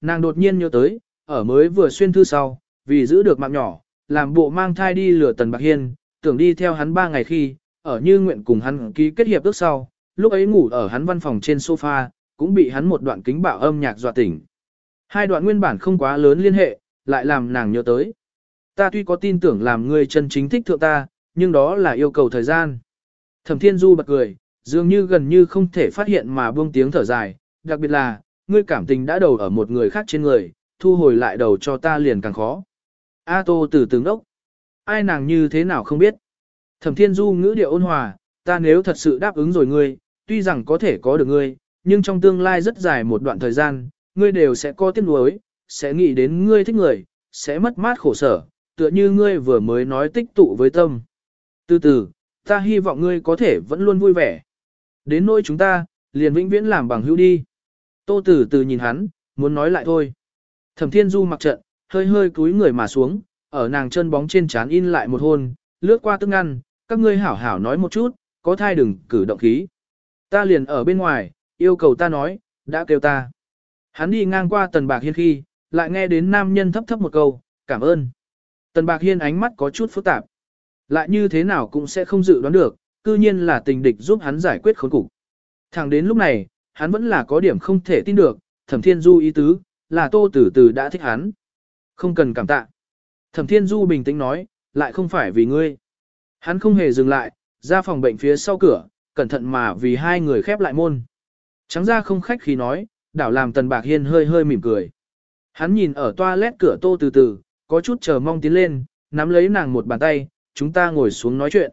Nàng đột nhiên nhớ tới, ở mới vừa xuyên thư sau, vì giữ được mạng nhỏ, làm bộ mang thai đi lừa Tần Bạc Hiên, tưởng đi theo hắn ba ngày khi, ở như nguyện cùng hắn ký kết hiệp ước sau, lúc ấy ngủ ở hắn văn phòng trên sofa, cũng bị hắn một đoạn kính bạo âm nhạc dọa tỉnh. Hai đoạn nguyên bản không quá lớn liên hệ, lại làm nàng nhớ tới. Ta tuy có tin tưởng làm người chân chính thích thượng ta, nhưng đó là yêu cầu thời gian. Thẩm Thiên Du bật cười, dường như gần như không thể phát hiện mà buông tiếng thở dài, đặc biệt là, ngươi cảm tình đã đầu ở một người khác trên người, thu hồi lại đầu cho ta liền càng khó. A Tô từ tướng đốc. Ai nàng như thế nào không biết. Thẩm Thiên Du ngữ điệu ôn hòa, ta nếu thật sự đáp ứng rồi ngươi, tuy rằng có thể có được ngươi, nhưng trong tương lai rất dài một đoạn thời gian, ngươi đều sẽ có tiếc nuối, sẽ nghĩ đến ngươi thích người, sẽ mất mát khổ sở, tựa như ngươi vừa mới nói tích tụ với tâm. Từ từ, ta hy vọng ngươi có thể vẫn luôn vui vẻ. Đến nỗi chúng ta, liền vĩnh viễn làm bằng hữu đi. Tô Tử từ nhìn hắn, muốn nói lại thôi. Thẩm Thiên Du mặc trận, hơi hơi cúi người mà xuống, ở nàng chân bóng trên trán in lại một hôn, lướt qua tức ngăn, các ngươi hảo hảo nói một chút, có thai đừng cử động khí. Ta liền ở bên ngoài, yêu cầu ta nói, đã kêu ta. Hắn đi ngang qua Tần Bạc Hiên khi, lại nghe đến nam nhân thấp thấp một câu, cảm ơn. Tần Bạc Hiên ánh mắt có chút phức tạp. Lại như thế nào cũng sẽ không dự đoán được, cư nhiên là tình địch giúp hắn giải quyết khốn cục. Thẳng đến lúc này, hắn vẫn là có điểm không thể tin được, thẩm thiên du ý tứ, là tô tử tử đã thích hắn. Không cần cảm tạ. Thẩm thiên du bình tĩnh nói, lại không phải vì ngươi. Hắn không hề dừng lại, ra phòng bệnh phía sau cửa, cẩn thận mà vì hai người khép lại môn. Trắng ra không khách khí nói, đảo làm tần bạc hiên hơi hơi mỉm cười. Hắn nhìn ở toilet cửa tô từ từ, có chút chờ mong tiến lên, nắm lấy nàng một bàn tay, chúng ta ngồi xuống nói chuyện.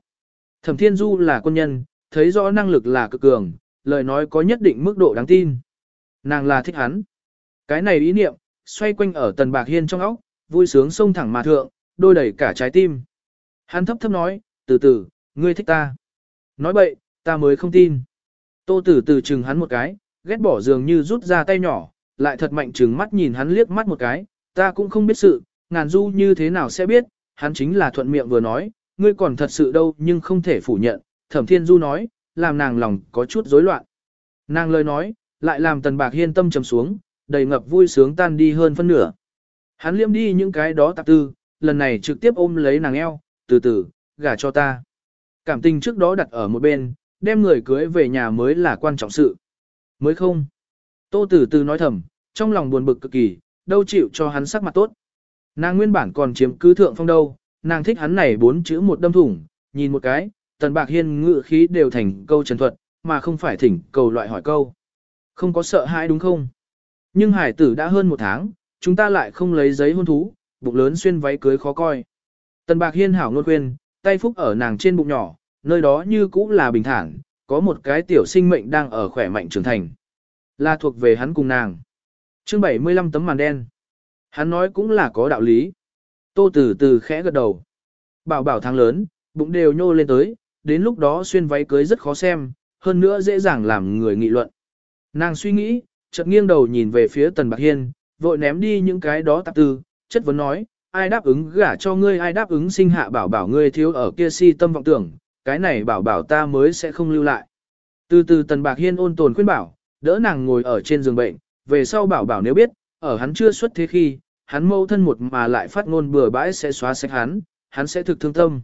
Thẩm Thiên Du là quân nhân, thấy rõ năng lực là cực cường, lời nói có nhất định mức độ đáng tin. Nàng là thích hắn. Cái này ý niệm, xoay quanh ở tần bạc hiên trong óc, vui sướng sông thẳng mà thượng, đôi đẩy cả trái tim. Hắn thấp thấp nói, từ từ, ngươi thích ta. Nói bậy, ta mới không tin. Tô tử từ chừng hắn một cái, ghét bỏ dường như rút ra tay nhỏ, lại thật mạnh chừng mắt nhìn hắn liếc mắt một cái, ta cũng không biết sự, ngàn du như thế nào sẽ biết, hắn chính là thuận miệng vừa nói, ngươi còn thật sự đâu nhưng không thể phủ nhận, thẩm thiên du nói, làm nàng lòng có chút rối loạn. Nàng lời nói, lại làm tần bạc hiên tâm trầm xuống, đầy ngập vui sướng tan đi hơn phân nửa. Hắn liêm đi những cái đó tạp tư, lần này trực tiếp ôm lấy nàng eo, từ từ, gả cho ta. Cảm tình trước đó đặt ở một bên, đem người cưới về nhà mới là quan trọng sự. Mới không. Tô Tử Từ nói thầm, trong lòng buồn bực cực kỳ, đâu chịu cho hắn sắc mặt tốt. Nàng nguyên bản còn chiếm cứ thượng phong đâu, nàng thích hắn này bốn chữ một đâm thủng, nhìn một cái, tần bạc hiên ngự khí đều thành câu trần thuật, mà không phải thỉnh cầu loại hỏi câu. Không có sợ hãi đúng không? Nhưng hải tử đã hơn một tháng, chúng ta lại không lấy giấy hôn thú, bụng lớn xuyên váy cưới khó coi. Tần bạc hiên hảo ngôn khuyên, tay phúc ở nàng trên bụng nhỏ, nơi đó như cũ là bình thản, có một cái tiểu sinh mệnh đang ở khỏe mạnh trưởng thành. Là thuộc về hắn cùng nàng. chương 75 tấm màn đen. Hắn nói cũng là có đạo lý. Tô từ từ khẽ gật đầu. Bảo bảo tháng lớn, bụng đều nhô lên tới, đến lúc đó xuyên váy cưới rất khó xem, hơn nữa dễ dàng làm người nghị luận. Nàng suy nghĩ, chợt nghiêng đầu nhìn về phía Tần Bạc Hiên, vội ném đi những cái đó tạp tư, chất vấn nói, ai đáp ứng gả cho ngươi ai đáp ứng sinh hạ bảo bảo ngươi thiếu ở kia si tâm vọng tưởng, cái này bảo bảo ta mới sẽ không lưu lại. Từ từ Tần Bạc Hiên ôn tồn khuyên bảo, đỡ nàng ngồi ở trên giường bệnh, về sau bảo bảo nếu biết, ở hắn chưa xuất thế khi, hắn mâu thân một mà lại phát ngôn bừa bãi sẽ xóa sạch hắn, hắn sẽ thực thương tâm.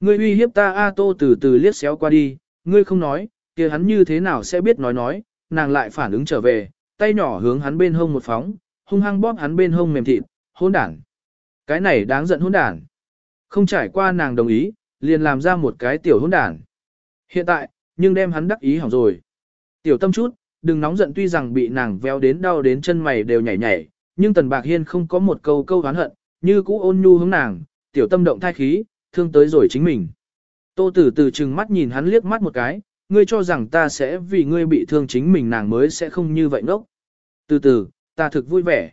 Ngươi uy hiếp ta A Tô từ từ liếc xéo qua đi, ngươi không nói, kia hắn như thế nào sẽ biết nói nói, nàng lại phản ứng trở về, tay nhỏ hướng hắn bên hông một phóng, hung hăng bóp hắn bên hông mềm thịt, hôn đản. Cái này đáng giận hôn đản. Không trải qua nàng đồng ý, liền làm ra một cái tiểu hôn đản. Hiện tại, nhưng đem hắn đắc ý hỏng rồi. Tiểu tâm chút, đừng nóng giận tuy rằng bị nàng véo đến đau đến chân mày đều nhảy nhảy, nhưng Tần Bạc Hiên không có một câu câu oán hận, như cũ ôn nhu hướng nàng, tiểu tâm động thai khí, thương tới rồi chính mình. Tô Tử từ chừng mắt nhìn hắn liếc mắt một cái, ngươi cho rằng ta sẽ vì ngươi bị thương chính mình nàng mới sẽ không như vậy ngốc. Từ từ, ta thực vui vẻ.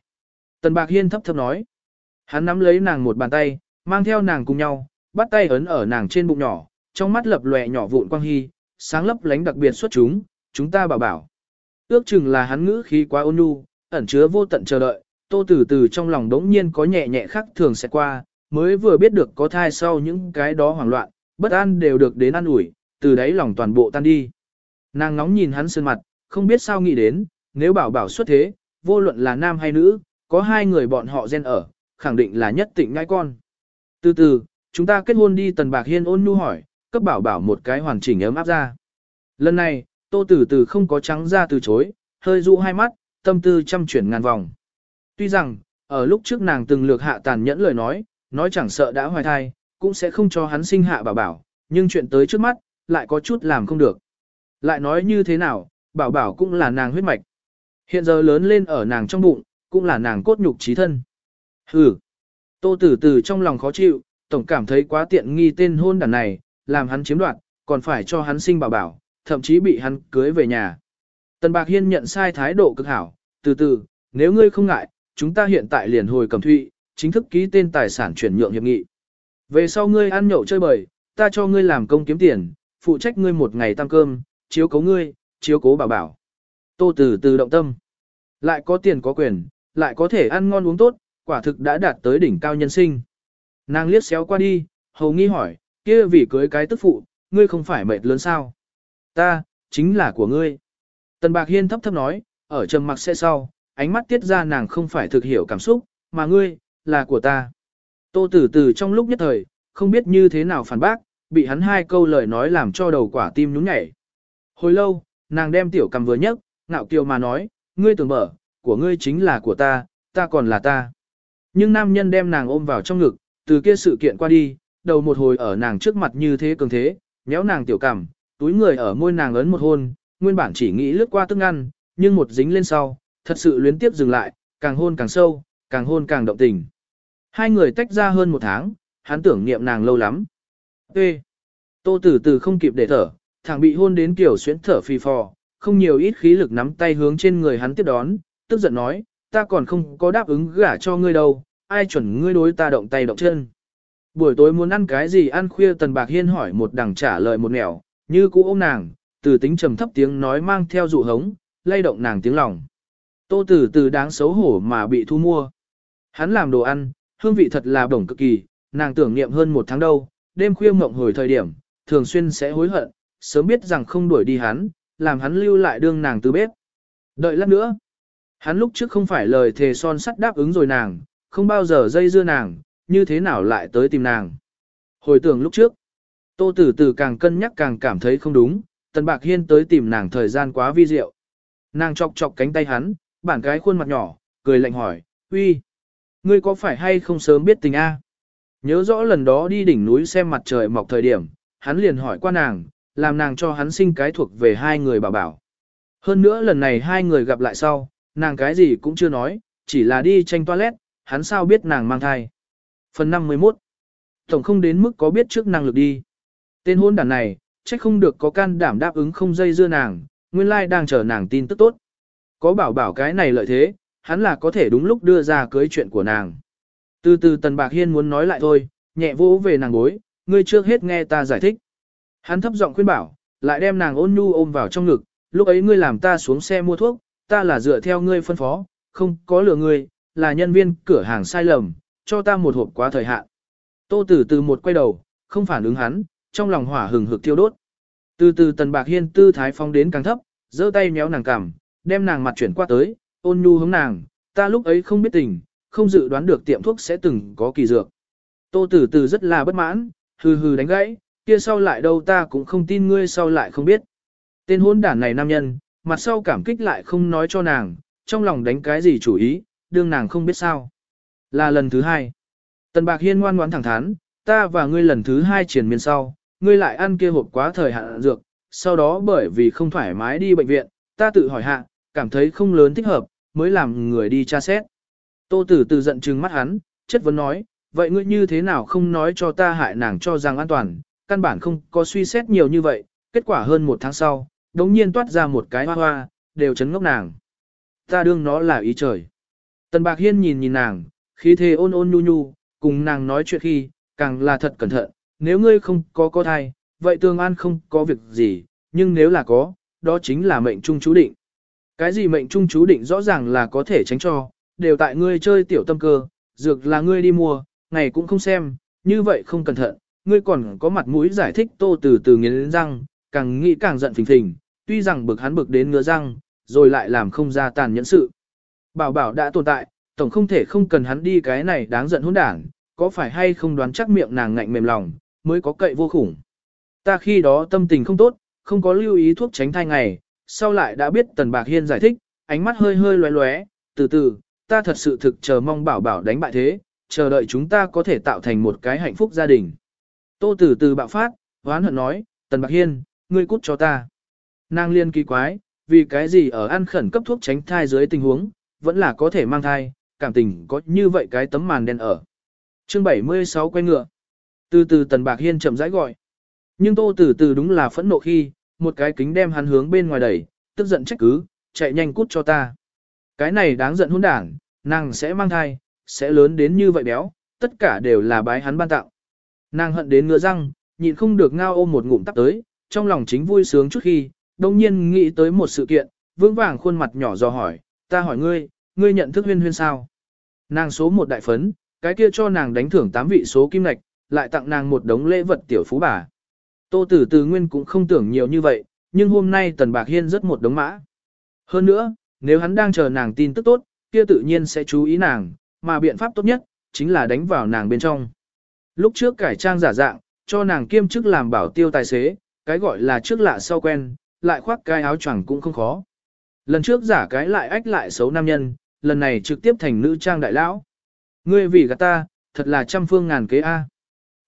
Tần Bạc Hiên thấp thấp nói. Hắn nắm lấy nàng một bàn tay, mang theo nàng cùng nhau, bắt tay ấn ở nàng trên bụng nhỏ, trong mắt lập lòe nhỏ vụn quang hy, sáng lấp lánh đặc biệt xuất chúng, chúng ta bảo bảo. Ước chừng là hắn ngữ khí quá ôn nhu, ẩn chứa vô tận chờ đợi, tô Tử từ trong lòng đống nhiên có nhẹ nhẹ khắc thường sẽ qua, mới vừa biết được có thai sau những cái đó hoảng loạn, bất an đều được đến an ủi, từ đấy lòng toàn bộ tan đi. Nàng ngóng nhìn hắn sơn mặt, không biết sao nghĩ đến, nếu bảo bảo xuất thế, vô luận là nam hay nữ, có hai người bọn họ gen ở, khẳng định là nhất tịnh ngai con. Từ từ, chúng ta kết hôn đi Tần Bạc Hiên ôn nhu hỏi, cấp bảo bảo một cái hoàn chỉnh ấm áp ra. Lần này, tô từ từ không có trắng ra từ chối, hơi dụ hai mắt, tâm tư chăm chuyển ngàn vòng. Tuy rằng, ở lúc trước nàng từng lược hạ tàn nhẫn lời nói, nói chẳng sợ đã hoài thai, cũng sẽ không cho hắn sinh hạ bảo bảo, nhưng chuyện tới trước mắt, lại có chút làm không được. Lại nói như thế nào, bảo bảo cũng là nàng huyết mạch. Hiện giờ lớn lên ở nàng trong bụng, cũng là nàng cốt nhục trí thân. Hừ. Tô tử tử trong lòng khó chịu, tổng cảm thấy quá tiện nghi tên hôn đàn này, làm hắn chiếm đoạt, còn phải cho hắn sinh bảo bảo, thậm chí bị hắn cưới về nhà. Tần Bạc Hiên nhận sai thái độ cực hảo, từ từ, nếu ngươi không ngại, chúng ta hiện tại liền hồi cầm thụy, chính thức ký tên tài sản chuyển nhượng hiệp nghị. Về sau ngươi ăn nhậu chơi bời, ta cho ngươi làm công kiếm tiền, phụ trách ngươi một ngày tăng cơm, chiếu cố ngươi, chiếu cố bảo bảo. Tô từ từ động tâm. Lại có tiền có quyền, lại có thể ăn ngon uống tốt, quả thực đã đạt tới đỉnh cao nhân sinh. Nàng liếc xéo qua đi, hầu nghi hỏi, kia vì cưới cái tức phụ, ngươi không phải mệt lớn sao? Ta, chính là của ngươi. Tần Bạc Hiên thấp thấp nói, ở trầm mặc sẽ sau, ánh mắt tiết ra nàng không phải thực hiểu cảm xúc, mà ngươi, là của ta. Tô tử từ trong lúc nhất thời, không biết như thế nào phản bác, bị hắn hai câu lời nói làm cho đầu quả tim nhún nhảy. Hồi lâu, nàng đem tiểu cầm vừa nhấc, ngạo kiều mà nói, ngươi tưởng mở, của ngươi chính là của ta, ta còn là ta. Nhưng nam nhân đem nàng ôm vào trong ngực, từ kia sự kiện qua đi, đầu một hồi ở nàng trước mặt như thế cường thế, méo nàng tiểu cầm, túi người ở môi nàng ấn một hôn, nguyên bản chỉ nghĩ lướt qua tức ngăn, nhưng một dính lên sau, thật sự luyến tiếp dừng lại, càng hôn càng sâu, càng hôn càng động tình. Hai người tách ra hơn một tháng, hắn tưởng niệm nàng lâu lắm. Ê! Tô tử tử không kịp để thở, thằng bị hôn đến kiểu xuyến thở phì phò, không nhiều ít khí lực nắm tay hướng trên người hắn tiếp đón, tức giận nói, ta còn không có đáp ứng gả cho ngươi đâu, ai chuẩn ngươi đối ta động tay động chân. Buổi tối muốn ăn cái gì ăn khuya Tần Bạc Hiên hỏi một đằng trả lời một nẻo, như cũ ôm nàng, từ tính trầm thấp tiếng nói mang theo dụ hống, lay động nàng tiếng lòng. Tô Tử tử đáng xấu hổ mà bị thu mua. Hắn làm đồ ăn, hương vị thật là đồng cực kỳ, nàng tưởng niệm hơn một tháng đâu, đêm khuya mộng hồi thời điểm, thường xuyên sẽ hối hận, sớm biết rằng không đuổi đi hắn, làm hắn lưu lại đương nàng từ bếp. Đợi lát nữa, hắn lúc trước không phải lời thề son sắt đáp ứng rồi nàng, không bao giờ dây dưa nàng, như thế nào lại tới tìm nàng. Hồi tưởng lúc trước, tô tử tử càng cân nhắc càng cảm thấy không đúng, tần bạc hiên tới tìm nàng thời gian quá vi diệu. Nàng chọc chọc cánh tay hắn, bản cái khuôn mặt nhỏ, cười lạnh hỏi, uy, ngươi có phải hay không sớm biết tình a? Nhớ rõ lần đó đi đỉnh núi xem mặt trời mọc thời điểm, hắn liền hỏi qua nàng, làm nàng cho hắn sinh cái thuộc về hai người bảo bảo. Hơn nữa lần này hai người gặp lại sau, nàng cái gì cũng chưa nói, chỉ là đi tranh toilet, hắn sao biết nàng mang thai. Phần 51 Tổng không đến mức có biết trước năng lực đi. Tên hôn đàn này, chắc không được có can đảm đáp ứng không dây dưa nàng, nguyên lai đang chờ nàng tin tức tốt. Có bảo bảo cái này lợi thế, hắn là có thể đúng lúc đưa ra cưới chuyện của nàng. Từ từ Tần Bạc Hiên muốn nói lại thôi, nhẹ vỗ về nàng gối, ngươi trước hết nghe ta giải thích. Hắn thấp giọng khuyên bảo, lại đem nàng ôn nhu ôm vào trong ngực, lúc ấy ngươi làm ta xuống xe mua thuốc, ta là dựa theo ngươi phân phó, không có lừa ngươi, là nhân viên cửa hàng sai lầm, cho ta một hộp quá thời hạn. Tô Tử từ một quay đầu, không phản ứng hắn, trong lòng hỏa hừng hực thiêu đốt. Từ từ Tần Bạc Hiên tư thái phong đến càng thấp, giơ tay méo nàng cằm, đem nàng mặt chuyển qua tới, ôn nhu hướng nàng, ta lúc ấy không biết tình, không dự đoán được tiệm thuốc sẽ từng có kỳ dược. Tô Tử Từ rất là bất mãn, hừ hừ đánh gãy, kia sau lại đâu ta cũng không tin ngươi sau lại không biết. Tên hôn đản này nam nhân, mặt sau cảm kích lại không nói cho nàng, trong lòng đánh cái gì chủ ý, đương nàng không biết sao. Là lần thứ hai. Tần Bạc Hiên ngoan ngoãn thẳng thắn, ta và ngươi lần thứ hai triển miên sau, ngươi lại ăn kia hộp quá thời hạn dược, sau đó bởi vì không thoải mái đi bệnh viện, ta tự hỏi hạ, cảm thấy không lớn thích hợp, mới làm người đi tra xét. Tô Tử từ giận trừng mắt hắn, chất vấn nói, vậy ngươi như thế nào không nói cho ta hại nàng cho rằng an toàn, căn bản không có suy xét nhiều như vậy, kết quả hơn một tháng sau, đống nhiên toát ra một cái hoa hoa, đều chấn ngốc nàng. Ta đương nó là ý trời. Tần Bạc Hiên nhìn nhìn nàng, khí thế ôn ôn nhu nhu, cùng nàng nói chuyện khi, càng là thật cẩn thận, nếu ngươi không có có thai, vậy tương an không có việc gì, nhưng nếu là có, đó chính là mệnh trung chú định. Cái gì mệnh trung chú định rõ ràng là có thể tránh cho, đều tại ngươi chơi tiểu tâm cơ, dược là ngươi đi mua, ngày cũng không xem, như vậy không cẩn thận, ngươi còn có mặt mũi giải thích tô từ từ nghiến răng, càng nghĩ càng giận phình phình, tuy rằng bực hắn bực đến ngứa răng, rồi lại làm không ra tàn nhẫn sự. Bảo bảo đã tồn tại, tổng không thể không cần hắn đi cái này đáng giận hỗn đảng, có phải hay không đoán chắc miệng nàng ngạnh mềm lòng, mới có cậy vô khủng. Ta khi đó tâm tình không tốt, không có lưu ý thuốc tránh thai ngày, sau lại đã biết Tần Bạc Hiên giải thích, ánh mắt hơi hơi lóe lóe, từ từ, ta thật sự thực chờ mong bảo bảo đánh bại thế, chờ đợi chúng ta có thể tạo thành một cái hạnh phúc gia đình. Tô từ từ bạo phát, hoán hận nói, Tần Bạc Hiên, ngươi cút cho ta. Nàng liên kỳ quái, vì cái gì ở ăn khẩn cấp thuốc tránh thai dưới tình huống, vẫn là có thể mang thai, cảm tình có như vậy cái tấm màn đen ở. Chương 76 quay ngựa. Từ từ Tần Bạc Hiên chậm rãi gọi. Nhưng Tô từ từ đúng là phẫn nộ khi, một cái kính đem hắn hướng bên ngoài đẩy, tức giận trách cứ, chạy nhanh cút cho ta. Cái này đáng giận hôn đảng, nàng sẽ mang thai, sẽ lớn đến như vậy béo, tất cả đều là bái hắn ban tặng. Nàng hận đến ngựa răng, nhịn không được ngao ôm một ngụm tắc tới, trong lòng chính vui sướng chút khi, đồng nhiên nghĩ tới một sự kiện, vững vàng khuôn mặt nhỏ dò hỏi, ta hỏi ngươi, ngươi nhận thức huyên huyên sao? Nàng số một đại phấn, cái kia cho nàng đánh thưởng tám vị số kim lạch, lại tặng nàng một đống lễ vật tiểu phú bà. Tô tử từ nguyên cũng không tưởng nhiều như vậy, nhưng hôm nay tần bạc hiên rất một đống mã. Hơn nữa, nếu hắn đang chờ nàng tin tức tốt, kia tự nhiên sẽ chú ý nàng, mà biện pháp tốt nhất, chính là đánh vào nàng bên trong. Lúc trước cải trang giả dạng, cho nàng kiêm chức làm bảo tiêu tài xế, cái gọi là trước lạ sau quen, lại khoác cái áo choàng cũng không khó. Lần trước giả cái lại ách lại xấu nam nhân, lần này trực tiếp thành nữ trang đại lão. Ngươi vì gạt ta, thật là trăm phương ngàn kế A.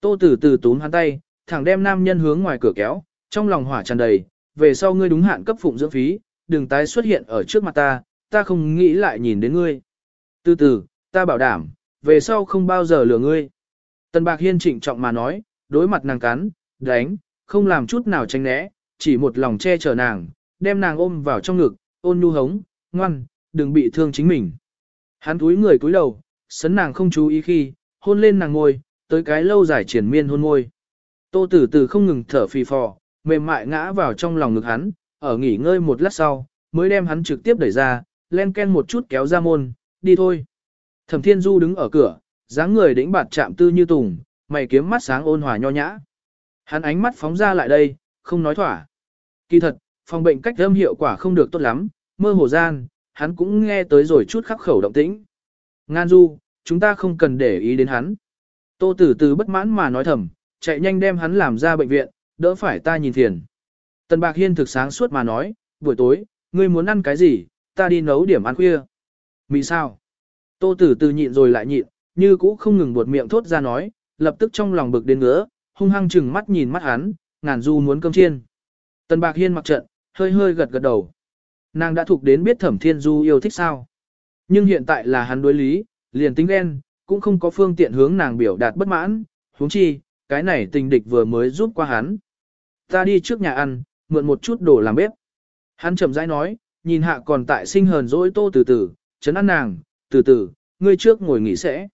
Tô tử từ túm hắn tay, thẳng đem nam nhân hướng ngoài cửa kéo, trong lòng hỏa tràn đầy, về sau ngươi đúng hạn cấp phụng dưỡng phí, đừng tái xuất hiện ở trước mặt ta, ta không nghĩ lại nhìn đến ngươi. Từ từ, ta bảo đảm, về sau không bao giờ lừa ngươi. Tần Bạc Hiên trịnh trọng mà nói, đối mặt nàng cắn, đánh, không làm chút nào tránh né, chỉ một lòng che chở nàng, đem nàng ôm vào trong ngực, ôn nhu hống, ngoan, đừng bị thương chính mình. Hắn túi người túi đầu, sấn nàng không chú ý khi, hôn lên nàng ngôi, tới cái lâu dài triển miên hôn môi. Tô tử tử không ngừng thở phì phò, mềm mại ngã vào trong lòng ngực hắn, ở nghỉ ngơi một lát sau, mới đem hắn trực tiếp đẩy ra, len ken một chút kéo ra môn, đi thôi. Thẩm Thiên Du đứng ở cửa, dáng người đĩnh bạt chạm tư như tùng, mày kiếm mắt sáng ôn hòa nho nhã. Hắn ánh mắt phóng ra lại đây, không nói thỏa. Kỳ thật, phòng bệnh cách âm hiệu quả không được tốt lắm, mơ hồ gian, hắn cũng nghe tới rồi chút khắc khẩu động tĩnh. Ngan Du, chúng ta không cần để ý đến hắn. Tô Tử Từ bất mãn mà nói thầm, chạy nhanh đem hắn làm ra bệnh viện, đỡ phải ta nhìn thiền. Tần Bạc Hiên thực sáng suốt mà nói, buổi tối, ngươi muốn ăn cái gì, ta đi nấu điểm ăn khuya. Mì sao? Tô Tử Từ nhịn rồi lại nhịn, như cũ không ngừng buột miệng thốt ra nói, lập tức trong lòng bực đến ngứa, hung hăng chừng mắt nhìn mắt hắn, ngàn du muốn cơm chiên. Tần Bạc Hiên mặc trận, hơi hơi gật gật đầu. Nàng đã thuộc đến biết Thẩm Thiên Du yêu thích sao. Nhưng hiện tại là hắn đối lý, liền tính ghen, cũng không có phương tiện hướng nàng biểu đạt bất mãn, huống chi, cái này tình địch vừa mới giúp qua hắn. Ta đi trước nhà ăn, mượn một chút đồ làm bếp. Hắn chậm rãi nói, nhìn hạ còn tại sinh hờn dỗi tô từ từ, chấn ăn nàng, từ từ, ngươi trước ngồi nghỉ sẽ.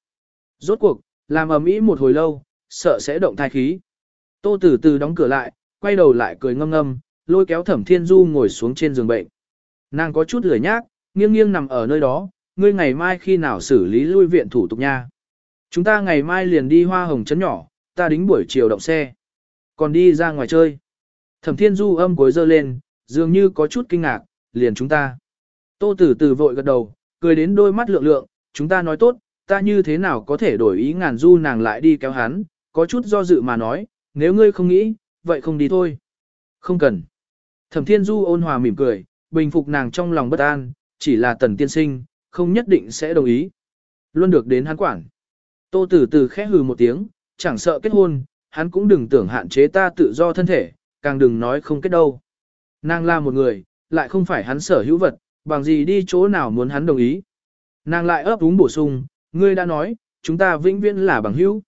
Rốt cuộc, làm ầm ĩ một hồi lâu, sợ sẽ động thai khí. Tô từ từ đóng cửa lại, quay đầu lại cười ngâm ngâm, lôi kéo thẩm thiên du ngồi xuống trên giường bệnh. Nàng có chút lười nhác, nghiêng nghiêng nằm ở nơi đó, ngươi ngày mai khi nào xử lý lui viện thủ tục nha. Chúng ta ngày mai liền đi hoa hồng chấn nhỏ, ta đính buổi chiều động xe. Còn đi ra ngoài chơi. Thẩm thiên du âm cuối dơ lên, dường như có chút kinh ngạc, liền chúng ta. Tô tử tử vội gật đầu, cười đến đôi mắt lượng lượng, chúng ta nói tốt, ta như thế nào có thể đổi ý ngàn du nàng lại đi kéo hắn, có chút do dự mà nói, nếu ngươi không nghĩ, vậy không đi thôi. Không cần. Thẩm thiên du ôn hòa mỉm cười, bình phục nàng trong lòng bất an, chỉ là tần tiên sinh, không nhất định sẽ đồng ý. Luôn được đến hắn quản. Tô tử tử khẽ hừ một tiếng, chẳng sợ kết hôn, hắn cũng đừng tưởng hạn chế ta tự do thân thể, càng đừng nói không kết đâu. Nàng là một người, lại không phải hắn sở hữu vật, bằng gì đi chỗ nào muốn hắn đồng ý. Nàng lại ấp úng bổ sung, ngươi đã nói, chúng ta vĩnh viễn là bằng hữu.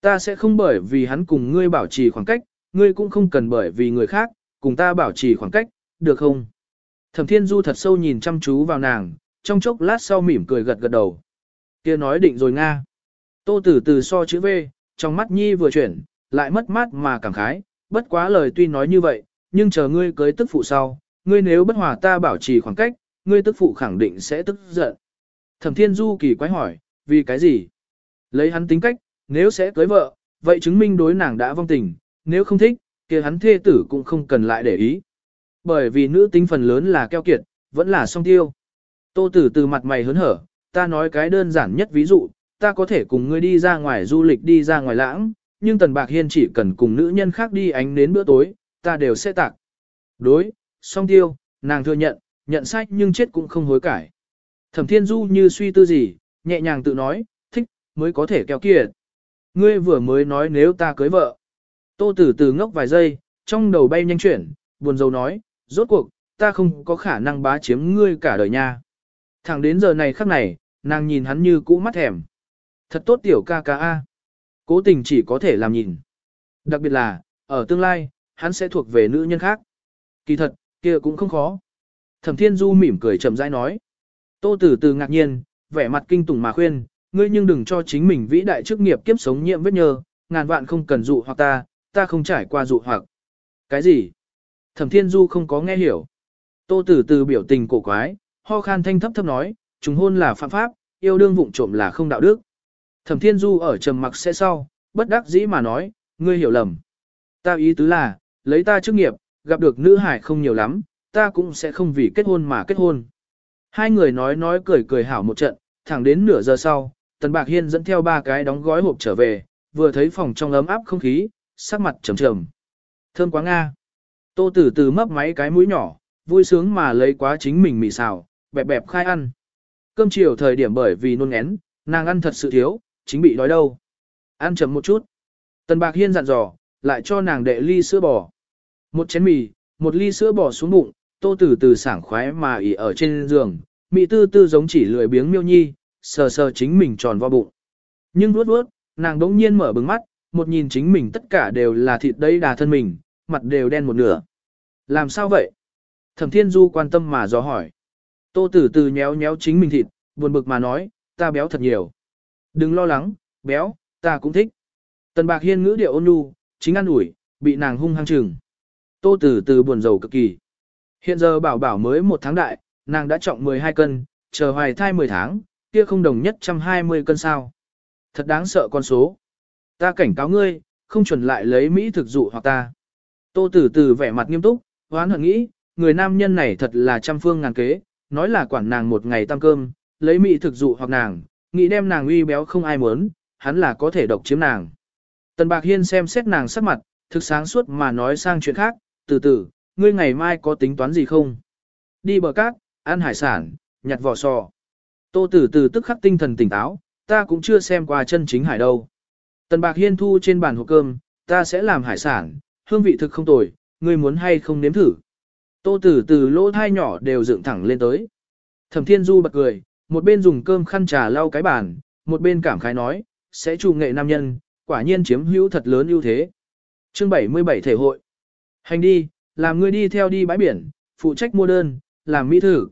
Ta sẽ không bởi vì hắn cùng ngươi bảo trì khoảng cách, ngươi cũng không cần bởi vì người khác, cùng ta bảo trì khoảng cách, được không? Thẩm Thiên Du thật sâu nhìn chăm chú vào nàng, trong chốc lát sau mỉm cười gật gật đầu. Kia nói định rồi Nga. Tô Tử Từ so chữ V, trong mắt Nhi vừa chuyển, lại mất mát mà cảm khái, bất quá lời tuy nói như vậy, nhưng chờ ngươi cưới tức phụ sau, ngươi nếu bất hòa ta bảo trì khoảng cách, ngươi tức phụ khẳng định sẽ tức giận. Thẩm Thiên Du kỳ quái hỏi, vì cái gì? Lấy hắn tính cách, nếu sẽ cưới vợ, vậy chứng minh đối nàng đã vong tình, nếu không thích, kia hắn thê tử cũng không cần lại để ý. Bởi vì nữ tính phần lớn là keo kiệt, vẫn là song tiêu. Tô tử từ mặt mày hớn hở, ta nói cái đơn giản nhất ví dụ, ta có thể cùng ngươi đi ra ngoài du lịch đi ra ngoài lãng, nhưng Tần Bạc Hiên chỉ cần cùng nữ nhân khác đi ánh đến bữa tối, ta đều sẽ tạc. Đối, song tiêu, nàng thừa nhận, nhận sai nhưng chết cũng không hối cải. Thẩm Thiên Du như suy tư gì, nhẹ nhàng tự nói, thích, mới có thể kéo kiệt. Ngươi vừa mới nói nếu ta cưới vợ. Tô Tử từ ngốc vài giây, trong đầu bay nhanh chuyển, buồn rầu nói, rốt cuộc, ta không có khả năng bá chiếm ngươi cả đời nha. Thẳng đến giờ này khắc này, nàng nhìn hắn như cũ mắt thèm. Thật tốt tiểu ca ca a. Cố tình chỉ có thể làm nhìn. Đặc biệt là, ở tương lai, hắn sẽ thuộc về nữ nhân khác. Kỳ thật, kia cũng không khó. Thẩm Thiên Du mỉm cười chậm rãi nói. Tô Tử Từ ngạc nhiên, vẻ mặt kinh tủng mà khuyên, ngươi nhưng đừng cho chính mình vĩ đại chức nghiệp kiếp sống nhiễm vết nhơ, ngàn vạn không cần dụ hoặc ta, ta không trải qua dụ hoặc. Cái gì? Thẩm Thiên Du không có nghe hiểu. Tô Tử Từ biểu tình cổ quái, ho khan thanh thấp thấp nói, trùng hôn là phạm pháp, yêu đương vụng trộm là không đạo đức. Thẩm Thiên Du ở trầm mặc sẽ sau, bất đắc dĩ mà nói, ngươi hiểu lầm. Ta ý tứ là, lấy ta chức nghiệp, gặp được nữ hải không nhiều lắm, ta cũng sẽ không vì kết hôn mà kết hôn. Hai người nói nói cười cười hảo một trận, thẳng đến nửa giờ sau, Tần Bạc Hiên dẫn theo ba cái đóng gói hộp trở về, vừa thấy phòng trong ấm áp không khí, sắc mặt trầm trầm. Thơm quá Nga. Tô Tử Từ mấp máy cái mũi nhỏ, vui sướng mà lấy quá chính mình mì xào, bẹp bẹp khai ăn. Cơm chiều thời điểm bởi vì nôn ngén, nàng ăn thật sự thiếu, chính bị đói đâu. Ăn chậm một chút. Tần Bạc Hiên dặn dò, lại cho nàng đệ ly sữa bò. Một chén mì, một ly sữa bò xuống bụng, tô tử từ sảng khoái mà ỉ ở trên giường, mị tư tư giống chỉ lười biếng miêu nhi, sờ sờ chính mình tròn vo bụng. Nhưng vuốt vuốt, nàng đống nhiên mở bừng mắt, một nhìn chính mình tất cả đều là thịt đấy đà thân mình, mặt đều đen một nửa. Làm sao vậy? Thẩm Thiên Du quan tâm mà dò hỏi. Tô tử từ nhéo nhéo chính mình thịt, buồn bực mà nói, ta béo thật nhiều. Đừng lo lắng, béo, ta cũng thích. Tần Bạc Hiên ngữ điệu ôn nhu, chính ăn ủi, bị nàng hung hăng trừng. Tô Tử Từ buồn rầu cực kỳ. Hiện giờ bảo bảo mới một tháng đại, nàng đã trọng 12 cân, chờ hoài thai 10 tháng, kia không đồng nhất 120 cân sao. Thật đáng sợ con số. Ta cảnh cáo ngươi, không chuẩn lại lấy Mỹ thực dụ hoặc ta. Tô Tử Từ vẻ mặt nghiêm túc, hoán hận nghĩ, người nam nhân này thật là trăm phương ngàn kế, nói là quản nàng một ngày tăng cơm, lấy Mỹ thực dụ hoặc nàng, nghĩ đem nàng uy béo không ai muốn, hắn là có thể độc chiếm nàng. Tần Bạc Hiên xem xét nàng sắc mặt, thực sáng suốt mà nói sang chuyện khác, từ từ, ngươi ngày mai có tính toán gì không? Đi bờ cát, ăn hải sản, nhặt vỏ sò. Tô tử từ tức khắc tinh thần tỉnh táo, ta cũng chưa xem qua chân chính hải đâu. Tần Bạc Hiên thu trên bàn hộp cơm, ta sẽ làm hải sản, hương vị thực không tồi, ngươi muốn hay không nếm thử. Tô tử từ lỗ thai nhỏ đều dựng thẳng lên tới. Thẩm Thiên Du bật cười, một bên dùng cơm khăn trà lau cái bàn, một bên cảm khái nói, sẽ trù nghệ nam nhân, quả nhiên chiếm hữu thật lớn ưu thế. Chương 77 thể hội. Hành đi, làm ngươi đi theo đi bãi biển, phụ trách mua đơn, làm mỹ thử.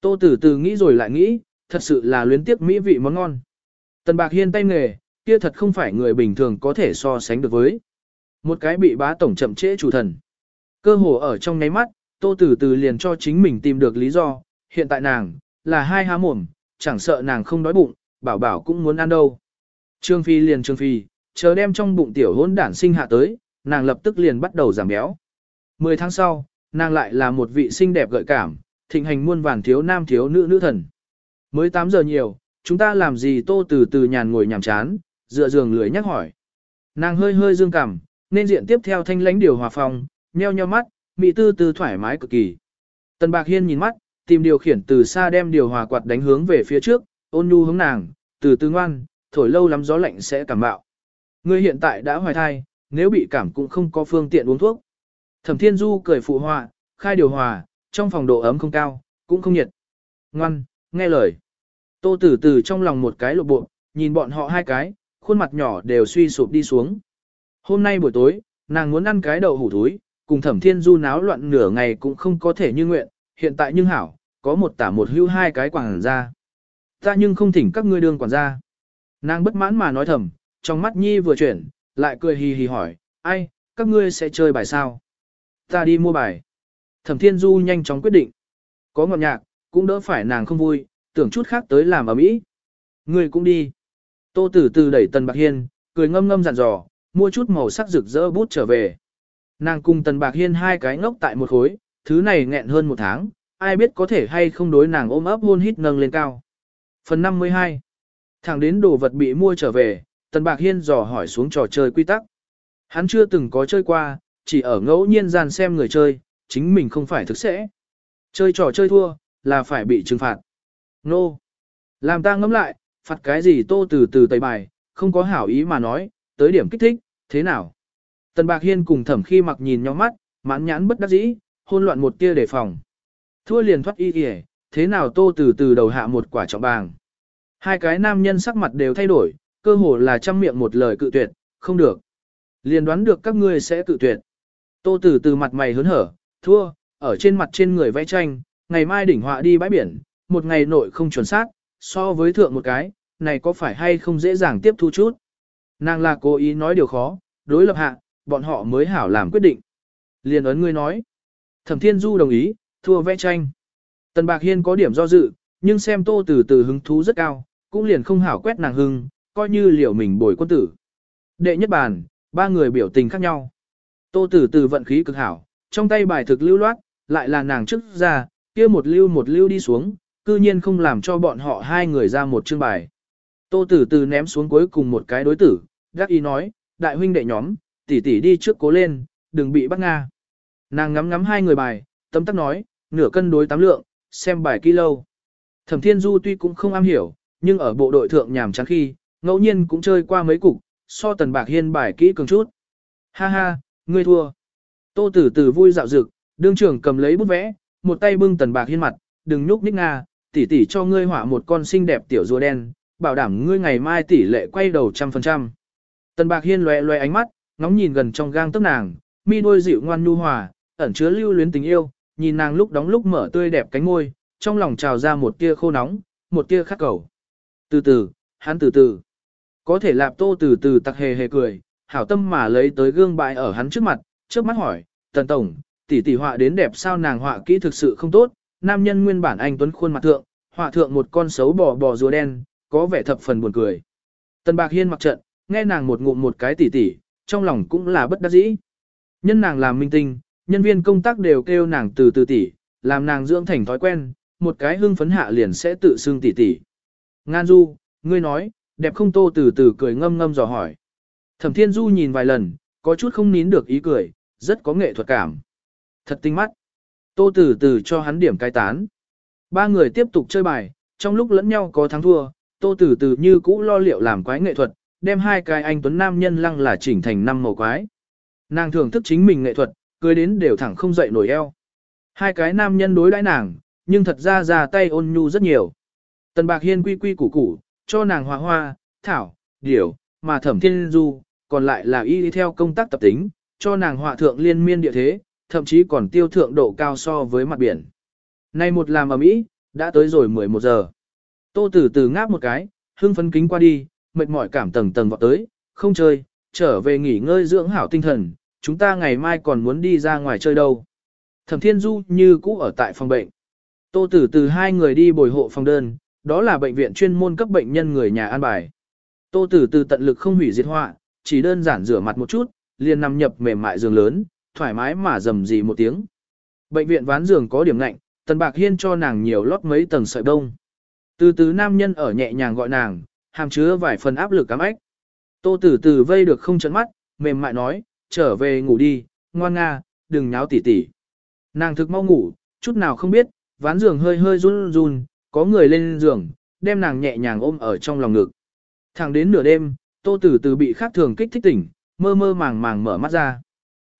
Tô Tử Từ nghĩ rồi lại nghĩ, thật sự là luyến tiếc mỹ vị món ngon. Tần Bạc Hiên tay nghề, kia thật không phải người bình thường có thể so sánh được với. Một cái bị bá tổng chậm trễ chủ thần. Cơ hồ ở trong nháy mắt, Tô Tử Từ liền cho chính mình tìm được lý do, hiện tại nàng, là hai há mồm, chẳng sợ nàng không đói bụng, bảo bảo cũng muốn ăn đâu. Trương Phi liền Trương Phi, chờ đem trong bụng tiểu hỗn đản sinh hạ tới, nàng lập tức liền bắt đầu giảm béo. Mười tháng sau, nàng lại là một vị xinh đẹp gợi cảm, thịnh hành muôn vàn thiếu nam thiếu nữ nữ thần. Mới 8 giờ nhiều, chúng ta làm gì tô từ từ nhàn ngồi nhàm chán, dựa giường lười nhắc hỏi. Nàng hơi hơi dương cảm, nên diện tiếp theo thanh lãnh điều hòa phòng, nheo nheo mắt, mị tư tư thoải mái cực kỳ. Tần Bạc Hiên nhìn mắt, tìm điều khiển từ xa đem điều hòa quạt đánh hướng về phía trước, ôn nhu hướng nàng, từ từ ngoan, thổi lâu lắm gió lạnh sẽ cảm bạo. Ngươi hiện tại đã hoài thai, nếu bị cảm cũng không có phương tiện uống thuốc. Thẩm Thiên Du cười phụ họa, khai điều hòa, trong phòng độ ấm không cao, cũng không nhiệt. Ngoan, nghe lời. Tô Tử Tử trong lòng một cái lộ bộ, nhìn bọn họ hai cái, khuôn mặt nhỏ đều suy sụp đi xuống. Hôm nay buổi tối, nàng muốn ăn cái đậu hủ thúi, cùng Thẩm Thiên Du náo loạn nửa ngày cũng không có thể như nguyện, hiện tại nhưng hảo, có một tả một hưu hai cái quản ra. Ta nhưng không thỉnh các ngươi đương quản gia. Nàng bất mãn mà nói thầm, trong mắt nhi vừa chuyển, lại cười hì hì hỏi, ai, các ngươi sẽ chơi bài sao? Ta đi mua bài. Thẩm Thiên Du nhanh chóng quyết định. Có ngọt nhạc, cũng đỡ phải nàng không vui, tưởng chút khác tới làm ở mỹ. Ngươi cũng đi. Tô Tử Từ đẩy Tần Bạc Hiên, cười ngâm ngâm dặn dò, mua chút màu sắc rực rỡ bút trở về. Nàng cùng Tần Bạc Hiên hai cái ngốc tại một khối, thứ này nghẹn hơn một tháng, ai biết có thể hay không đối nàng ôm ấp hôn hít nâng lên cao. Phần 52 Thẳng đến đồ vật bị mua trở về, Tần Bạc Hiên dò hỏi xuống trò chơi quy tắc. Hắn chưa từng có chơi qua, chỉ ở ngẫu nhiên gian xem người chơi, chính mình không phải thực sẽ. Chơi trò chơi thua, là phải bị trừng phạt. Nô! No. Làm ta ngẫm lại, phạt cái gì tô từ từ tẩy bài, không có hảo ý mà nói, tới điểm kích thích, thế nào? Tần Bạc Hiên cùng thẩm khi mặc nhìn nhau mắt, mãn nhãn bất đắc dĩ, hôn loạn một tia đề phòng. Thua liền thoát y kìa, thế nào tô từ từ đầu hạ một quả trọng bàng. Hai cái nam nhân sắc mặt đều thay đổi, cơ hồ là trăm miệng một lời cự tuyệt, không được. Liền đoán được các ngươi sẽ cự tuyệt. Tô từ từ mặt mày hớn hở, thua, ở trên mặt trên người vẽ tranh, ngày mai đỉnh họa đi bãi biển, một ngày nội không chuẩn xác, so với thượng một cái, này có phải hay không dễ dàng tiếp thu chút. Nàng là cố ý nói điều khó, đối lập hạ, bọn họ mới hảo làm quyết định. Liền ấn ngươi nói. Thẩm Thiên Du đồng ý, thua vẽ tranh. Tần Bạc Hiên có điểm do dự, nhưng xem tô từ từ hứng thú rất cao, cũng liền không hảo quét nàng hưng, coi như liệu mình bồi quân tử. Đệ nhất bàn, ba người biểu tình khác nhau. Tô tử từ vận khí cực hảo, trong tay bài thực lưu loát, lại là nàng trước ra, kia một lưu một lưu đi xuống, cư nhiên không làm cho bọn họ hai người ra một chương bài. Tô Tử Từ ném xuống cuối cùng một cái đối tử, gác ý nói, đại huynh đệ nhóm, tỷ tỷ đi trước cố lên, đừng bị bắt nga. Nàng ngắm ngắm hai người bài, tâm tắc nói, nửa cân đối tám lượng, xem bài kỹ lâu. Thẩm Thiên Du tuy cũng không am hiểu, nhưng ở bộ đội thượng nhàm chán khi, ngẫu nhiên cũng chơi qua mấy cục, so tần bạc hiên bài kỹ cường chút. Ha ha, ngươi thua. Tô Tử Tử vui dạo dực, đương trưởng cầm lấy bút vẽ, một tay bưng tần bạc hiên mặt, đừng nhúc nhích nga, tỷ tỷ cho ngươi họa một con xinh đẹp tiểu rùa đen, bảo đảm ngươi ngày mai tỷ lệ quay đầu trăm phần trăm. Tần Bạc Hiên loe loe ánh mắt, ngóng nhìn gần trong gang tấc nàng, mi đôi dịu ngoan nhu hòa, ẩn chứa lưu luyến tình yêu, nhìn nàng lúc đóng lúc mở tươi đẹp cánh môi, trong lòng trào ra một tia khô nóng, một tia khát cầu. Từ từ, hắn từ từ. Có thể lạp tô từ từ tặc hề hề cười, hảo tâm mà lấy tới gương bại ở hắn trước mặt, trước mắt hỏi, tần tổng, tỷ tỷ họa đến đẹp sao nàng họa kỹ thực sự không tốt, nam nhân nguyên bản anh tuấn khuôn mặt thượng, họa thượng một con xấu bò bò rùa đen, có vẻ thập phần buồn cười. Tần Bạc Hiên mặc trận, nghe nàng một ngụm một cái tỉ tỉ, trong lòng cũng là bất đắc dĩ. Nhân nàng làm minh tinh, nhân viên công tác đều kêu nàng từ từ tỷ, làm nàng dưỡng thành thói quen, một cái hưng phấn hạ liền sẽ tự xưng tỷ tỷ. Ngan Du, ngươi nói, đẹp không tô từ từ cười ngâm ngâm dò hỏi. Thẩm Thiên Du nhìn vài lần, có chút không nín được ý cười, rất có nghệ thuật cảm. Thật tinh mắt. Tô từ từ cho hắn điểm cai tán. Ba người tiếp tục chơi bài, trong lúc lẫn nhau có thắng thua, tô từ từ như cũ lo liệu làm quái nghệ thuật, đem hai cái anh tuấn nam nhân lăng là chỉnh thành năm màu quái. Nàng thưởng thức chính mình nghệ thuật, cười đến đều thẳng không dậy nổi eo. Hai cái nam nhân đối đãi nàng, nhưng thật ra ra tay ôn nhu rất nhiều. Tần Bạc Hiên quy quy củ củ, cho nàng hoa hoa, thảo, điểu, mà thẩm thiên du, còn lại là y theo công tác tập tính, cho nàng họa thượng liên miên địa thế, thậm chí còn tiêu thượng độ cao so với mặt biển. Nay một làm ở Mỹ, đã tới rồi 11 giờ. Tô Tử tử ngáp một cái, hưng phấn kính qua đi, mệt mỏi cảm tầng tầng vọt tới, không chơi, trở về nghỉ ngơi dưỡng hảo tinh thần, chúng ta ngày mai còn muốn đi ra ngoài chơi đâu. Thẩm Thiên Du như cũ ở tại phòng bệnh. Tô Tử Từ hai người đi bồi hộ phòng đơn, đó là bệnh viện chuyên môn cấp bệnh nhân người nhà an bài. Tô Tử Từ tận lực không hủy diệt họa, chỉ đơn giản rửa mặt một chút, liền nằm nhập mềm mại giường lớn, thoải mái mà rầm rì một tiếng. Bệnh viện ván giường có điểm lạnh, Tần Bạc Hiên cho nàng nhiều lót mấy tầng sợi bông. Từ từ nam nhân ở nhẹ nhàng gọi nàng, hàm chứa vài phần áp lực cám ách. Tô tử từ vây được không chấn mắt, mềm mại nói, trở về ngủ đi, ngoan nga, đừng nháo tỉ tỉ. Nàng thực mau ngủ, chút nào không biết, ván giường hơi hơi run run, có người lên giường, đem nàng nhẹ nhàng ôm ở trong lòng ngực. Thẳng đến nửa đêm, tô tử từ bị khác thường kích thích tỉnh, mơ mơ màng màng mở mắt ra.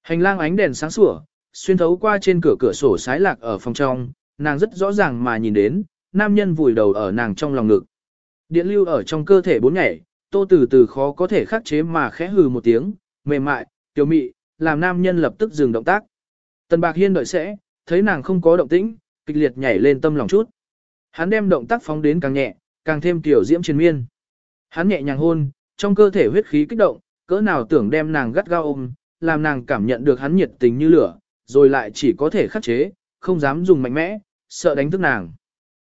Hành lang ánh đèn sáng sủa, xuyên thấu qua trên cửa cửa sổ sái lạc ở phòng trong, nàng rất rõ ràng mà nhìn đến, nam nhân vùi đầu ở nàng trong lòng ngực. Điện lưu ở trong cơ thể bốn nhảy, tô từ từ khó có thể khắc chế mà khẽ hừ một tiếng, mềm mại, tiểu mị, làm nam nhân lập tức dừng động tác. Tần Bạc Hiên đợi sẽ, thấy nàng không có động tĩnh, kịch liệt nhảy lên tâm lòng chút. Hắn đem động tác phóng đến càng nhẹ, càng thêm tiểu diễm triền miên. Hắn nhẹ nhàng hôn, trong cơ thể huyết khí kích động, cỡ nào tưởng đem nàng gắt gao ôm, làm nàng cảm nhận được hắn nhiệt tình như lửa, rồi lại chỉ có thể khắc chế, không dám dùng mạnh mẽ, sợ đánh thức nàng.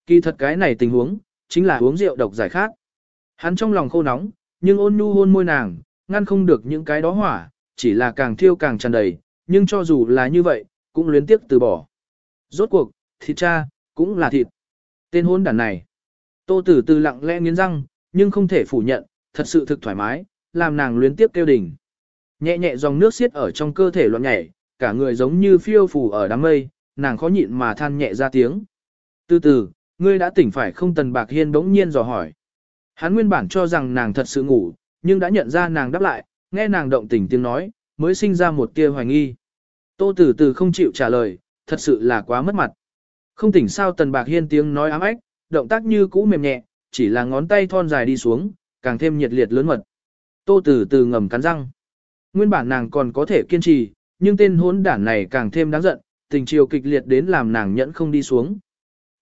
Kỳ thật cái này tình huống, chính là uống rượu độc giải khát. Hắn trong lòng khô nóng, nhưng ôn nhu hôn môi nàng, ngăn không được những cái đó hỏa, chỉ là càng thiêu càng tràn đầy, nhưng cho dù là như vậy, cũng luyến tiếc từ bỏ. Rốt cuộc, thịt cha, cũng là thịt. Tên hôn đàn này. Tô tử từ lặng lẽ nghiến răng, nhưng không thể phủ nhận, thật sự thực thoải mái, làm nàng luyến tiếp kêu đỉnh. Nhẹ nhẹ dòng nước xiết ở trong cơ thể loạn nhảy, cả người giống như phiêu phù ở đám mây, nàng khó nhịn mà than nhẹ ra tiếng. Từ từ, ngươi đã tỉnh phải không tần bạc hiên bỗng nhiên dò hỏi. Hắn nguyên bản cho rằng nàng thật sự ngủ, nhưng đã nhận ra nàng đáp lại, nghe nàng động tình tiếng nói, mới sinh ra một tia hoài nghi. Tô Tử tử không chịu trả lời, thật sự là quá mất mặt. Không tỉnh sao Tần Bạc Hiên tiếng nói ám ách, động tác như cũ mềm nhẹ, chỉ là ngón tay thon dài đi xuống, càng thêm nhiệt liệt lớn mật. Tô Tử tử ngầm cắn răng. Nguyên bản nàng còn có thể kiên trì, nhưng tên hỗn đản này càng thêm đáng giận, tình chiều kịch liệt đến làm nàng nhẫn không đi xuống.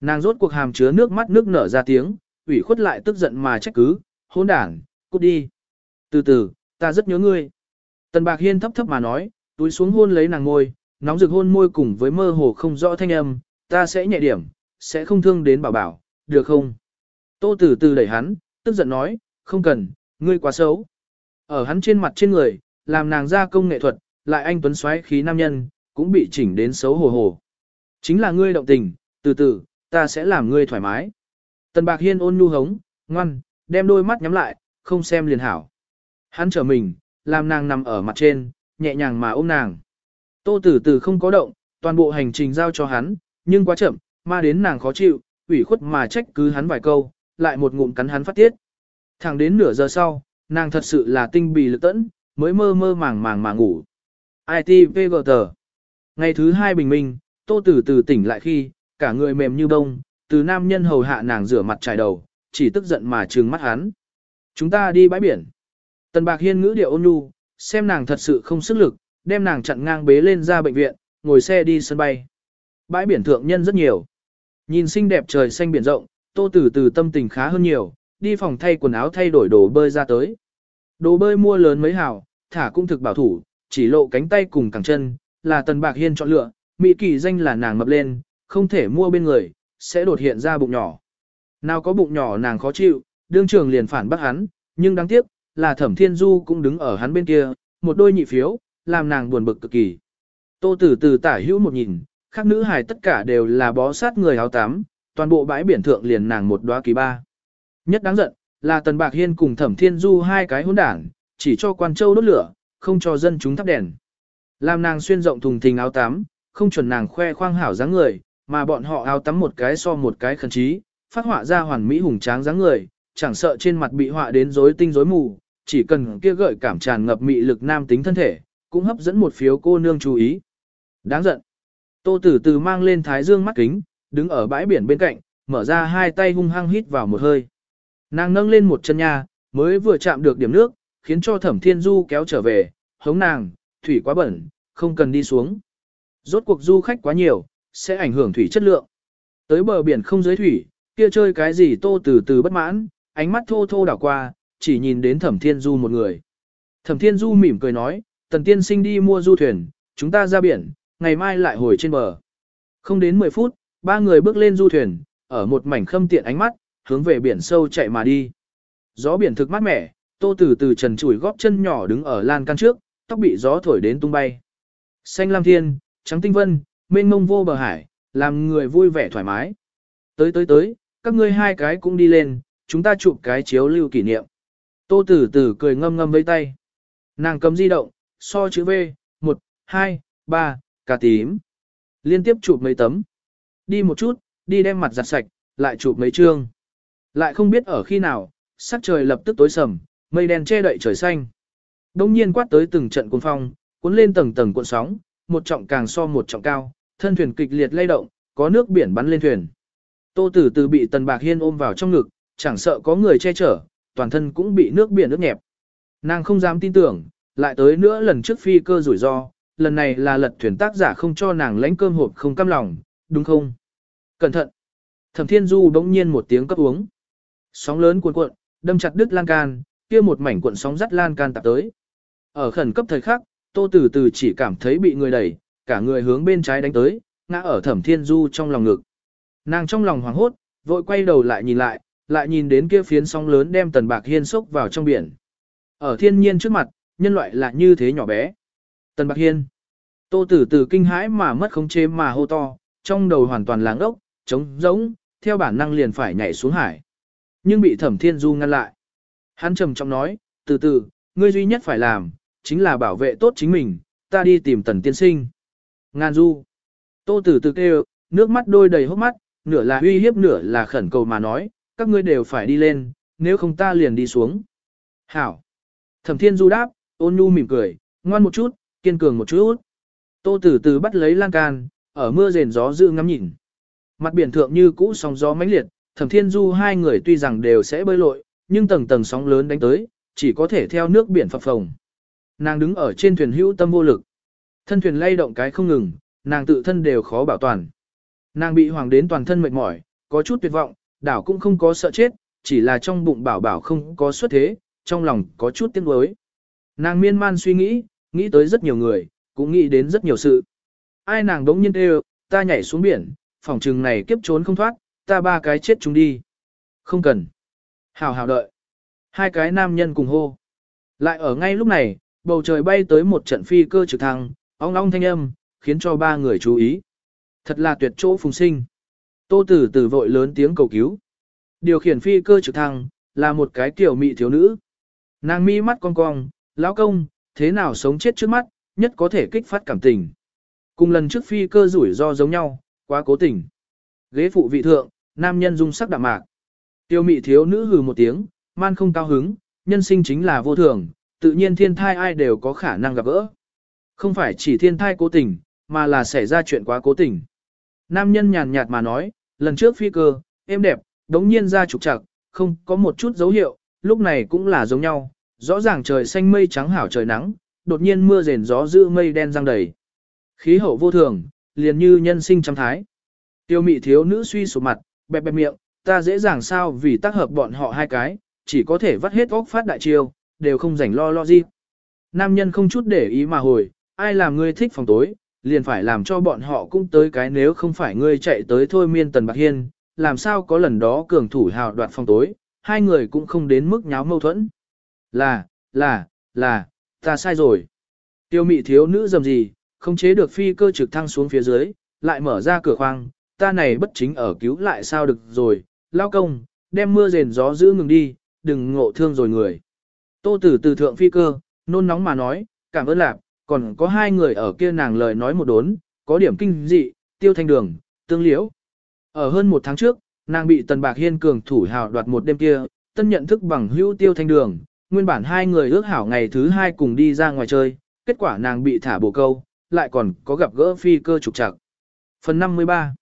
Nàng rốt cuộc hàm chứa nước mắt nước nở ra tiếng, ủy khuất lại tức giận mà trách cứ, hỗn đản, cút đi. Từ từ, ta rất nhớ ngươi. Tần Bạc Hiên thấp thấp mà nói, túi xuống hôn lấy nàng ngôi, nóng rực hôn môi cùng với mơ hồ không rõ thanh âm, ta sẽ nhẹ điểm, sẽ không thương đến bảo bảo, được không? Tô từ từ đẩy hắn, tức giận nói, không cần, ngươi quá xấu. Ở hắn trên mặt trên người, làm nàng ra công nghệ thuật, lại anh tuấn xoáy khí nam nhân, cũng bị chỉnh đến xấu hổ hổ. Chính là ngươi động tình, từ từ, ta sẽ làm ngươi thoải mái. Tần Bạc Hiên ôn nhu hống, ngoan, đem đôi mắt nhắm lại, không xem liền hảo. Hắn trở mình, làm nàng nằm ở mặt trên, nhẹ nhàng mà ôm nàng. Tô Tử Tử không có động, toàn bộ hành trình giao cho hắn, nhưng quá chậm, ma đến nàng khó chịu, ủy khuất mà trách cứ hắn vài câu, lại một ngụm cắn hắn phát tiết. Thẳng đến nửa giờ sau, nàng thật sự là tinh bì lực tẫn, mới mơ mơ màng màng mà ngủ. ITVGT Ngày thứ hai bình minh, Tô Tử Tử tỉnh lại khi, cả người mềm như bông, từ nam nhân hầu hạ nàng rửa mặt trải đầu, chỉ tức giận mà trừng mắt hắn. Chúng ta đi bãi biển. Tần Bạc Hiên ngữ điệu ôn nhu, xem nàng thật sự không sức lực, đem nàng chặn ngang bế lên ra bệnh viện, ngồi xe đi sân bay. Bãi biển thượng nhân rất nhiều. Nhìn xinh đẹp trời xanh biển rộng, Tô Tử Từ tâm tình khá hơn nhiều, đi phòng thay quần áo thay đổi đồ bơi ra tới. Đồ bơi mua lớn mấy hào, thả cũng thực bảo thủ, chỉ lộ cánh tay cùng cẳng chân, là Tần Bạc Hiên chọn lựa, mỹ kỳ danh là nàng mập lên, không thể mua bên người, sẽ đột hiện ra bụng nhỏ. Nào có bụng nhỏ nàng khó chịu, đương trường liền phản bác hắn, nhưng đáng tiếc, là thẩm thiên du cũng đứng ở hắn bên kia, một đôi nhị phiếu, làm nàng buồn bực cực kỳ. Tô tử từ tả hữu một nhìn, các nữ hài tất cả đều là bó sát người áo tắm, toàn bộ bãi biển thượng liền nàng một đóa kỳ ba. Nhất đáng giận, là Tần Bạc Hiên cùng Thẩm Thiên Du hai cái hỗn đảng, chỉ cho quan châu đốt lửa, không cho dân chúng thắp đèn. Làm nàng xuyên rộng thùng thình áo tắm, không chuẩn nàng khoe khoang hảo dáng người, mà bọn họ áo tắm một cái so một cái khẩn trí, phát họa ra hoàn mỹ hùng tráng dáng người, chẳng sợ trên mặt bị họa đến rối tinh rối mù, chỉ cần kia gợi cảm tràn ngập mị lực nam tính thân thể, cũng hấp dẫn một phiếu cô nương chú ý. Đáng giận. Tô Tử Từ mang lên thái dương mắt kính, đứng ở bãi biển bên cạnh, mở ra hai tay hung hăng hít vào một hơi. Nàng nâng lên một chân nha, mới vừa chạm được điểm nước, khiến cho Thẩm Thiên Du kéo trở về, hống nàng, thủy quá bẩn, không cần đi xuống. Rốt cuộc du khách quá nhiều, sẽ ảnh hưởng thủy chất lượng. Tới bờ biển không dưới thủy, kia chơi cái gì Tô Tử Từ bất mãn, ánh mắt thô thô đảo qua, chỉ nhìn đến Thẩm Thiên Du một người. Thẩm Thiên Du mỉm cười nói, Tần Tiên Sinh đi mua du thuyền, chúng ta ra biển, ngày mai lại hồi trên bờ. Không đến 10 phút, ba người bước lên du thuyền, ở một mảnh khâm tiện ánh mắt, hướng về biển sâu chạy mà đi. Gió biển thực mát mẻ, Tô Tử từ trần chủi góp chân nhỏ đứng ở lan can trước, tóc bị gió thổi đến tung bay. Xanh lam thiên, trắng tinh vân, mênh mông vô bờ hải, làm người vui vẻ thoải mái. Tới tới tới, các ngươi hai cái cũng đi lên, chúng ta chụp cái chiếu lưu kỷ niệm. Tô Tử Tử cười ngâm ngâm với tay. Nàng cầm di động, so chữ V, 1, 2, 3, cả tím. Liên tiếp chụp mấy tấm. Đi một chút, đi đem mặt giặt sạch, lại chụp mấy chương. Lại không biết ở khi nào, sắc trời lập tức tối sầm, mây đen che đậy trời xanh. Đông nhiên quát tới từng trận cuồng phong, cuốn lên tầng tầng cuộn sóng, một trọng càng so một trọng cao, thân thuyền kịch liệt lay động, có nước biển bắn lên thuyền. Tô Tử Từ bị Tần Bạc Hiên ôm vào trong ngực, chẳng sợ có người che chở, toàn thân cũng bị nước biển ướt nhẹp. Nàng không dám tin tưởng, lại tới nữa lần trước phi cơ rủi ro, lần này là lật thuyền tác giả không cho nàng lãnh cơm hộp không cam lòng, đúng không? Cẩn thận! Thẩm Thiên Du bỗng nhiên một tiếng cấp uống. Sóng lớn cuộn cuộn, đâm chặt đứt lan can, kia một mảnh cuộn sóng dắt lan can tạp tới. Ở khẩn cấp thời khắc, Tô Tử Từ chỉ cảm thấy bị người đẩy, cả người hướng bên trái đánh tới, ngã ở Thẩm Thiên Du trong lòng ngực. Nàng trong lòng hoảng hốt, vội quay đầu lại nhìn lại, lại nhìn đến kia phiến sóng lớn đem Tần Bạc Hiên sốc vào trong biển. Ở thiên nhiên trước mặt, nhân loại là như thế nhỏ bé. Tần Bạc Hiên. Tô Tử Từ kinh hãi mà mất khống chế mà hô to, trong đầu hoàn toàn láng ốc, trống rỗng, theo bản năng liền phải nhảy xuống hải. Nhưng bị thẩm thiên du ngăn lại. Hắn trầm trọng nói, từ từ, ngươi duy nhất phải làm, chính là bảo vệ tốt chính mình, ta đi tìm tần tiên sinh. Ngan du. Tô tử từ kêu, nước mắt đôi đầy hốc mắt, nửa là uy hiếp nửa là khẩn cầu mà nói, các ngươi đều phải đi lên, nếu không ta liền đi xuống. Hảo. Thẩm thiên du đáp, ôn nhu mỉm cười, ngoan một chút, kiên cường một chút. Tô tử từ bắt lấy lan can, ở mưa rền gió dữ ngắm nhìn. Mặt biển thượng như cũ sóng gió mãnh liệt, thẩm thiên du hai người tuy rằng đều sẽ bơi lội, nhưng tầng tầng sóng lớn đánh tới, chỉ có thể theo nước biển phập phồng. Nàng đứng ở trên thuyền hữu tâm vô lực. Thân thuyền lay động cái không ngừng, nàng tự thân đều khó bảo toàn. Nàng bị hoàng đến toàn thân mệt mỏi, có chút tuyệt vọng, đảo cũng không có sợ chết, chỉ là trong bụng bảo bảo không có xuất thế, trong lòng có chút tiếc nuối. Nàng miên man suy nghĩ, nghĩ tới rất nhiều người, cũng nghĩ đến rất nhiều sự. Ai nàng đống nhiên kêu, ta nhảy xuống biển, phòng trừng này kiếp trốn không thoát, ta ba cái chết chúng đi. Không cần. Hào hào đợi. Hai cái nam nhân cùng hô. Lại ở ngay lúc này, bầu trời bay tới một trận phi cơ trực thăng, ong ong thanh âm, khiến cho ba người chú ý. Thật là tuyệt chỗ phùng sinh. Tô Tử Tử vội lớn tiếng cầu cứu. Điều khiển phi cơ trực thăng, là một cái tiểu mị thiếu nữ. Nàng mi mắt cong cong, lão công, thế nào sống chết trước mắt, nhất có thể kích phát cảm tình. Cùng lần trước phi cơ rủi ro giống nhau, quá cố tình. Ghế phụ vị thượng, nam nhân dung sắc đạm mạc. Tiêu mị thiếu nữ hừ một tiếng, man không cao hứng, nhân sinh chính là vô thường, tự nhiên thiên thai ai đều có khả năng gặp gỡ. Không phải chỉ thiên thai cố tình, mà là xảy ra chuyện quá cố tình. Nam nhân nhàn nhạt mà nói, lần trước phi cơ, êm đẹp, đống nhiên ra trục trặc, không có một chút dấu hiệu, lúc này cũng là giống nhau, rõ ràng trời xanh mây trắng hảo trời nắng, đột nhiên mưa rền gió dữ mây đen răng đầy. Khí hậu vô thường, liền như nhân sinh trăm thái. Tiêu mị thiếu nữ suy sụp mặt, bẹp bẹp miệng, ta dễ dàng sao vì tác hợp bọn họ hai cái, chỉ có thể vắt hết óc phát đại chiêu, đều không rảnh lo lo gì. Nam nhân không chút để ý mà hồi, ai làm ngươi thích phòng tối, liền phải làm cho bọn họ cũng tới cái nếu không phải ngươi chạy tới thôi miên tần bạc hiên, làm sao có lần đó cường thủ hào đoạt phòng tối, hai người cũng không đến mức nháo mâu thuẫn. Là, là, là, ta sai rồi. Tiêu mị thiếu nữ dầm gì, không chế được phi cơ trực thăng xuống phía dưới, lại mở ra cửa khoang, ta này bất chính ở cứu lại sao được rồi, lao công, đem mưa rền gió giữ ngừng đi, đừng ngộ thương rồi người. Tô tử từ thượng phi cơ, nôn nóng mà nói, cảm ơn lạc, còn có hai người ở kia nàng lời nói một đốn, có điểm kinh dị, tiêu thanh đường, tương liễu. Ở hơn một tháng trước, nàng bị tần bạc hiên cường thủ hào đoạt một đêm kia, tân nhận thức bằng hữu tiêu thanh đường, nguyên bản hai người ước hảo ngày thứ hai cùng đi ra ngoài chơi, kết quả nàng bị thả bồ câu, lại còn có gặp gỡ phi cơ trục trặc. Phần 53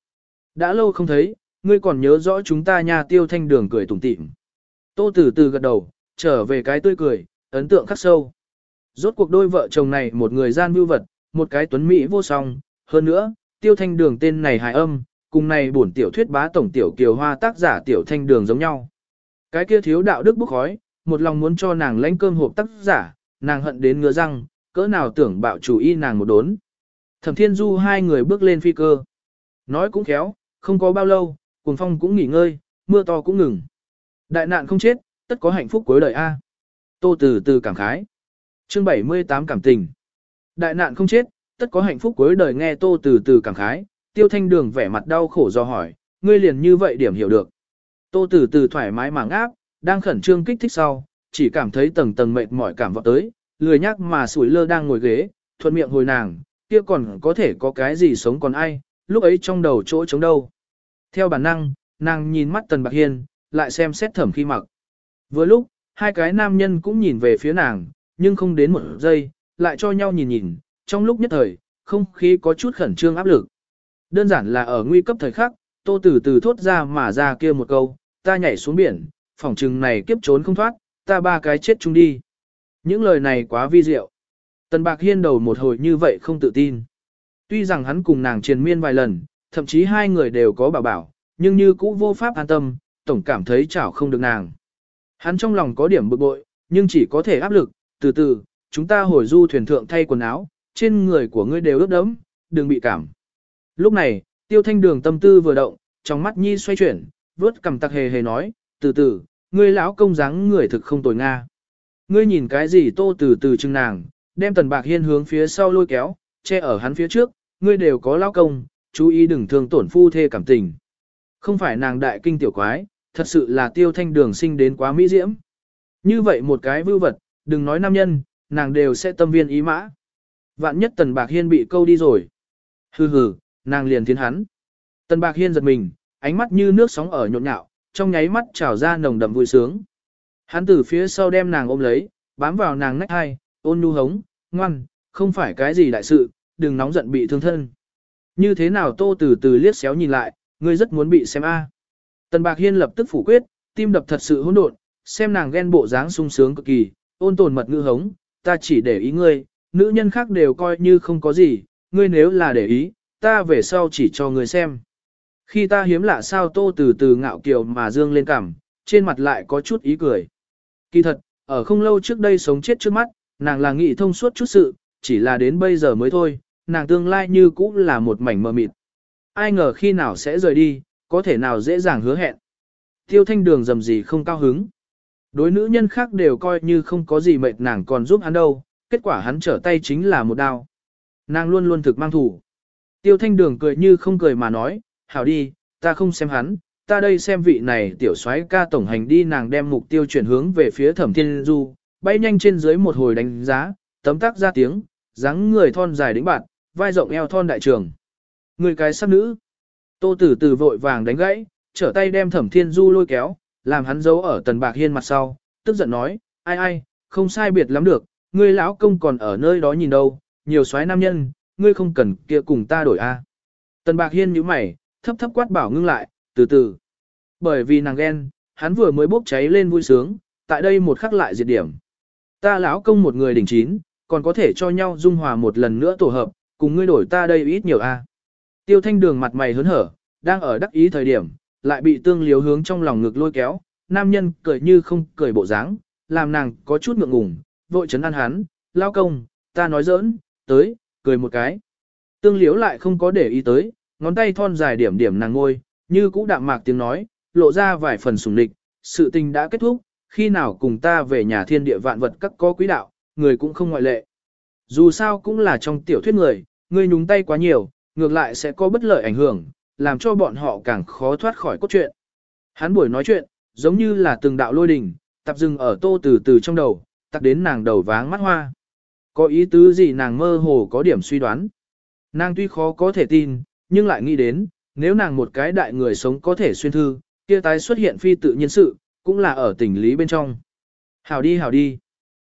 Đã lâu không thấy, ngươi còn nhớ rõ chúng ta nha tiêu thanh đường cười tủm tỉm. Tô từ Từ gật đầu, trở về cái tươi cười, ấn tượng khắc sâu. Rốt cuộc đôi vợ chồng này một người gian mưu vật, một cái tuấn mỹ vô song, hơn nữa, tiêu thanh đường tên này hài âm, cùng này bổn tiểu thuyết bá tổng tiểu kiều hoa tác giả tiểu thanh đường giống nhau. Cái kia thiếu đạo đức bức khói, một lòng muốn cho nàng lãnh cơm hộp tác giả, nàng hận đến ngứa răng, cỡ nào tưởng bạo chủ y nàng một đốn. Thẩm Thiên Du hai người bước lên phi cơ. Nói cũng khéo, không có bao lâu, cuồng phong cũng nghỉ ngơi, mưa to cũng ngừng. Đại nạn không chết, tất có hạnh phúc cuối đời A. Tô từ từ cảm khái. Chương 78 cảm tình. Đại nạn không chết, tất có hạnh phúc cuối đời nghe tô từ từ cảm khái. Tiêu thanh đường vẻ mặt đau khổ do hỏi, ngươi liền như vậy điểm hiểu được. Tô từ từ thoải mái mà áp, đang khẩn trương kích thích sau, chỉ cảm thấy tầng tầng mệt mỏi cảm vọt tới, lười nhắc mà sủi lơ đang ngồi ghế, thuận miệng hồi nàng, kia còn có thể có cái gì sống còn ai, lúc ấy trong đầu chỗ trống đâu. Theo bản năng, nàng nhìn mắt Tần Bạc Hiên, lại xem xét thẩm khi mặc. Vừa lúc, hai cái nam nhân cũng nhìn về phía nàng, nhưng không đến một giây, lại cho nhau nhìn nhìn, trong lúc nhất thời, không khí có chút khẩn trương áp lực. Đơn giản là ở nguy cấp thời khắc, tô từ từ thốt ra mà ra kia một câu, ta nhảy xuống biển, phòng trừng này kiếp trốn không thoát, ta ba cái chết chung đi. Những lời này quá vi diệu. Tần Bạc Hiên đầu một hồi như vậy không tự tin. Tuy rằng hắn cùng nàng triền miên vài lần, thậm chí hai người đều có bảo bảo, nhưng như cũ vô pháp an tâm, tổng cảm thấy chảo không được nàng. Hắn trong lòng có điểm bực bội, nhưng chỉ có thể áp lực, từ từ, chúng ta hồi du thuyền thượng thay quần áo, trên người của ngươi đều ướt đẫm, đừng bị cảm. Lúc này, tiêu thanh đường tâm tư vừa động, trong mắt nhi xoay chuyển, vuốt cầm tặc hề hề nói, từ từ, ngươi lão công dáng người thực không tồi nga. Ngươi nhìn cái gì tô từ từ chừng nàng, đem tần bạc hiên hướng phía sau lôi kéo, che ở hắn phía trước, ngươi đều có lão công, chú ý đừng thương tổn phu thê cảm tình. Không phải nàng đại kinh tiểu quái, thật sự là tiêu thanh đường sinh đến quá mỹ diễm. Như vậy một cái vưu vật, đừng nói nam nhân, nàng đều sẽ tâm viên ý mã. Vạn nhất Tần Bạc Hiên bị câu đi rồi. Hừ hừ, nàng liền tiến hắn. Tần Bạc Hiên giật mình, ánh mắt như nước sóng ở nhộn nhạo, trong nháy mắt trào ra nồng đậm vui sướng. Hắn từ phía sau đem nàng ôm lấy, bám vào nàng nách hai, ôn nhu hống, ngoan, không phải cái gì đại sự, đừng nóng giận bị thương thân. Như thế nào tô từ từ liếc xéo nhìn lại, ngươi rất muốn bị xem a. À. Tần Bạc Hiên lập tức phủ quyết, tim đập thật sự hỗn độn, xem nàng ghen bộ dáng sung sướng cực kỳ, ôn tồn mật ngữ hống, ta chỉ để ý ngươi, nữ nhân khác đều coi như không có gì, ngươi nếu là để ý, ta về sau chỉ cho ngươi xem. Khi ta hiếm lạ sao tô từ từ ngạo kiều mà dương lên cằm, trên mặt lại có chút ý cười. Kỳ thật, ở không lâu trước đây sống chết trước mắt, nàng là nghị thông suốt chút sự, chỉ là đến bây giờ mới thôi, nàng tương lai như cũ là một mảnh mờ mịt. Ai ngờ khi nào sẽ rời đi, có thể nào dễ dàng hứa hẹn. Tiêu thanh đường dầm gì không cao hứng. Đối nữ nhân khác đều coi như không có gì mệt nàng còn giúp hắn đâu, kết quả hắn trở tay chính là một đao. Nàng luôn luôn thực mang thủ. Tiêu thanh đường cười như không cười mà nói, hảo đi, ta không xem hắn, ta đây xem vị này tiểu soái ca tổng hành đi nàng đem mục tiêu chuyển hướng về phía thẩm thiên du, bay nhanh trên dưới một hồi đánh giá, tấm tắc ra tiếng, dáng người thon dài đĩnh bạn, vai rộng eo thon đại trường. Người cái sắc nữ. Tô tử tử vội vàng đánh gãy, trở tay đem thẩm thiên du lôi kéo, làm hắn giấu ở tần bạc hiên mặt sau, tức giận nói, ai ai, không sai biệt lắm được, ngươi lão công còn ở nơi đó nhìn đâu, nhiều soái nam nhân, ngươi không cần kia cùng ta đổi a. Tần bạc hiên nhíu mày, thấp thấp quát bảo ngưng lại, từ từ. Bởi vì nàng ghen, hắn vừa mới bốc cháy lên vui sướng, tại đây một khắc lại diệt điểm. Ta lão công một người đỉnh chín, còn có thể cho nhau dung hòa một lần nữa tổ hợp, cùng ngươi đổi ta đây ít nhiều a. Tiêu thanh đường mặt mày hớn hở, đang ở đắc ý thời điểm, lại bị tương liếu hướng trong lòng ngực lôi kéo, nam nhân cười như không cười bộ dáng, làm nàng có chút ngượng ngùng, vội chấn an hắn, lao công, ta nói giỡn, tới, cười một cái. Tương liếu lại không có để ý tới, ngón tay thon dài điểm điểm nàng ngôi, như cũ đạm mạc tiếng nói, lộ ra vài phần sùng địch, sự tình đã kết thúc, khi nào cùng ta về nhà thiên địa vạn vật các có quý đạo, người cũng không ngoại lệ. Dù sao cũng là trong tiểu thuyết người, người nhúng tay quá nhiều, ngược lại sẽ có bất lợi ảnh hưởng, làm cho bọn họ càng khó thoát khỏi cốt truyện. Hắn buổi nói chuyện, giống như là từng đạo lôi đình, tập dừng ở tô từ từ trong đầu, tập đến nàng đầu váng mắt hoa. Có ý tứ gì nàng mơ hồ có điểm suy đoán. Nàng tuy khó có thể tin, nhưng lại nghĩ đến, nếu nàng một cái đại người sống có thể xuyên thư, kia tái xuất hiện phi tự nhiên sự, cũng là ở tình lý bên trong. Hảo đi hảo đi.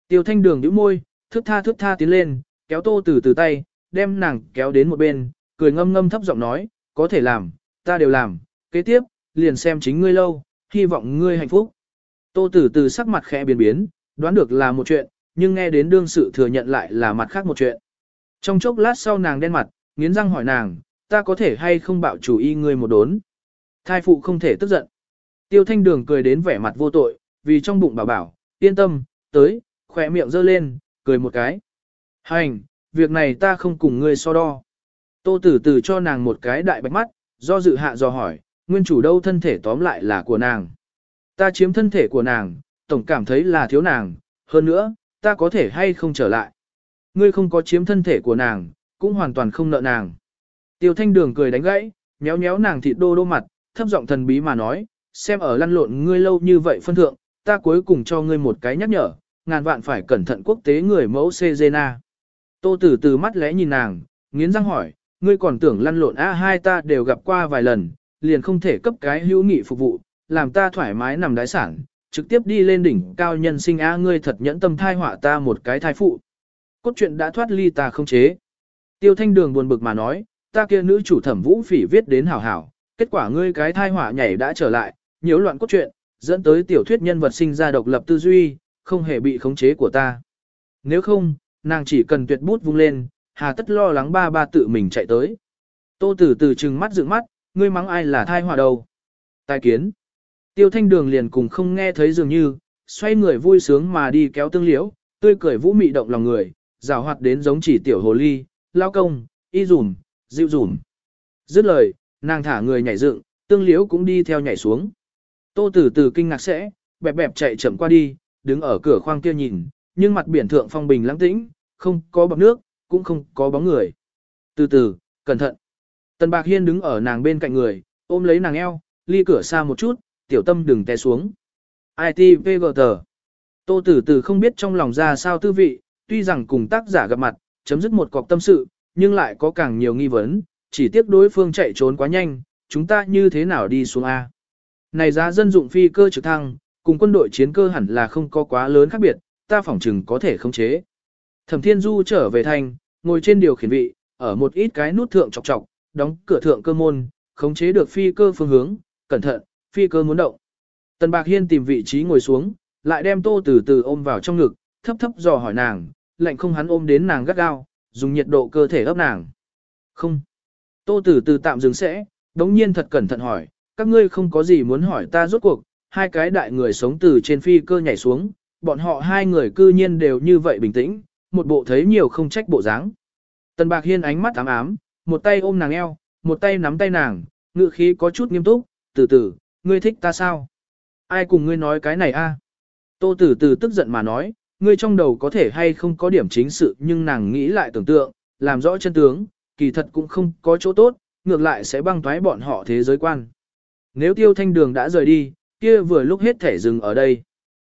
Tiêu thanh đường nhíu môi, thước tha thước tha tiến lên, kéo tô từ từ tay, đem nàng kéo đến một bên, cười ngâm ngâm thấp giọng nói, có thể làm, ta đều làm, kế tiếp, liền xem chính ngươi lâu, hy vọng ngươi hạnh phúc. Tô tử từ sắc mặt khẽ biến biến, đoán được là một chuyện, nhưng nghe đến đương sự thừa nhận lại là mặt khác một chuyện. Trong chốc lát sau nàng đen mặt, nghiến răng hỏi nàng, ta có thể hay không bạo chủ y ngươi một đốn. Thai phụ không thể tức giận. Tiêu thanh đường cười đến vẻ mặt vô tội, vì trong bụng bảo bảo, yên tâm, tới, khỏe miệng giơ lên, cười một cái. Hành, việc này ta không cùng ngươi so đo. Tô tử Tử cho nàng một cái đại bạch mắt, do dự hạ do hỏi, nguyên chủ đâu thân thể tóm lại là của nàng. Ta chiếm thân thể của nàng, tổng cảm thấy là thiếu nàng, hơn nữa, ta có thể hay không trở lại. Ngươi không có chiếm thân thể của nàng, cũng hoàn toàn không nợ nàng. Tiêu thanh đường cười đánh gãy, méo méo nàng thịt đô đô mặt, thấp giọng thần bí mà nói, xem ở lăn lộn ngươi lâu như vậy phân thượng, ta cuối cùng cho ngươi một cái nhắc nhở, ngàn vạn phải cẩn thận quốc tế người mẫu Cezena. Tô tử từ mắt lẽ nhìn nàng, nghiến răng hỏi, ngươi còn tưởng lăn lộn a hai ta đều gặp qua vài lần, liền không thể cấp cái hữu nghị phục vụ, làm ta thoải mái nằm đái sản, trực tiếp đi lên đỉnh cao nhân sinh a ngươi thật nhẫn tâm thai họa ta một cái thai phụ. Cốt truyện đã thoát ly ta không chế. Tiêu thanh đường buồn bực mà nói, ta kia nữ chủ thẩm vũ phỉ viết đến hảo hảo, kết quả ngươi cái thai họa nhảy đã trở lại, nhiễu loạn cốt truyện, dẫn tới tiểu thuyết nhân vật sinh ra độc lập tư duy, không hề bị khống chế của ta. Nếu không, nàng chỉ cần tuyệt bút vung lên, hà tất lo lắng ba ba tự mình chạy tới. Tô tử từ trừng mắt dựng mắt, ngươi mắng ai là thai họa đâu. Tài kiến. Tiêu thanh đường liền cùng không nghe thấy dường như, xoay người vui sướng mà đi kéo tương liễu, tươi cười vũ mị động lòng người, rào hoạt đến giống chỉ tiểu hồ ly, lao công, y rùm, dịu rùm. Dứt lời, nàng thả người nhảy dựng, tương liễu cũng đi theo nhảy xuống. Tô tử từ kinh ngạc sẽ, bẹp bẹp chạy chậm qua đi, đứng ở cửa khoang kia nhìn, nhưng mặt biển thượng phong bình lãng tĩnh, không có bọc nước, cũng không có bóng người. Từ từ, cẩn thận. Tần Bạc Hiên đứng ở nàng bên cạnh người, ôm lấy nàng eo, ly cửa xa một chút, tiểu tâm đừng té xuống. ITVGT Tô Tử Tử không biết trong lòng ra sao tư vị, tuy rằng cùng tác giả gặp mặt, chấm dứt một cọc tâm sự, nhưng lại có càng nhiều nghi vấn, chỉ tiếc đối phương chạy trốn quá nhanh, chúng ta như thế nào đi xuống A. Này giá dân dụng phi cơ trực thăng, cùng quân đội chiến cơ hẳn là không có quá lớn khác biệt, ta phỏng chừng có thể khống chế. Thẩm Thiên Du trở về thành, ngồi trên điều khiển vị, ở một ít cái nút thượng chọc chọc, đóng cửa thượng cơ môn, khống chế được phi cơ phương hướng, cẩn thận, phi cơ muốn động. Tần Bạc Hiên tìm vị trí ngồi xuống, lại đem tô từ từ ôm vào trong ngực, thấp thấp dò hỏi nàng, lạnh không hắn ôm đến nàng gắt gao, dùng nhiệt độ cơ thể ấp nàng. Không. Tô từ từ tạm dừng sẽ, đống nhiên thật cẩn thận hỏi, các ngươi không có gì muốn hỏi ta rốt cuộc, hai cái đại người sống từ trên phi cơ nhảy xuống, bọn họ hai người cư nhiên đều như vậy bình tĩnh, một bộ thấy nhiều không trách bộ dáng. Tần Bạc Hiên ánh mắt ám ám, một tay ôm nàng eo, một tay nắm tay nàng, ngựa khí có chút nghiêm túc, từ từ, ngươi thích ta sao? Ai cùng ngươi nói cái này a? Tô Tử Từ tức giận mà nói, ngươi trong đầu có thể hay không có điểm chính sự nhưng nàng nghĩ lại tưởng tượng, làm rõ chân tướng, kỳ thật cũng không có chỗ tốt, ngược lại sẽ băng thoái bọn họ thế giới quan. Nếu tiêu thanh đường đã rời đi, kia vừa lúc hết thể dừng ở đây.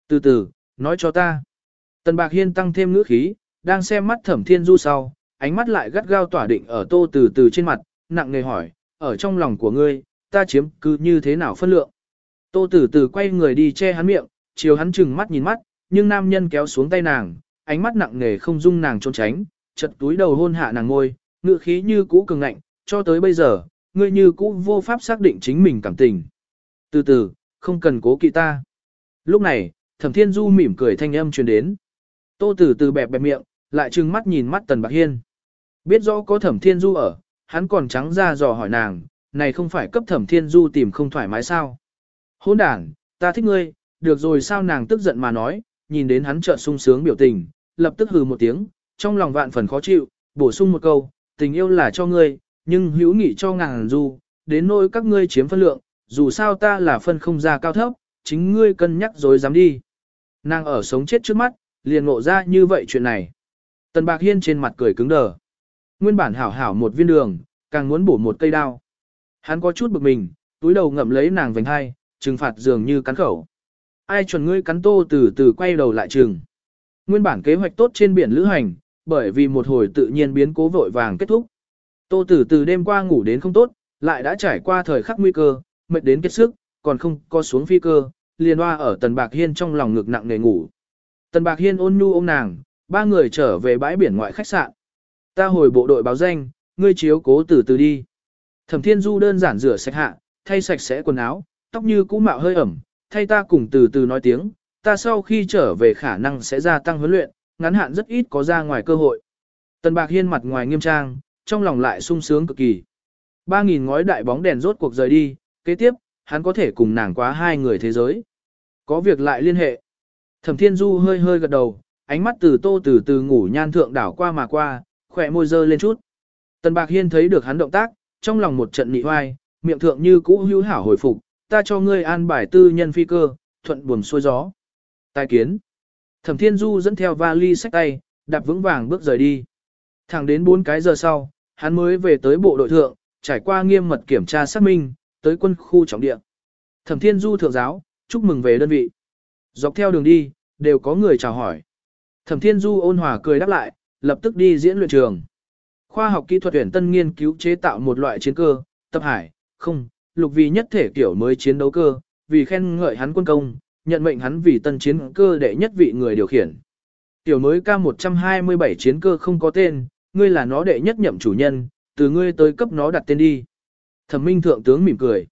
Từ từ, nói cho ta. Tần Bạc Hiên tăng thêm ngữ khí, đang xem mắt thẩm thiên du sau, ánh mắt lại gắt gao tỏa định ở tô từ từ trên mặt, nặng nề hỏi, ở trong lòng của ngươi, ta chiếm cứ như thế nào phân lượng. Tô Từ từ quay người đi che hắn miệng, chiều hắn chừng mắt nhìn mắt, nhưng nam nhân kéo xuống tay nàng, ánh mắt nặng nề không dung nàng trốn tránh, chật túi đầu hôn hạ nàng ngôi, ngựa khí như cũ cường ngạnh, cho tới bây giờ, ngươi như cũ vô pháp xác định chính mình cảm tình. Từ từ, không cần cố kỵ ta. Lúc này, thẩm thiên du mỉm cười thanh âm truyền đến. Tô Từ từ bẹp bẹp miệng, lại trừng mắt nhìn mắt tần bạc hiên. Biết rõ có thẩm thiên du ở, hắn còn trắng ra dò hỏi nàng, này không phải cấp thẩm thiên du tìm không thoải mái sao. Hôn đàn, ta thích ngươi, được rồi sao nàng tức giận mà nói, nhìn đến hắn chợt sung sướng biểu tình, lập tức hừ một tiếng, trong lòng vạn phần khó chịu, bổ sung một câu, tình yêu là cho ngươi, nhưng hữu nghị cho ngàn du, đến nỗi các ngươi chiếm phân lượng, dù sao ta là phân không ra cao thấp, chính ngươi cân nhắc rồi dám đi. Nàng ở sống chết trước mắt, liền ngộ ra như vậy chuyện này. Tần Bạc Hiên trên mặt cười cứng đờ. Nguyên bản hảo hảo một viên đường, càng muốn bổ một cây đao. Hắn có chút bực mình, túi đầu ngậm lấy nàng vành hai, trừng phạt dường như cắn khẩu. Ai chuẩn ngươi cắn tô từ từ quay đầu lại trừng. Nguyên bản kế hoạch tốt trên biển lữ hành, bởi vì một hồi tự nhiên biến cố vội vàng kết thúc. Tô từ từ đêm qua ngủ đến không tốt, lại đã trải qua thời khắc nguy cơ, mệt đến kết sức, còn không có xuống phi cơ, liền hoa ở Tần Bạc Hiên trong lòng ngực nặng nề ngủ. Tần Bạc Hiên ôn nhu ôm nàng, ba người trở về bãi biển ngoại khách sạn. Ta hồi bộ đội báo danh, ngươi chiếu cố từ từ đi. Thẩm Thiên Du đơn giản rửa sạch hạ, thay sạch sẽ quần áo, tóc như cũ mạo hơi ẩm, thay ta cùng từ từ nói tiếng, ta sau khi trở về khả năng sẽ gia tăng huấn luyện, ngắn hạn rất ít có ra ngoài cơ hội. Tần Bạc Hiên mặt ngoài nghiêm trang, trong lòng lại sung sướng cực kỳ. Ba nghìn ngói đại bóng đèn rốt cuộc rời đi, kế tiếp, hắn có thể cùng nàng quá hai người thế giới. Có việc lại liên hệ. Thẩm Thiên Du hơi hơi gật đầu, ánh mắt từ tô từ từ ngủ nhan thượng đảo qua mà qua, khỏe môi dơ lên chút. Tần Bạc Hiên thấy được hắn động tác, trong lòng một trận nị hoai, miệng thượng như cũ hữu hảo hồi phục, ta cho ngươi an bài tư nhân phi cơ, thuận buồm xuôi gió. Tài kiến. Thẩm Thiên Du dẫn theo vali sách tay, đạp vững vàng bước rời đi. Thẳng đến 4 cái giờ sau, hắn mới về tới bộ đội thượng, trải qua nghiêm mật kiểm tra xác minh, tới quân khu trọng địa. Thẩm Thiên Du thượng giáo, chúc mừng về đơn vị. Dọc theo đường đi, đều có người chào hỏi. Thẩm Thiên Du ôn hòa cười đáp lại, lập tức đi diễn luyện trường. Khoa học kỹ thuật tuyển tân nghiên cứu chế tạo một loại chiến cơ, tập hải, không, lục vì nhất thể kiểu mới chiến đấu cơ, vì khen ngợi hắn quân công, nhận mệnh hắn vì tân chiến cơ đệ nhất vị người điều khiển. Tiểu mới K127 chiến cơ không có tên, ngươi là nó đệ nhất nhậm chủ nhân, từ ngươi tới cấp nó đặt tên đi. Thẩm minh thượng tướng mỉm cười.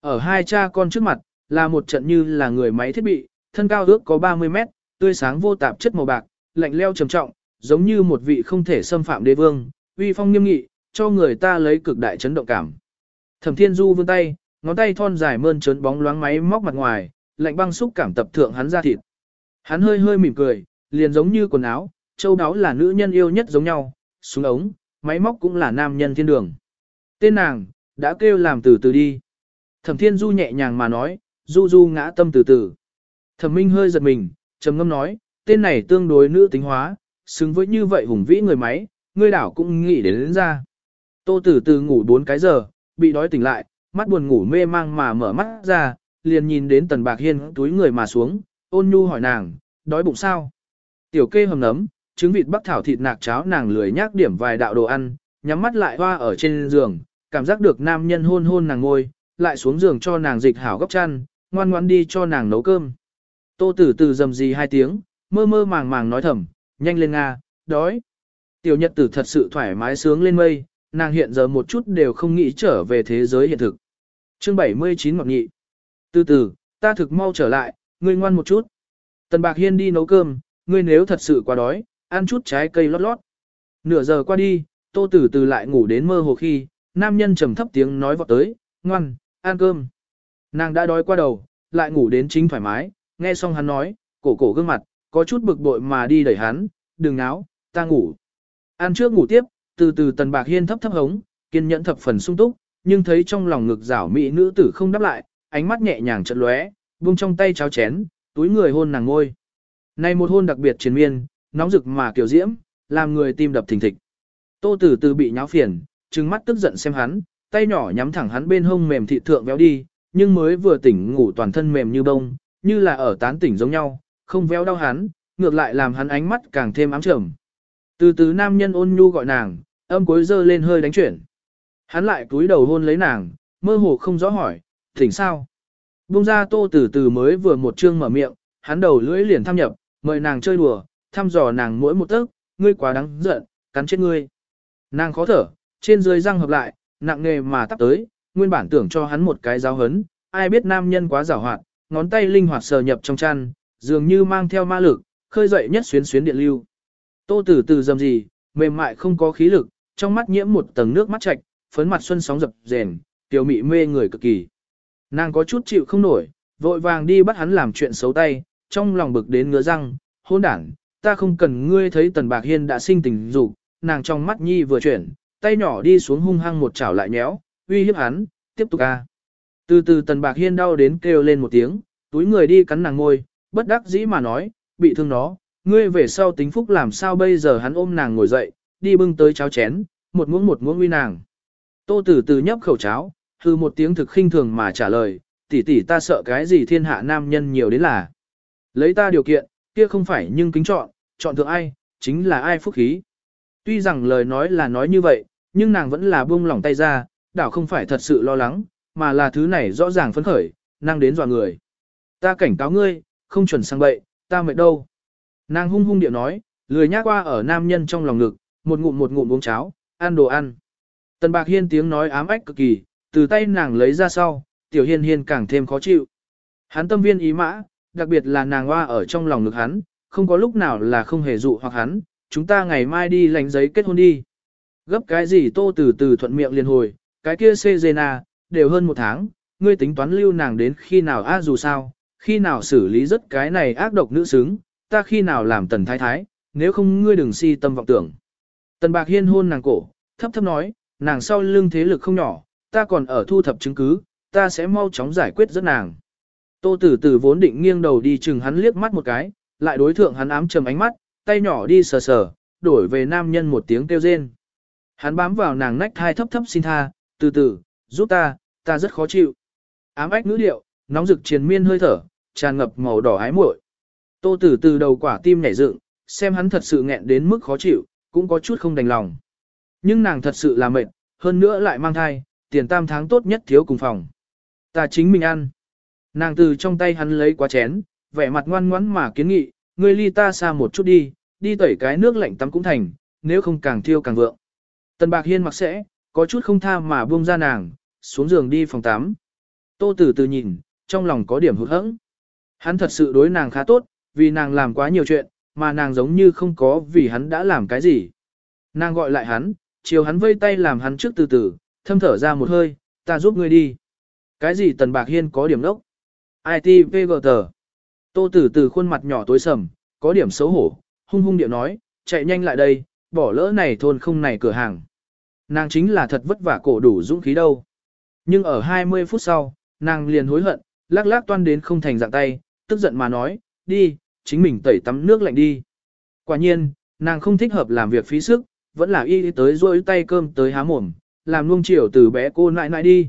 Ở hai cha con trước mặt, là một trận như là người máy thiết bị, thân cao ước có 30 mét, tươi sáng vô tạp chất màu bạc, lạnh leo trầm trọng, giống như một vị không thể xâm phạm đế vương, uy phong nghiêm nghị, cho người ta lấy cực đại chấn động cảm. Thẩm Thiên Du vươn tay, ngón tay thon dài mơn trớn bóng loáng máy móc mặt ngoài, lạnh băng xúc cảm tập thượng hắn ra thịt. Hắn hơi hơi mỉm cười, liền giống như quần áo, châu đáo là nữ nhân yêu nhất giống nhau, súng ống, máy móc cũng là nam nhân thiên đường. Tên nàng, đã kêu làm từ từ đi. Thẩm Thiên Du nhẹ nhàng mà nói, Du Du ngã tâm từ từ. Thẩm Minh hơi giật mình, trầm ngâm nói, tên này tương đối nữ tính hóa, xứng với như vậy hùng vĩ người máy, ngươi đảo cũng nghĩ đến, đến ra. Tô tử từ ngủ 4 cái giờ, bị đói tỉnh lại, mắt buồn ngủ mê mang mà mở mắt ra, liền nhìn đến tần bạc hiên túi người mà xuống, ôn nhu hỏi nàng, đói bụng sao? Tiểu kê hầm nấm, trứng vịt bắc thảo thịt nạc cháo nàng lười nhác điểm vài đạo đồ ăn, nhắm mắt lại hoa ở trên giường, cảm giác được nam nhân hôn hôn nàng ngôi, lại xuống giường cho nàng dịch hảo gấp chăn, ngoan ngoan đi cho nàng nấu cơm. Tô tử từ dầm gì hai tiếng, mơ mơ màng màng nói thầm, nhanh lên Nga, đói. Tiểu nhật tử thật sự thoải mái sướng lên mây, nàng hiện giờ một chút đều không nghĩ trở về thế giới hiện thực. Chương 79 Ngọc Nhị Từ từ, ta thực mau trở lại, ngươi ngoan một chút. Tần Bạc Hiên đi nấu cơm, ngươi nếu thật sự quá đói, ăn chút trái cây lót lót. Nửa giờ qua đi, tô tử từ lại ngủ đến mơ hồ khi, nam nhân trầm thấp tiếng nói vọt tới, ngoan, ăn cơm. Nàng đã đói qua đầu, lại ngủ đến chính thoải mái, nghe xong hắn nói, cổ cổ gương mặt, có chút bực bội mà đi đẩy hắn, đừng náo, ta ngủ. Ăn trước ngủ tiếp, từ từ tần bạc hiên thấp thấp hống, kiên nhẫn thập phần sung túc, nhưng thấy trong lòng ngực rảo mỹ nữ tử không đáp lại, ánh mắt nhẹ nhàng chợt lóe, buông trong tay cháo chén, túi người hôn nàng ngôi. Này một hôn đặc biệt triền miên, nóng rực mà kiểu diễm, làm người tim đập thình thịch. Tô tử từ bị nháo phiền, trừng mắt tức giận xem hắn, tay nhỏ nhắm thẳng hắn bên hông mềm thịt thượng véo đi, nhưng mới vừa tỉnh ngủ toàn thân mềm như bông, như là ở tán tỉnh giống nhau, không véo đau hắn, ngược lại làm hắn ánh mắt càng thêm ám trầm. Từ từ nam nhân ôn nhu gọi nàng, âm cuối dơ lên hơi đánh chuyển. Hắn lại cúi đầu hôn lấy nàng, mơ hồ không rõ hỏi, tỉnh sao? Bung ra tô từ từ mới vừa một chương mở miệng, hắn đầu lưỡi liền tham nhập, mời nàng chơi đùa, thăm dò nàng mỗi một tấc, ngươi quá đáng giận, cắn chết ngươi. Nàng khó thở, trên dưới răng hợp lại, nặng nề mà tắp tới, nguyên bản tưởng cho hắn một cái giáo hấn, ai biết nam nhân quá giàu hoạt, ngón tay linh hoạt sờ nhập trong chăn, dường như mang theo ma lực, khơi dậy nhất xuyến xuyến điện lưu. Tô tử từ dầm gì, mềm mại không có khí lực, trong mắt nhiễm một tầng nước mắt chạch, phấn mặt xuân sóng dập dềnh, tiểu mị mê người cực kỳ. Nàng có chút chịu không nổi, vội vàng đi bắt hắn làm chuyện xấu tay, trong lòng bực đến ngứa răng, hôn đảng, ta không cần ngươi thấy tần bạc hiên đã sinh tình dục, nàng trong mắt nhi vừa chuyển, tay nhỏ đi xuống hung hăng một chảo lại nhéo, uy hiếp hắn, tiếp tục à. Từ từ tần bạc hiên đau đến kêu lên một tiếng, túi người đi cắn nàng ngôi, bất đắc dĩ mà nói, bị thương nó, ngươi về sau tính phúc làm sao bây giờ hắn ôm nàng ngồi dậy, đi bưng tới cháo chén, một muỗng một muỗng uy nàng. Tô tử từ nhấp khẩu cháo, hư một tiếng thực khinh thường mà trả lời, tỷ tỷ ta sợ cái gì thiên hạ nam nhân nhiều đến là. Lấy ta điều kiện, kia không phải nhưng kính chọn, chọn thượng ai, chính là ai phúc khí. Tuy rằng lời nói là nói như vậy, nhưng nàng vẫn là buông lỏng tay ra, đảo không phải thật sự lo lắng, mà là thứ này rõ ràng phấn khởi, năng đến dọa người. Ta cảnh cáo ngươi, không chuẩn sang bậy, ta mệt đâu. Nàng hung hung điệu nói, lười nhác qua ở nam nhân trong lòng ngực, một ngụm một ngụm uống cháo, ăn đồ ăn. Tần bạc hiên tiếng nói ám ách cực kỳ, từ tay nàng lấy ra sau, tiểu hiên hiên càng thêm khó chịu. Hắn tâm viên ý mã, đặc biệt là nàng hoa ở trong lòng ngực hắn, không có lúc nào là không hề dụ hoặc hắn, chúng ta ngày mai đi lánh giấy kết hôn đi. Gấp cái gì tô từ từ thuận miệng liền hồi, cái kia xê Sejena, đều hơn một tháng, ngươi tính toán lưu nàng đến khi nào a dù sao, khi nào xử lý rất cái này ác độc nữ xứng, ta khi nào làm tần thái thái, nếu không ngươi đừng si tâm vọng tưởng. Tần bạc hiên hôn nàng cổ, thấp thấp nói, nàng sau lưng thế lực không nhỏ, ta còn ở thu thập chứng cứ, ta sẽ mau chóng giải quyết rất nàng. Tô tử tử vốn định nghiêng đầu đi chừng hắn liếc mắt một cái, lại đối thượng hắn ám trầm ánh mắt, tay nhỏ đi sờ sờ, đổi về nam nhân một tiếng kêu rên. Hắn bám vào nàng nách thai thấp thấp xin tha, từ từ, giúp ta, ta rất khó chịu. Ám ách ngữ điệu, nóng rực triền miên hơi thở, tràn ngập màu đỏ ái muội. Tô tử từ đầu quả tim nhảy dựng, xem hắn thật sự nghẹn đến mức khó chịu, cũng có chút không đành lòng. Nhưng nàng thật sự là mệt, hơn nữa lại mang thai, tiền tam tháng tốt nhất thiếu cùng phòng. Ta chính mình ăn. Nàng từ trong tay hắn lấy quá chén, vẻ mặt ngoan ngoãn mà kiến nghị, ngươi ly ta xa một chút đi, đi tẩy cái nước lạnh tắm cũng thành, nếu không càng thiêu càng vượng. Tần Bạc Hiên mặc sẽ, có chút không tha mà buông ra nàng, xuống giường đi phòng tắm. Tô Tử từ nhìn, trong lòng có điểm hụt hẫng. Hắn thật sự đối nàng khá tốt, vì nàng làm quá nhiều chuyện, mà nàng giống như không có vì hắn đã làm cái gì. Nàng gọi lại hắn, chiều hắn vây tay làm hắn trước từ từ, thâm thở ra một hơi, ta giúp ngươi đi. Cái gì Tần Bạc Hiên có điểm đốc? ITVG tờ. Tô Tử từ khuôn mặt nhỏ tối sầm, có điểm xấu hổ, hung hung điệu nói, chạy nhanh lại đây, bỏ lỡ này thôn không này cửa hàng. Nàng chính là thật vất vả cổ đủ dũng khí đâu. Nhưng ở 20 phút sau, nàng liền hối hận, lắc lắc toan đến không thành dạng tay, tức giận mà nói, đi, chính mình tẩy tắm nước lạnh đi. Quả nhiên, nàng không thích hợp làm việc phí sức, vẫn là y tới rôi tay cơm tới há mồm, làm nuông chiều từ bé cô nại nại đi.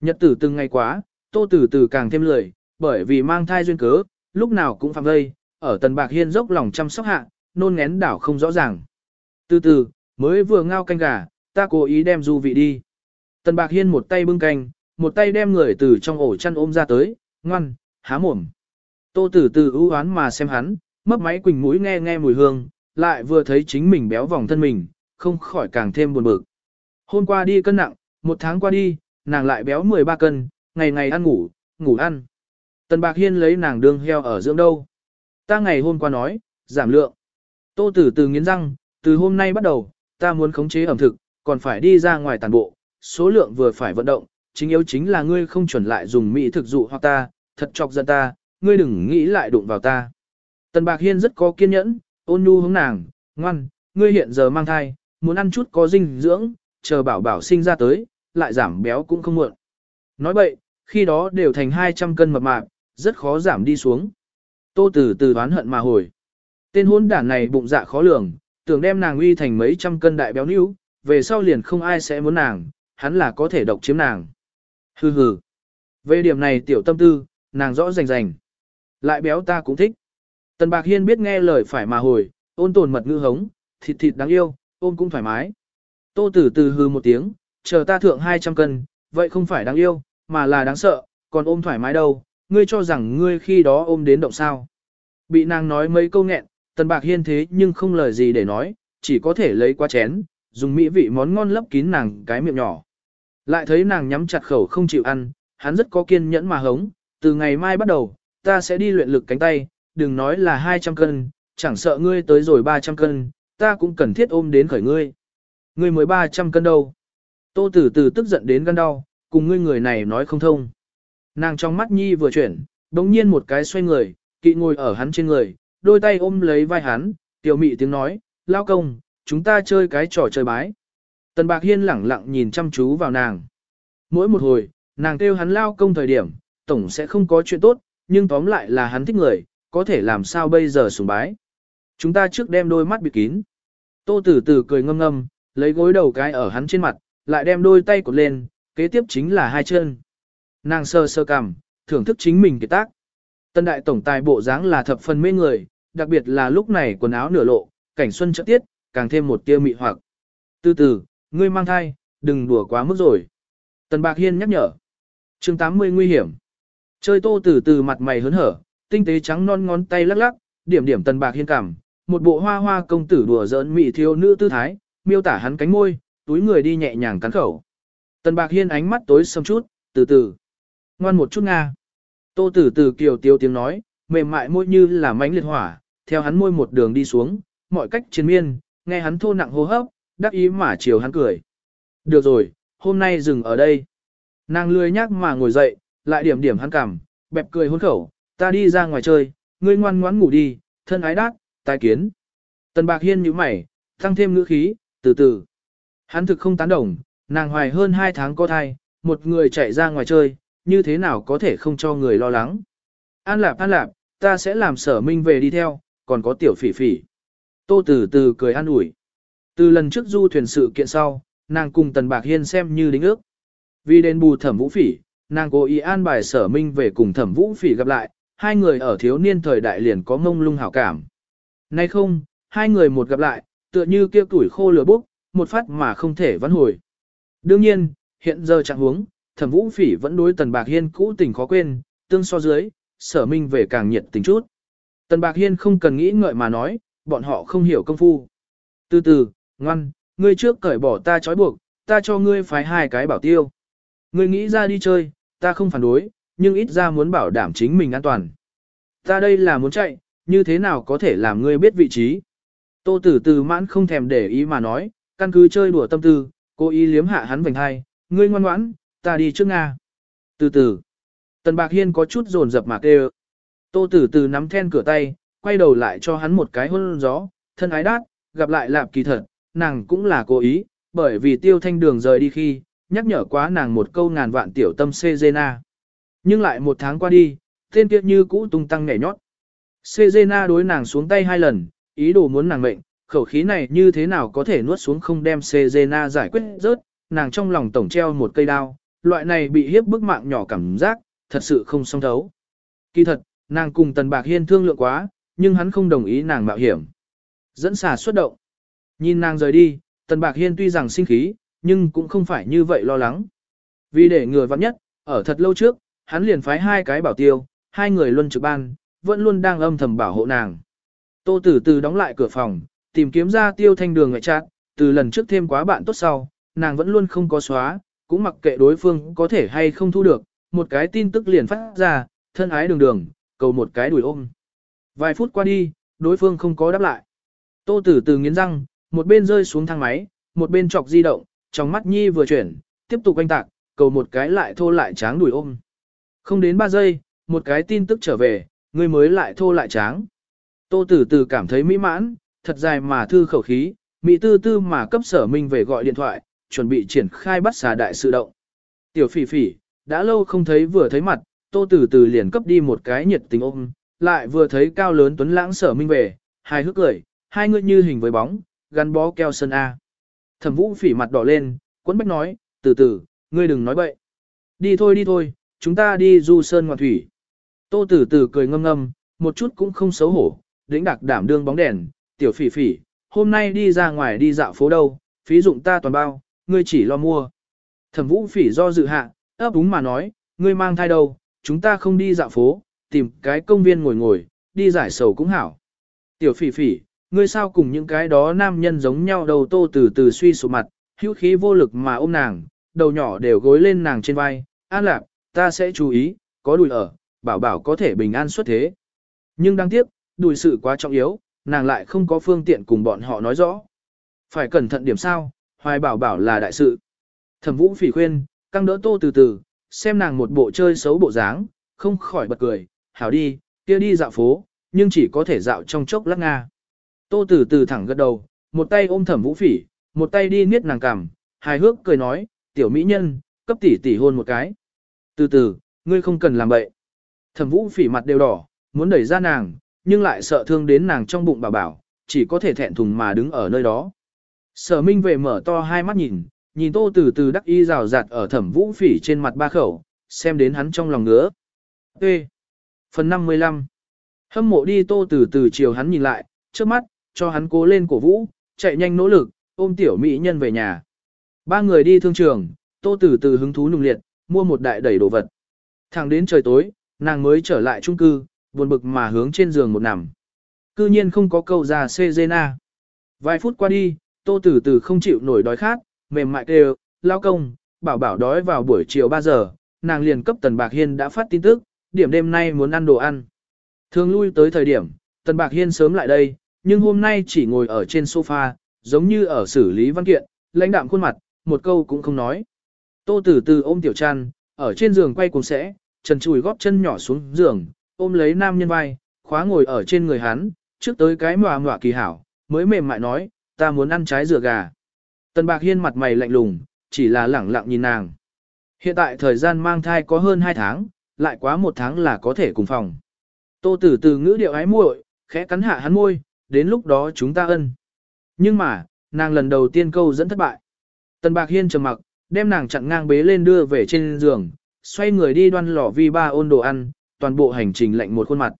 Nhật tử từng ngày quá, tô tử từ càng thêm lười, bởi vì mang thai duyên cớ, lúc nào cũng phạm gây, ở tần bạc hiên dốc lòng chăm sóc hạ, nôn ngén đảo không rõ ràng. Từ từ, mới vừa ngao canh gà, ta cố ý đem du vị đi. Tần bạc hiên một tay bưng canh, một tay đem người từ trong ổ chăn ôm ra tới, ngoan, há mồm. Tô tử từ ưu oán mà xem hắn, mấp máy quỳnh mũi nghe nghe mùi hương, lại vừa thấy chính mình béo vòng thân mình, không khỏi càng thêm buồn bực. Hôm qua đi cân nặng, một tháng qua đi, nàng lại béo 13 cân, ngày ngày ăn ngủ, ngủ ăn. Tần Bạc Hiên lấy nàng đương heo ở dưỡng đâu. Ta ngày hôm qua nói, giảm lượng. Tô tử từ nghiến răng, từ hôm nay bắt đầu, ta muốn khống chế ẩm thực, còn phải đi ra ngoài tàn bộ, số lượng vừa phải vận động, chính yếu chính là ngươi không chuẩn lại dùng mỹ thực dụ hoặc ta, thật chọc giận ta, ngươi đừng nghĩ lại đụng vào ta. Tần Bạc Hiên rất có kiên nhẫn, ôn nhu hướng nàng, ngoan, ngươi hiện giờ mang thai, muốn ăn chút có dinh dưỡng, chờ bảo bảo sinh ra tới, lại giảm béo cũng không muộn. Nói vậy, khi đó đều thành 200 cân mập mạp, rất khó giảm đi xuống. Tô Tử từ đoán hận mà hồi. Tên hôn đản này bụng dạ khó lường, tưởng đem nàng uy thành mấy trăm cân đại béo níu, về sau liền không ai sẽ muốn nàng, hắn là có thể độc chiếm nàng. Hừ hừ. Về điểm này tiểu tâm tư, nàng rõ rành rành. Lại béo ta cũng thích. Tần Bạc Hiên biết nghe lời phải mà hồi, ôn tồn mật ngư hống, thịt thịt đáng yêu, ôm cũng thoải mái. Tô tử từ hư một tiếng, chờ ta thượng 200 cân, vậy không phải đáng yêu, mà là đáng sợ, còn ôm thoải mái đâu, ngươi cho rằng ngươi khi đó ôm đến động sao. Bị nàng nói mấy câu nghẹn, Tần Bạc Hiên thế nhưng không lời gì để nói, chỉ có thể lấy qua chén, dùng mỹ vị món ngon lấp kín nàng cái miệng nhỏ. Lại thấy nàng nhắm chặt khẩu không chịu ăn, hắn rất có kiên nhẫn mà hống, từ ngày mai bắt đầu, ta sẽ đi luyện lực cánh tay, đừng nói là 200 cân, chẳng sợ ngươi tới rồi 300 cân, ta cũng cần thiết ôm đến khởi ngươi. Ngươi mới 300 cân đâu. Tô tử từ tức giận đến gan đau, cùng ngươi người này nói không thông. Nàng trong mắt nhi vừa chuyển, đống nhiên một cái xoay người, kỵ ngồi ở hắn trên người, đôi tay ôm lấy vai hắn, tiểu mị tiếng nói, lao công, chúng ta chơi cái trò chơi bái. Tần Bạc Hiên lẳng lặng nhìn chăm chú vào nàng. Mỗi một hồi, nàng kêu hắn lao công thời điểm, tổng sẽ không có chuyện tốt, nhưng tóm lại là hắn thích người, có thể làm sao bây giờ sùng bái. Chúng ta trước đem đôi mắt bịt kín. Tô tử tử cười ngâm ngâm, lấy gối đầu cái ở hắn trên mặt, lại đem đôi tay cột lên, kế tiếp chính là hai chân. Nàng sơ sơ cằm, thưởng thức chính mình kỳ tác. Tân đại tổng tài bộ dáng là thập phần mê người, đặc biệt là lúc này quần áo nửa lộ, cảnh xuân trợ tiết, càng thêm một tia mị hoặc. Từ từ, ngươi mang thai, đừng đùa quá mức rồi. Tần Bạc Hiên nhắc nhở. chương 80 nguy hiểm. Chơi tô từ từ mặt mày hớn hở, tinh tế trắng non ngón tay lắc lắc, điểm điểm Tần Bạc Hiên cảm, một bộ hoa hoa công tử đùa giỡn mị thiếu nữ tư thái, miêu tả hắn cánh môi, túi người đi nhẹ nhàng cắn khẩu. Tần Bạc Hiên ánh mắt tối sầm chút, từ từ. Ngoan một chút nga. Tô tử từ kiều tiêu tiếng nói, mềm mại môi như là mánh liệt hỏa, theo hắn môi một đường đi xuống, mọi cách chiến miên, nghe hắn thô nặng hô hấp, đắc ý mà chiều hắn cười. Được rồi, hôm nay dừng ở đây. Nàng lười nhắc mà ngồi dậy, lại điểm điểm hắn cằm, bẹp cười hôn khẩu, ta đi ra ngoài chơi, ngươi ngoan ngoãn ngủ đi, thân ái đát, tài kiến. Tần bạc hiên nhíu mày, tăng thêm ngữ khí, từ từ. Hắn thực không tán đồng, nàng hoài hơn 2 tháng có thai, một người chạy ra ngoài chơi, như thế nào có thể không cho người lo lắng. An lạp an lạp, ta sẽ làm sở minh về đi theo, còn có tiểu phỉ phỉ. Tô từ từ cười an ủi. Từ lần trước du thuyền sự kiện sau, nàng cùng Tần Bạc Hiên xem như đính ước. Vì đến bù thẩm vũ phỉ, nàng cố ý an bài sở minh về cùng thẩm vũ phỉ gặp lại, hai người ở thiếu niên thời đại liền có mông lung hảo cảm. Nay không, hai người một gặp lại, tựa như kia tuổi khô lửa bốc, một phát mà không thể vãn hồi. Đương nhiên, hiện giờ trạng huống, thẩm vũ phỉ vẫn đối Tần Bạc Hiên cũ tình khó quên, tương so dưới, sở minh về càng nhiệt tình chút. Tần Bạc Hiên không cần nghĩ ngợi mà nói, bọn họ không hiểu công phu. Từ từ, ngoan, ngươi trước cởi bỏ ta trói buộc, ta cho ngươi phái hai cái bảo tiêu. Ngươi nghĩ ra đi chơi, ta không phản đối, nhưng ít ra muốn bảo đảm chính mình an toàn. Ta đây là muốn chạy, như thế nào có thể làm ngươi biết vị trí. Tô tử từ mãn không thèm để ý mà nói, căn cứ chơi đùa tâm tư, cố ý liếm hạ hắn vành hai, ngươi ngoan ngoãn, ta đi trước Nga. Từ từ, Tần Bạc Hiên có chút rồn rập mà kêu. Tô tử từ nắm then cửa tay, quay đầu lại cho hắn một cái hôn gió, thân ái đát, gặp lại lạp kỳ thật, nàng cũng là cố ý, bởi vì tiêu thanh đường rời đi khi, nhắc nhở quá nàng một câu ngàn vạn tiểu tâm Cezena. Nhưng lại một tháng qua đi, tên kia như cũ tung tăng nhảy nhót. Cezena đối nàng xuống tay hai lần, ý đồ muốn nàng mệnh, khẩu khí này như thế nào có thể nuốt xuống không đem Cezena giải quyết rớt, nàng trong lòng tổng treo một cây đao, loại này bị hiếp bức mạng nhỏ cảm giác, thật sự không song thấu. Kỳ thật, nàng cùng Tần Bạc Hiên thương lượng quá, nhưng hắn không đồng ý nàng mạo hiểm. Dẫn xà xuất động. Nhìn nàng rời đi, Tần Bạc Hiên tuy rằng sinh khí, nhưng cũng không phải như vậy lo lắng. Vì để người vắng nhất, ở thật lâu trước, hắn liền phái hai cái bảo tiêu, hai người luân trực ban, vẫn luôn đang âm thầm bảo hộ nàng. Tô Tử Từ đóng lại cửa phòng, tìm kiếm ra tiêu thanh đường ngoại trạng, từ lần trước thêm quá bạn tốt sau, nàng vẫn luôn không có xóa, cũng mặc kệ đối phương có thể hay không thu được, một cái tin tức liền phát ra, thân ái đường đường, cầu một cái đùi ôm. Vài phút qua đi, đối phương không có đáp lại. Tô Tử Từ nghiến răng, một bên rơi xuống thang máy, một bên chọc di động, trong mắt nhi vừa chuyển, tiếp tục quanh tạc, cầu một cái lại thô lại tráng đuổi ôm. Không đến 3 giây, một cái tin tức trở về, người mới lại thô lại tráng. Tô Tử Từ cảm thấy mỹ mãn, thật dài mà thư khẩu khí, mỹ tư tư mà cấp sở minh về gọi điện thoại, chuẩn bị triển khai bắt xà đại sự động. Tiểu phỉ phỉ, đã lâu không thấy vừa thấy mặt, Tô Tử Từ liền cấp đi một cái nhiệt tình ôm, lại vừa thấy cao lớn tuấn lãng sở minh về, hai hước cười, hai người như hình với bóng, gắn bó keo sân A. Thẩm vũ phỉ mặt đỏ lên, quấn bách nói, từ từ, ngươi đừng nói bậy. Đi thôi đi thôi, chúng ta đi du sơn ngoạn thủy. Tô tử tử cười ngâm ngâm, một chút cũng không xấu hổ, đĩnh đặc đảm đương bóng đèn, tiểu phỉ phỉ, hôm nay đi ra ngoài đi dạo phố đâu, phí dụng ta toàn bao, ngươi chỉ lo mua. Thẩm vũ phỉ do dự hạ, ấp úng mà nói, ngươi mang thai đâu, chúng ta không đi dạo phố, tìm cái công viên ngồi ngồi, đi giải sầu cũng hảo. Tiểu phỉ phỉ, ngươi sao cùng những cái đó nam nhân giống nhau đầu tô từ từ suy sụp mặt, hữu khí vô lực mà ôm nàng, đầu nhỏ đều gối lên nàng trên vai, an lạc, ta sẽ chú ý, có đùi ở, bảo bảo có thể bình an xuất thế. Nhưng đáng tiếc, đùi sự quá trọng yếu, nàng lại không có phương tiện cùng bọn họ nói rõ. Phải cẩn thận điểm sao, hoài bảo bảo là đại sự. Thẩm vũ phỉ khuyên, căng đỡ tô từ từ, xem nàng một bộ chơi xấu bộ dáng, không khỏi bật cười, hảo đi, kia đi dạo phố, nhưng chỉ có thể dạo trong chốc lát nga. Tô Tử từ thẳng gật đầu, một tay ôm thẩm vũ phỉ, một tay đi niết nàng cằm, hài hước cười nói, tiểu mỹ nhân, cấp tỷ tỷ hôn một cái. Từ từ, ngươi không cần làm bậy. Thẩm vũ phỉ mặt đều đỏ, muốn đẩy ra nàng, nhưng lại sợ thương đến nàng trong bụng bà bảo, chỉ có thể thẹn thùng mà đứng ở nơi đó. Sở Minh về mở to hai mắt nhìn, nhìn tô từ từ đắc y rào rạt ở thẩm vũ phỉ trên mặt ba khẩu, xem đến hắn trong lòng ngứa. Ê! Phần 55 Hâm mộ đi tô từ từ chiều hắn nhìn lại, trước mắt, cho hắn cố lên cổ vũ, chạy nhanh nỗ lực, ôm tiểu mỹ nhân về nhà. Ba người đi thương trường, tô từ từ hứng thú nung liệt, mua một đại đẩy đồ vật. Thẳng đến trời tối, nàng mới trở lại trung cư, buồn bực mà hướng trên giường một nằm. Cư nhiên không có câu ra Cezena. Vài phút qua đi, tô từ từ không chịu nổi đói khát, mềm mại kêu, lao công, bảo bảo đói vào buổi chiều 3 giờ, nàng liền cấp Tần Bạc Hiên đã phát tin tức, điểm đêm nay muốn ăn đồ ăn. Thường lui tới thời điểm, Tần Bạc Hiên sớm lại đây, nhưng hôm nay chỉ ngồi ở trên sofa, giống như ở xử lý văn kiện, lãnh đạm khuôn mặt, một câu cũng không nói. Tô Tử Từ ôm Tiểu Trăn, ở trên giường quay cuồng sẽ, trần chùi góp chân nhỏ xuống giường, ôm lấy nam nhân vai, khóa ngồi ở trên người hắn, trước tới cái mòa mòa kỳ hảo, mới mềm mại nói, ta muốn ăn trái dừa gà. Tần Bạc Hiên mặt mày lạnh lùng, chỉ là lẳng lặng nhìn nàng. Hiện tại thời gian mang thai có hơn 2 tháng, lại quá một tháng là có thể cùng phòng. Tô Tử Từ ngữ điệu ái muội, khẽ cắn hạ hắn môi, đến lúc đó chúng ta ân. Nhưng mà, nàng lần đầu tiên câu dẫn thất bại. Tần Bạc Hiên trầm mặc, đem nàng chặn ngang bế lên đưa về trên giường, xoay người đi đoan lò vi ba ôn đồ ăn, toàn bộ hành trình lạnh một khuôn mặt.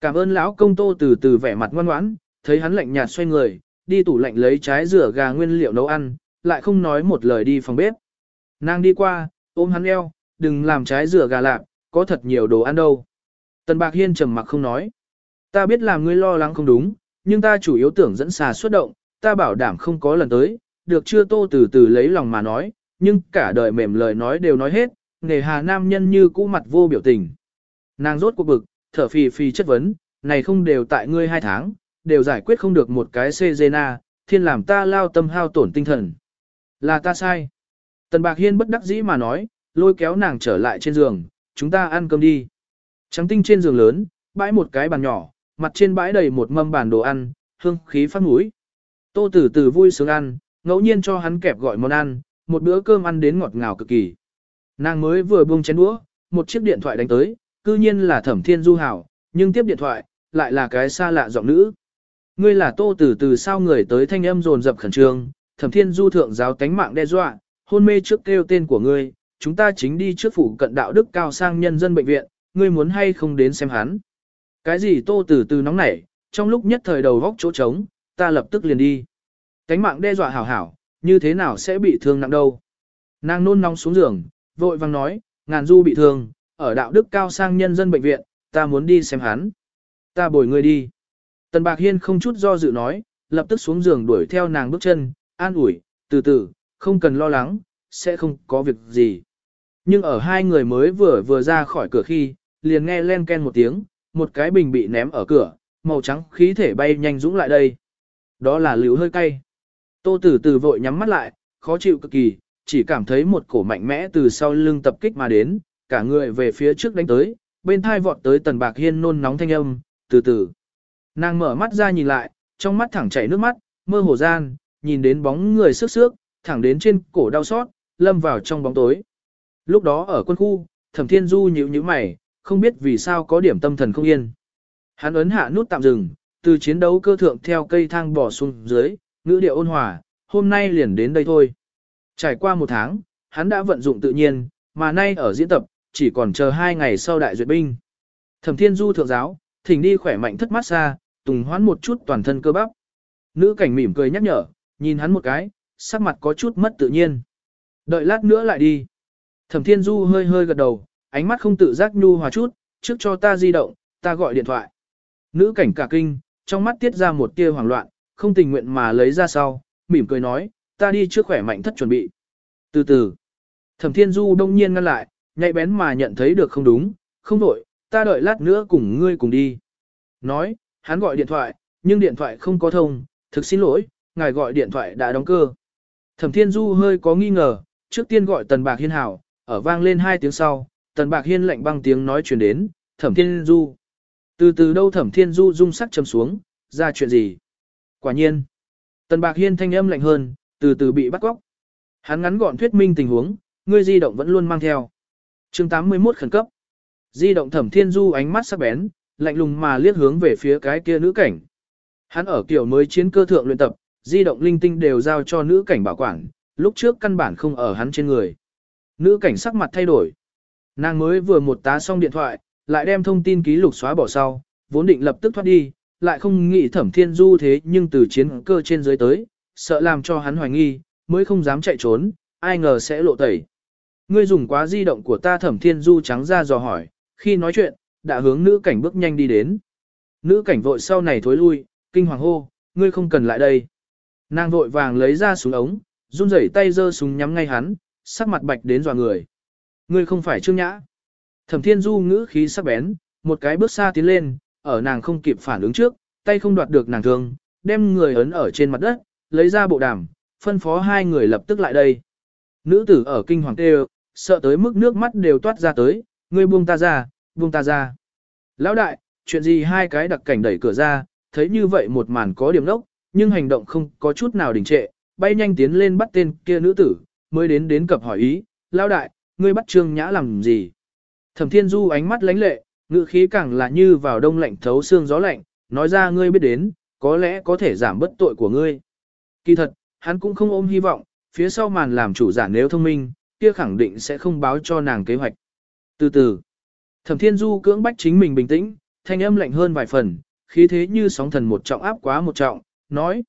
Cảm ơn lão công tô từ từ vẻ mặt ngoan ngoãn, thấy hắn lạnh nhạt xoay người, đi tủ lạnh lấy trái rửa gà nguyên liệu nấu ăn, lại không nói một lời đi phòng bếp. Nàng đi qua, ôm hắn eo, đừng làm trái rửa gà lạp, có thật nhiều đồ ăn đâu. Tần Bạc Hiên trầm mặc không nói. Ta biết là ngươi lo lắng không đúng, nhưng ta chủ yếu tưởng dẫn xà xuất động, ta bảo đảm không có lần tới, được chưa tô từ từ lấy lòng mà nói, nhưng cả đời mềm lời nói đều nói hết, nghề hà nam nhân như cũ mặt vô biểu tình. Nàng rốt cuộc bực, thở phì phì chất vấn, này không đều tại ngươi hai tháng, đều giải quyết không được một cái Cezena, thiên làm ta lao tâm hao tổn tinh thần. Là ta sai. Tần Bạc Hiên bất đắc dĩ mà nói, lôi kéo nàng trở lại trên giường, chúng ta ăn cơm đi. Trắng tinh trên giường lớn, bãi một cái bàn nhỏ, mặt trên bãi đầy một mâm bàn đồ ăn, hương khí phát mũi. Tô Tử Tử vui sướng ăn, ngẫu nhiên cho hắn kẹp gọi món ăn, một bữa cơm ăn đến ngọt ngào cực kỳ. Nàng mới vừa buông chén đũa, một chiếc điện thoại đánh tới, cư nhiên là Thẩm Thiên Du hảo, nhưng tiếp điện thoại, lại là cái xa lạ giọng nữ. Ngươi là Tô Tử Tử sao người tới thanh âm rồn rập khẩn trương, Thẩm Thiên Du thượng giáo tánh mạng đe dọa, hôn mê trước kêu tên của ngươi, chúng ta chính đi trước phủ cận đạo đức cao sang nhân dân bệnh viện, ngươi muốn hay không đến xem hắn. Cái gì tô từ từ nóng nảy, trong lúc nhất thời đầu góc chỗ trống, ta lập tức liền đi. Cánh mạng đe dọa hảo hảo, như thế nào sẽ bị thương nặng đâu. Nàng nôn nóng xuống giường, vội vang nói, ngàn du bị thương, ở đạo đức cao sang nhân dân bệnh viện, ta muốn đi xem hắn. Ta bồi ngươi đi. Tần Bạc Hiên không chút do dự nói, lập tức xuống giường đuổi theo nàng bước chân, an ủi, từ từ, không cần lo lắng, sẽ không có việc gì. Nhưng ở hai người mới vừa vừa ra khỏi cửa khi, liền nghe len ken một tiếng, một cái bình bị ném ở cửa, màu trắng khí thể bay nhanh dũng lại đây. Đó là liều hơi cay. Tô Tử Từ vội nhắm mắt lại, khó chịu cực kỳ, chỉ cảm thấy một cổ mạnh mẽ từ sau lưng tập kích mà đến, cả người về phía trước đánh tới, bên thai vọt tới Tần Bạc Hiên nôn nóng thanh âm, từ từ. Nàng mở mắt ra nhìn lại, trong mắt thẳng chảy nước mắt, mơ hồ gian, nhìn đến bóng người sức sước, thẳng đến trên cổ đau xót, lâm vào trong bóng tối. Lúc đó ở quân khu, Thẩm Thiên Du nhíu nhíu mày, không biết vì sao có điểm tâm thần không yên. Hắn ấn hạ nút tạm dừng, từ chiến đấu cơ thượng theo cây thang bò xuống dưới, ngữ điệu ôn hòa, hôm nay liền đến đây thôi. Trải qua một tháng, hắn đã vận dụng tự nhiên, mà nay ở diễn tập, chỉ còn chờ hai ngày sau đại duyệt binh. Thẩm Thiên Du thượng giáo, thỉnh đi khỏe mạnh thất mát xa, tùng hoán một chút toàn thân cơ bắp. Nữ cảnh mỉm cười nhắc nhở, nhìn hắn một cái, sắc mặt có chút mất tự nhiên. Đợi lát nữa lại đi. Thẩm Thiên Du hơi hơi gật đầu, ánh mắt không tự giác nhu hòa chút, trước cho ta di động, ta gọi điện thoại. Nữ cảnh cả kinh, trong mắt tiết ra một tia hoảng loạn, không tình nguyện mà lấy ra sau, mỉm cười nói, ta đi trước khỏe mạnh thất chuẩn bị. Từ từ, Thẩm Thiên Du đông nhiên ngăn lại, nhạy bén mà nhận thấy được không đúng, không đổi, ta đợi lát nữa cùng ngươi cùng đi. Nói, hắn gọi điện thoại, nhưng điện thoại không có thông, thực xin lỗi, ngài gọi điện thoại đã đóng cơ. Thẩm Thiên Du hơi có nghi ngờ, trước tiên gọi Tần Bạc Hiên hảo, ở vang lên hai tiếng sau, Tần Bạc Hiên lạnh băng tiếng nói truyền đến, Thẩm Thiên Du. Từ từ đâu Thẩm Thiên Du rung sắc châm xuống, ra chuyện gì? Quả nhiên. Tần Bạc Hiên thanh âm lạnh hơn, từ từ bị bắt cóc. Hắn ngắn gọn thuyết minh tình huống, ngươi di động vẫn luôn mang theo. chương 81 khẩn cấp. Di động Thẩm Thiên Du ánh mắt sắc bén, lạnh lùng mà liếc hướng về phía cái kia nữ cảnh. Hắn ở kiểu mới chiến cơ thượng luyện tập, di động linh tinh đều giao cho nữ cảnh bảo quản, lúc trước căn bản không ở hắn trên người. Nữ cảnh sắc mặt thay đổi. Nàng mới vừa một tá xong điện thoại, lại đem thông tin ký lục xóa bỏ sau, vốn định lập tức thoát đi, lại không nghĩ thẩm thiên du thế nhưng từ chiến cơ trên dưới tới, sợ làm cho hắn hoài nghi, mới không dám chạy trốn, ai ngờ sẽ lộ tẩy. Ngươi dùng quá di động của ta thẩm thiên du trắng ra dò hỏi, khi nói chuyện, đã hướng nữ cảnh bước nhanh đi đến. Nữ cảnh vội sau này thối lui, kinh hoàng hô, ngươi không cần lại đây. Nàng vội vàng lấy ra súng ống, run rẩy tay giơ súng nhắm ngay hắn, sắc mặt bạch đến dọa người. Ngươi không phải Trương Nhã. Thẩm Thiên Du ngữ khí sắc bén, một cái bước xa tiến lên, ở nàng không kịp phản ứng trước, tay không đoạt được nàng thương, đem người ấn ở trên mặt đất, lấy ra bộ đàm, phân phó hai người lập tức lại đây. Nữ tử ở kinh hoàng tê sợ tới mức nước mắt đều toát ra tới, ngươi buông ta ra, buông ta ra. Lão đại, chuyện gì hai cái đặc cảnh đẩy cửa ra, thấy như vậy một màn có điểm lốc, nhưng hành động không có chút nào đình trệ, bay nhanh tiến lên bắt tên kia nữ tử, mới đến đến cập hỏi ý, lão đại, ngươi bắt trương nhã làm gì? Thẩm thiên du ánh mắt lánh lệ, ngự khí càng là như vào đông lạnh thấu xương gió lạnh, nói ra ngươi biết đến, có lẽ có thể giảm bất tội của ngươi. Kỳ thật, hắn cũng không ôm hy vọng, phía sau màn làm chủ giả nếu thông minh, kia khẳng định sẽ không báo cho nàng kế hoạch. Từ từ, Thẩm Thiên Du cưỡng bách chính mình bình tĩnh, thanh âm lạnh hơn vài phần, khí thế như sóng thần một trọng áp quá một trọng, nói.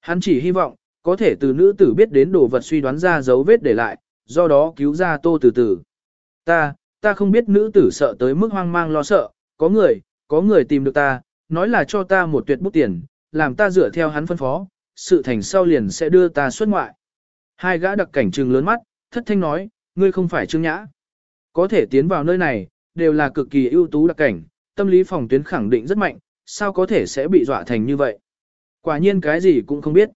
Hắn chỉ hy vọng, có thể từ nữ tử biết đến đồ vật suy đoán ra dấu vết để lại, do đó cứu ra tô từ từ. Ta, ta không biết nữ tử sợ tới mức hoang mang lo sợ, có người, có người tìm được ta, nói là cho ta một tuyệt bút tiền, làm ta dựa theo hắn phân phó, sự thành sau liền sẽ đưa ta xuất ngoại. Hai gã đặc cảnh trừng lớn mắt, thất thanh nói, ngươi không phải trương nhã. Có thể tiến vào nơi này, đều là cực kỳ ưu tú đặc cảnh, tâm lý phòng tuyến khẳng định rất mạnh, sao có thể sẽ bị dọa thành như vậy. Quả nhiên cái gì cũng không biết.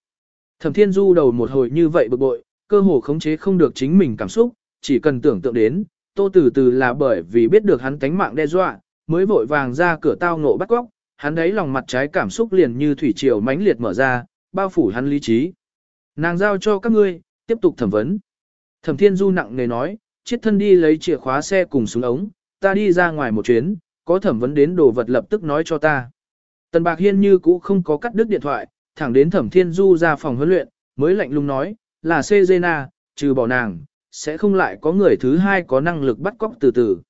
Thẩm Thiên Du đầu một hồi như vậy bực bội, cơ hồ khống chế không được chính mình cảm xúc, chỉ cần tưởng tượng đến, Tô Từ Từ là bởi vì biết được hắn tánh mạng đe dọa, mới vội vàng ra cửa tao ngộ bắt góc, hắn đấy lòng mặt trái cảm xúc liền như thủy triều mãnh liệt mở ra, bao phủ hắn lý trí. Nàng giao cho các ngươi, tiếp tục thẩm vấn. Thẩm Thiên Du nặng nề nói, chiếc thân đi lấy chìa khóa xe cùng súng ống, ta đi ra ngoài một chuyến, có thẩm vấn đến đồ vật lập tức nói cho ta. Tần Bạc Hiên như cũ không có cắt đứt điện thoại, thẳng đến Thẩm Thiên Du ra phòng huấn luyện, mới lạnh lùng nói, là Cezena, trừ bỏ nàng, sẽ không lại có người thứ hai có năng lực bắt cóc từ từ.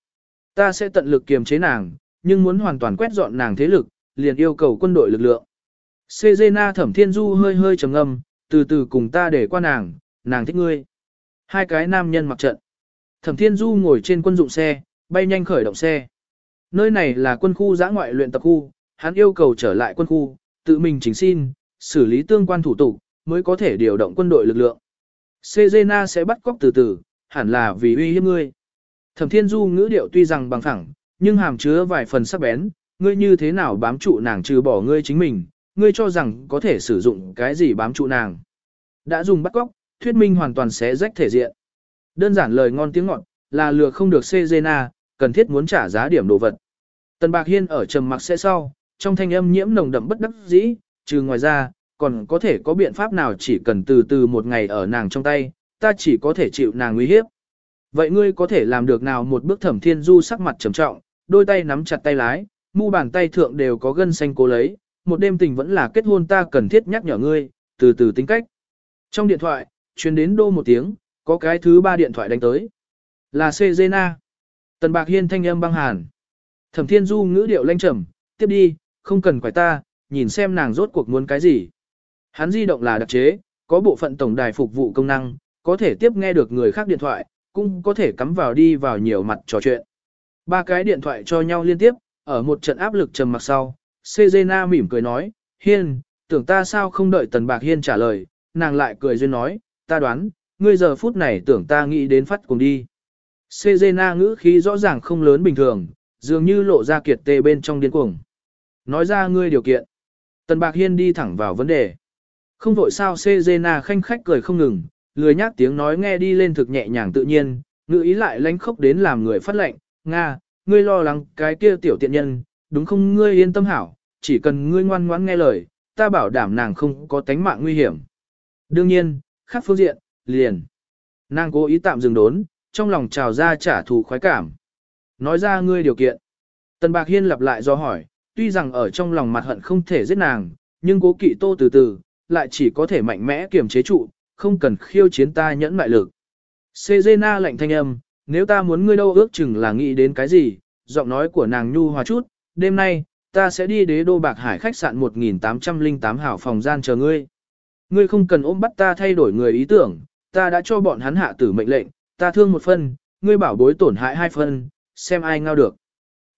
Ta sẽ tận lực kiềm chế nàng, nhưng muốn hoàn toàn quét dọn nàng thế lực, liền yêu cầu quân đội lực lượng. Sejena thẩm thiên du hơi hơi trầm ngâm, từ từ cùng ta để qua nàng, nàng thích ngươi. Hai cái nam nhân mặc trận. Thẩm thiên du ngồi trên quân dụng xe, bay nhanh khởi động xe. Nơi này là quân khu giã ngoại luyện tập khu, hắn yêu cầu trở lại quân khu, tự mình chính xin, xử lý tương quan thủ tục, mới có thể điều động quân đội lực lượng. Sejena sẽ bắt cóc từ từ, hẳn là vì uy hiếp ngươi. Thẩm Thiên Du ngữ điệu tuy rằng bằng phẳng, nhưng hàm chứa vài phần sắc bén, ngươi như thế nào bám trụ nàng trừ bỏ ngươi chính mình, ngươi cho rằng có thể sử dụng cái gì bám trụ nàng. Đã dùng bắt cóc, thuyết minh hoàn toàn sẽ rách thể diện. Đơn giản lời ngon tiếng ngọt, là lừa không được Sejena, cần thiết muốn trả giá điểm đồ vật. Tần Bạc Hiên ở trầm mặc sẽ sau, trong thanh âm nhiễm nồng đậm bất đắc dĩ, trừ ngoài ra, còn có thể có biện pháp nào chỉ cần từ từ một ngày ở nàng trong tay, ta chỉ có thể chịu nàng nguy hiếp. Vậy ngươi có thể làm được nào một bước thẩm thiên du sắc mặt trầm trọng, đôi tay nắm chặt tay lái, mu bàn tay thượng đều có gân xanh cố lấy, một đêm tình vẫn là kết hôn ta cần thiết nhắc nhở ngươi, từ từ tính cách. Trong điện thoại, chuyến đến đô một tiếng, có cái thứ ba điện thoại đánh tới. Là Cezena. Tần Bạc Hiên thanh âm băng hàn. Thẩm Thiên Du ngữ điệu lanh trầm, tiếp đi, không cần quải ta, nhìn xem nàng rốt cuộc muốn cái gì. Hắn di động là đặc chế, có bộ phận tổng đài phục vụ công năng, có thể tiếp nghe được người khác điện thoại, cũng có thể cắm vào đi vào nhiều mặt trò chuyện. Ba cái điện thoại cho nhau liên tiếp, ở một trận áp lực trầm mặc sau, Sejena mỉm cười nói, Hiên, tưởng ta sao không đợi Tần Bạc Hiên trả lời, nàng lại cười duyên nói, ta đoán, ngươi giờ phút này tưởng ta nghĩ đến phát cùng đi. Sejena ngữ khí rõ ràng không lớn bình thường, dường như lộ ra kiệt tê bên trong điên cuồng. Nói ra ngươi điều kiện. Tần Bạc Hiên đi thẳng vào vấn đề. Không vội sao Cezena khanh khách cười không ngừng, lười nhác tiếng nói nghe đi lên thực nhẹ nhàng tự nhiên, ngữ ý lại lánh khốc đến làm người phát lệnh, Nga, ngươi lo lắng cái kia tiểu tiện nhân, đúng không ngươi yên tâm hảo, chỉ cần ngươi ngoan ngoãn nghe lời, ta bảo đảm nàng không có tánh mạng nguy hiểm. Đương nhiên, khác phương diện, liền. Nàng cố ý tạm dừng đốn, trong lòng trào ra trả thù khoái cảm. Nói ra ngươi điều kiện. Tần Bạc Hiên lặp lại do hỏi, tuy rằng ở trong lòng mặt hận không thể giết nàng, nhưng cố kỵ tô từ từ, lại chỉ có thể mạnh mẽ kiềm chế trụ, không cần khiêu chiến ta nhẫn mại lực. Sejena lạnh thanh âm, nếu ta muốn ngươi đâu ước chừng là nghĩ đến cái gì, giọng nói của nàng nhu hòa chút, đêm nay, ta sẽ đi đế đô bạc hải khách sạn 1808 hảo phòng gian chờ ngươi. Ngươi không cần ôm bắt ta thay đổi người ý tưởng, ta đã cho bọn hắn hạ tử mệnh lệnh, ta thương một phân, ngươi bảo bối tổn hại hai phân, xem ai ngao được.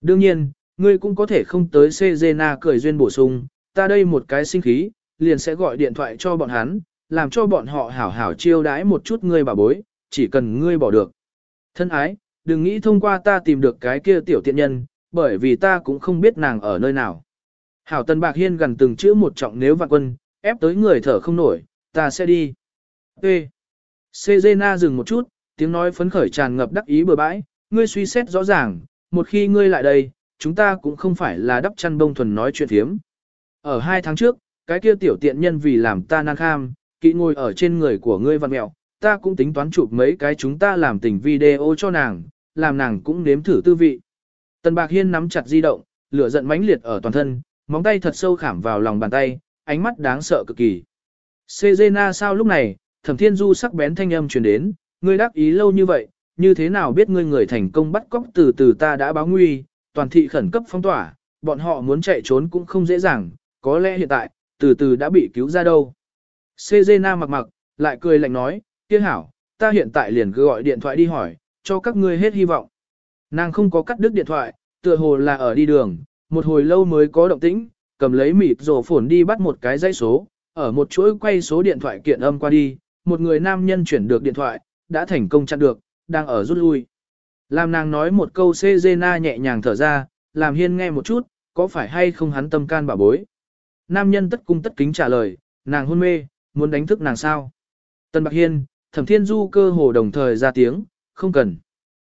Đương nhiên, ngươi cũng có thể không tới Sejena cười duyên bổ sung, ta đây một cái sinh khí, liền sẽ gọi điện thoại cho bọn hắn, làm cho bọn họ hảo hảo chiêu đãi một chút ngươi bà bối, chỉ cần ngươi bỏ được. Thân ái, đừng nghĩ thông qua ta tìm được cái kia tiểu tiện nhân, bởi vì ta cũng không biết nàng ở nơi nào. Hảo Tân Bạc Hiên gần từng chữ một trọng nếu vạn quân, ép tới người thở không nổi, ta sẽ đi. Ê! Sejena dừng một chút, tiếng nói phấn khởi tràn ngập đắc ý bừa bãi, ngươi suy xét rõ ràng, một khi ngươi lại đây, chúng ta cũng không phải là đắp chăn bông thuần nói chuyện thiếm. Ở hai tháng trước, cái kia tiểu tiện nhân vì làm ta năng kham, kỵ ngồi ở trên người của ngươi văn mẹo, ta cũng tính toán chụp mấy cái chúng ta làm tình video cho nàng, làm nàng cũng nếm thử tư vị. Tần Bạc Hiên nắm chặt di động, lửa giận mãnh liệt ở toàn thân, móng tay thật sâu khảm vào lòng bàn tay, ánh mắt đáng sợ cực kỳ. Sejena sao lúc này, Thẩm Thiên Du sắc bén thanh âm truyền đến, ngươi đáp ý lâu như vậy, như thế nào biết ngươi người thành công bắt cóc từ từ ta đã báo nguy, toàn thị khẩn cấp phong tỏa, bọn họ muốn chạy trốn cũng không dễ dàng, có lẽ hiện tại, từ từ đã bị cứu ra đâu. Sejena mặc mặc, lại cười lạnh nói, kia hảo, ta hiện tại liền cứ gọi điện thoại đi hỏi, cho các ngươi hết hy vọng. Nàng không có cắt đứt điện thoại, tựa hồ là ở đi đường, một hồi lâu mới có động tĩnh, cầm lấy mịt rổ phồn đi bắt một cái dãy số, ở một chuỗi quay số điện thoại kiện âm qua đi, một người nam nhân chuyển được điện thoại, đã thành công chặn được, đang ở rút lui. Làm nàng nói một câu Sejena nhẹ nhàng thở ra, làm hiên nghe một chút, có phải hay không hắn tâm can bảo bối. Nam nhân tất cung tất kính trả lời, nàng hôn mê, muốn đánh thức nàng sao. Tân Bạc Hiên, Thẩm Thiên Du cơ hồ đồng thời ra tiếng, không cần.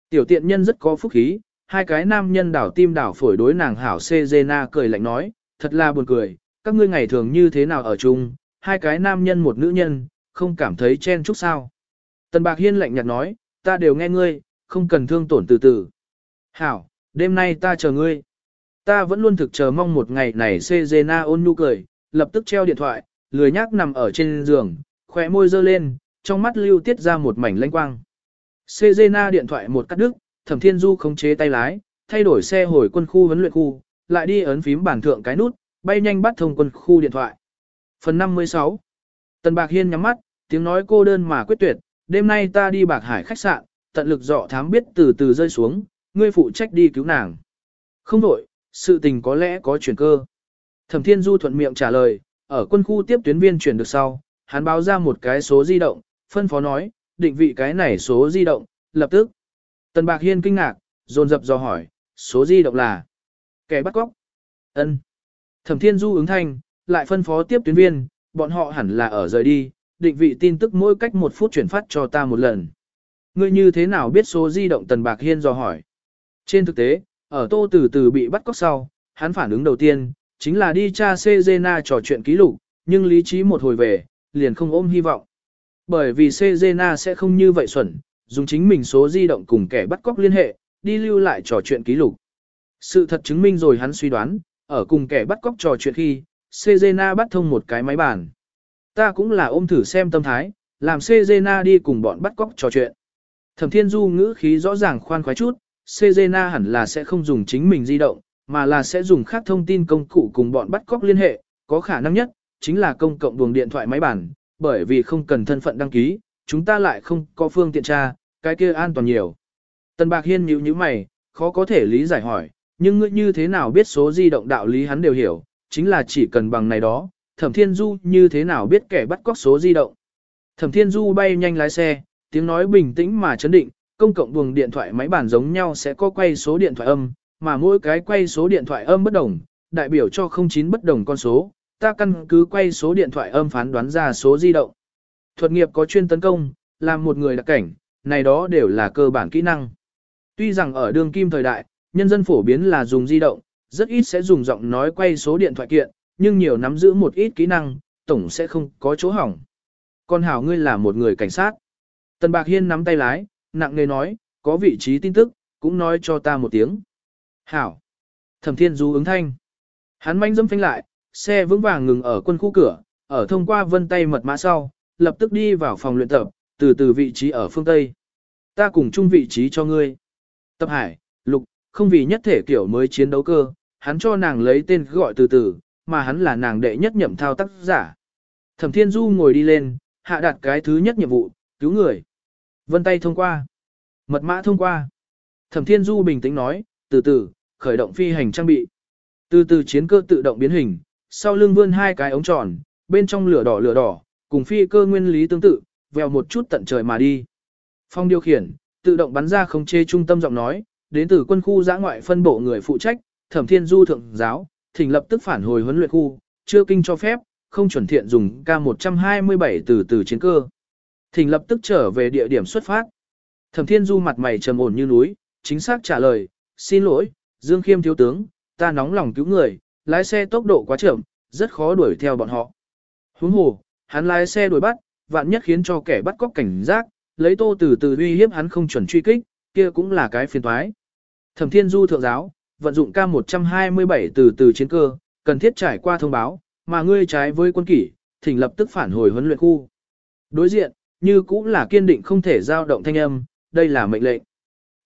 Tiểu tiện nhân rất có phúc khí, hai cái nam nhân đảo tim đảo phổi đối nàng hảo Sejena cười lạnh nói, thật là buồn cười, các ngươi ngày thường như thế nào ở chung, hai cái nam nhân một nữ nhân, không cảm thấy chen chút sao. Tần Bạc Hiên lạnh nhạt nói, ta đều nghe ngươi, không cần thương tổn từ từ. Hảo, đêm nay ta chờ ngươi. Ta vẫn luôn thực chờ mong một ngày này Sejena ôn nhu cười, lập tức treo điện thoại, lười nhác nằm ở trên giường, khỏe môi dơ lên, trong mắt lưu tiết ra một mảnh lanh quang. Cezena điện thoại một cắt đứt, Thẩm Thiên Du khống chế tay lái, thay đổi xe hồi quân khu huấn luyện khu, lại đi ấn phím bản thượng cái nút, bay nhanh bắt thông quân khu điện thoại. Phần 56 Tần Bạc Hiên nhắm mắt, tiếng nói cô đơn mà quyết tuyệt, đêm nay ta đi Bạc Hải khách sạn, tận lực dọ thám biết từ từ rơi xuống, ngươi phụ trách đi cứu nàng. Không đổi, sự tình có lẽ có chuyển cơ. Thẩm Thiên Du thuận miệng trả lời, ở quân khu tiếp tuyến viên chuyển được sau, hắn báo ra một cái số di động, phân phó nói, định vị cái này số di động, lập tức. Tần Bạc Hiên kinh ngạc, dồn dập dò hỏi, số di động là kẻ bắt cóc. Ân. Thẩm Thiên Du ứng thanh, lại phân phó tiếp tuyến viên, bọn họ hẳn là ở rời đi, định vị tin tức mỗi cách một phút chuyển phát cho ta một lần. Ngươi như thế nào biết số di động Tần Bạc Hiên dò hỏi. Trên thực tế, ở tô từ từ bị bắt cóc sau, hắn phản ứng đầu tiên, chính là đi tra Cezena trò chuyện ký lục, nhưng lý trí một hồi về, liền không ôm hy vọng. Bởi vì Cezena sẽ không như vậy xuẩn, dùng chính mình số di động cùng kẻ bắt cóc liên hệ, đi lưu lại trò chuyện ký lục. Sự thật chứng minh rồi hắn suy đoán, ở cùng kẻ bắt cóc trò chuyện khi, Cezena bắt thông một cái máy bàn. Ta cũng là ôm thử xem tâm thái, làm Cezena đi cùng bọn bắt cóc trò chuyện. Thẩm Thiên Du ngữ khí rõ ràng khoan khoái chút, Cezena hẳn là sẽ không dùng chính mình di động, mà là sẽ dùng khác thông tin công cụ cùng bọn bắt cóc liên hệ, có khả năng nhất, chính là công cộng buồng điện thoại máy bàn, bởi vì không cần thân phận đăng ký, chúng ta lại không có phương tiện tra, cái kia an toàn nhiều. Tần Bạc Hiên nhíu nhíu mày, khó có thể lý giải hỏi, nhưng ngươi như thế nào biết số di động đạo lý hắn đều hiểu, chính là chỉ cần bằng này đó, Thẩm Thiên Du như thế nào biết kẻ bắt cóc số di động. Thẩm Thiên Du bay nhanh lái xe, tiếng nói bình tĩnh mà chấn định, công cộng buồng điện thoại máy bàn giống nhau sẽ có quay số điện thoại âm, mà mỗi cái quay số điện thoại âm bất đồng, đại biểu cho 09 bất đồng con số, ta căn cứ quay số điện thoại âm phán đoán ra số di động. Thuật nghiệp có chuyên tấn công, làm một người đặc cảnh, này đó đều là cơ bản kỹ năng. Tuy rằng ở đường kim thời đại, nhân dân phổ biến là dùng di động, rất ít sẽ dùng giọng nói quay số điện thoại kiện, nhưng nhiều nắm giữ một ít kỹ năng, tổng sẽ không có chỗ hỏng. Con hảo ngươi là một người cảnh sát. Tần Bạc Hiên nắm tay lái, nặng nề nói, có vị trí tin tức, cũng nói cho ta một tiếng. Hảo. Thẩm Thiên Du ứng thanh. Hắn manh dâm phanh lại, xe vững vàng ngừng ở quân khu cửa, ở thông qua vân tay mật mã sau, lập tức đi vào phòng luyện tập, từ từ vị trí ở phương Tây. Ta cùng chung vị trí cho ngươi. Tập Hải, Lục, không vì nhất thể kiểu mới chiến đấu cơ, hắn cho nàng lấy tên gọi từ từ, mà hắn là nàng đệ nhất nhậm thao tác giả. Thẩm Thiên Du ngồi đi lên, hạ đặt cái thứ nhất nhiệm vụ, cứu người. Vân tay thông qua. Mật mã thông qua. Thẩm Thiên Du bình tĩnh nói, từ từ, khởi động phi hành trang bị. Từ từ chiến cơ tự động biến hình, sau lưng vươn hai cái ống tròn, bên trong lửa đỏ lửa đỏ, cùng phi cơ nguyên lý tương tự, vèo một chút tận trời mà đi. Phong điều khiển, tự động bắn ra không chê trung tâm giọng nói, đến từ quân khu giã ngoại phân bộ người phụ trách, Thẩm Thiên Du thượng giáo, thỉnh lập tức phản hồi huấn luyện khu, chưa kinh cho phép, không chuẩn thiện dùng K127 từ từ chiến cơ. Thỉnh lập tức trở về địa điểm xuất phát. Thẩm Thiên Du mặt mày trầm ổn như núi, chính xác trả lời, xin lỗi, Dương Khiêm thiếu tướng, ta nóng lòng cứu người, lái xe tốc độ quá chậm, rất khó đuổi theo bọn họ. Huống hồ, hắn lái xe đuổi bắt, vạn nhất khiến cho kẻ bắt cóc cảnh giác, lấy tô từ từ uy hiếp hắn không chuẩn truy kích, kia cũng là cái phiền toái. Thẩm Thiên Du thượng giáo, vận dụng K127 từ từ chiến cơ, cần thiết trải qua thông báo, mà ngươi trái với quân kỷ, thỉnh lập tức phản hồi huấn luyện khu. Đối diện, như cũng là kiên định không thể giao động thanh âm, đây là mệnh lệnh.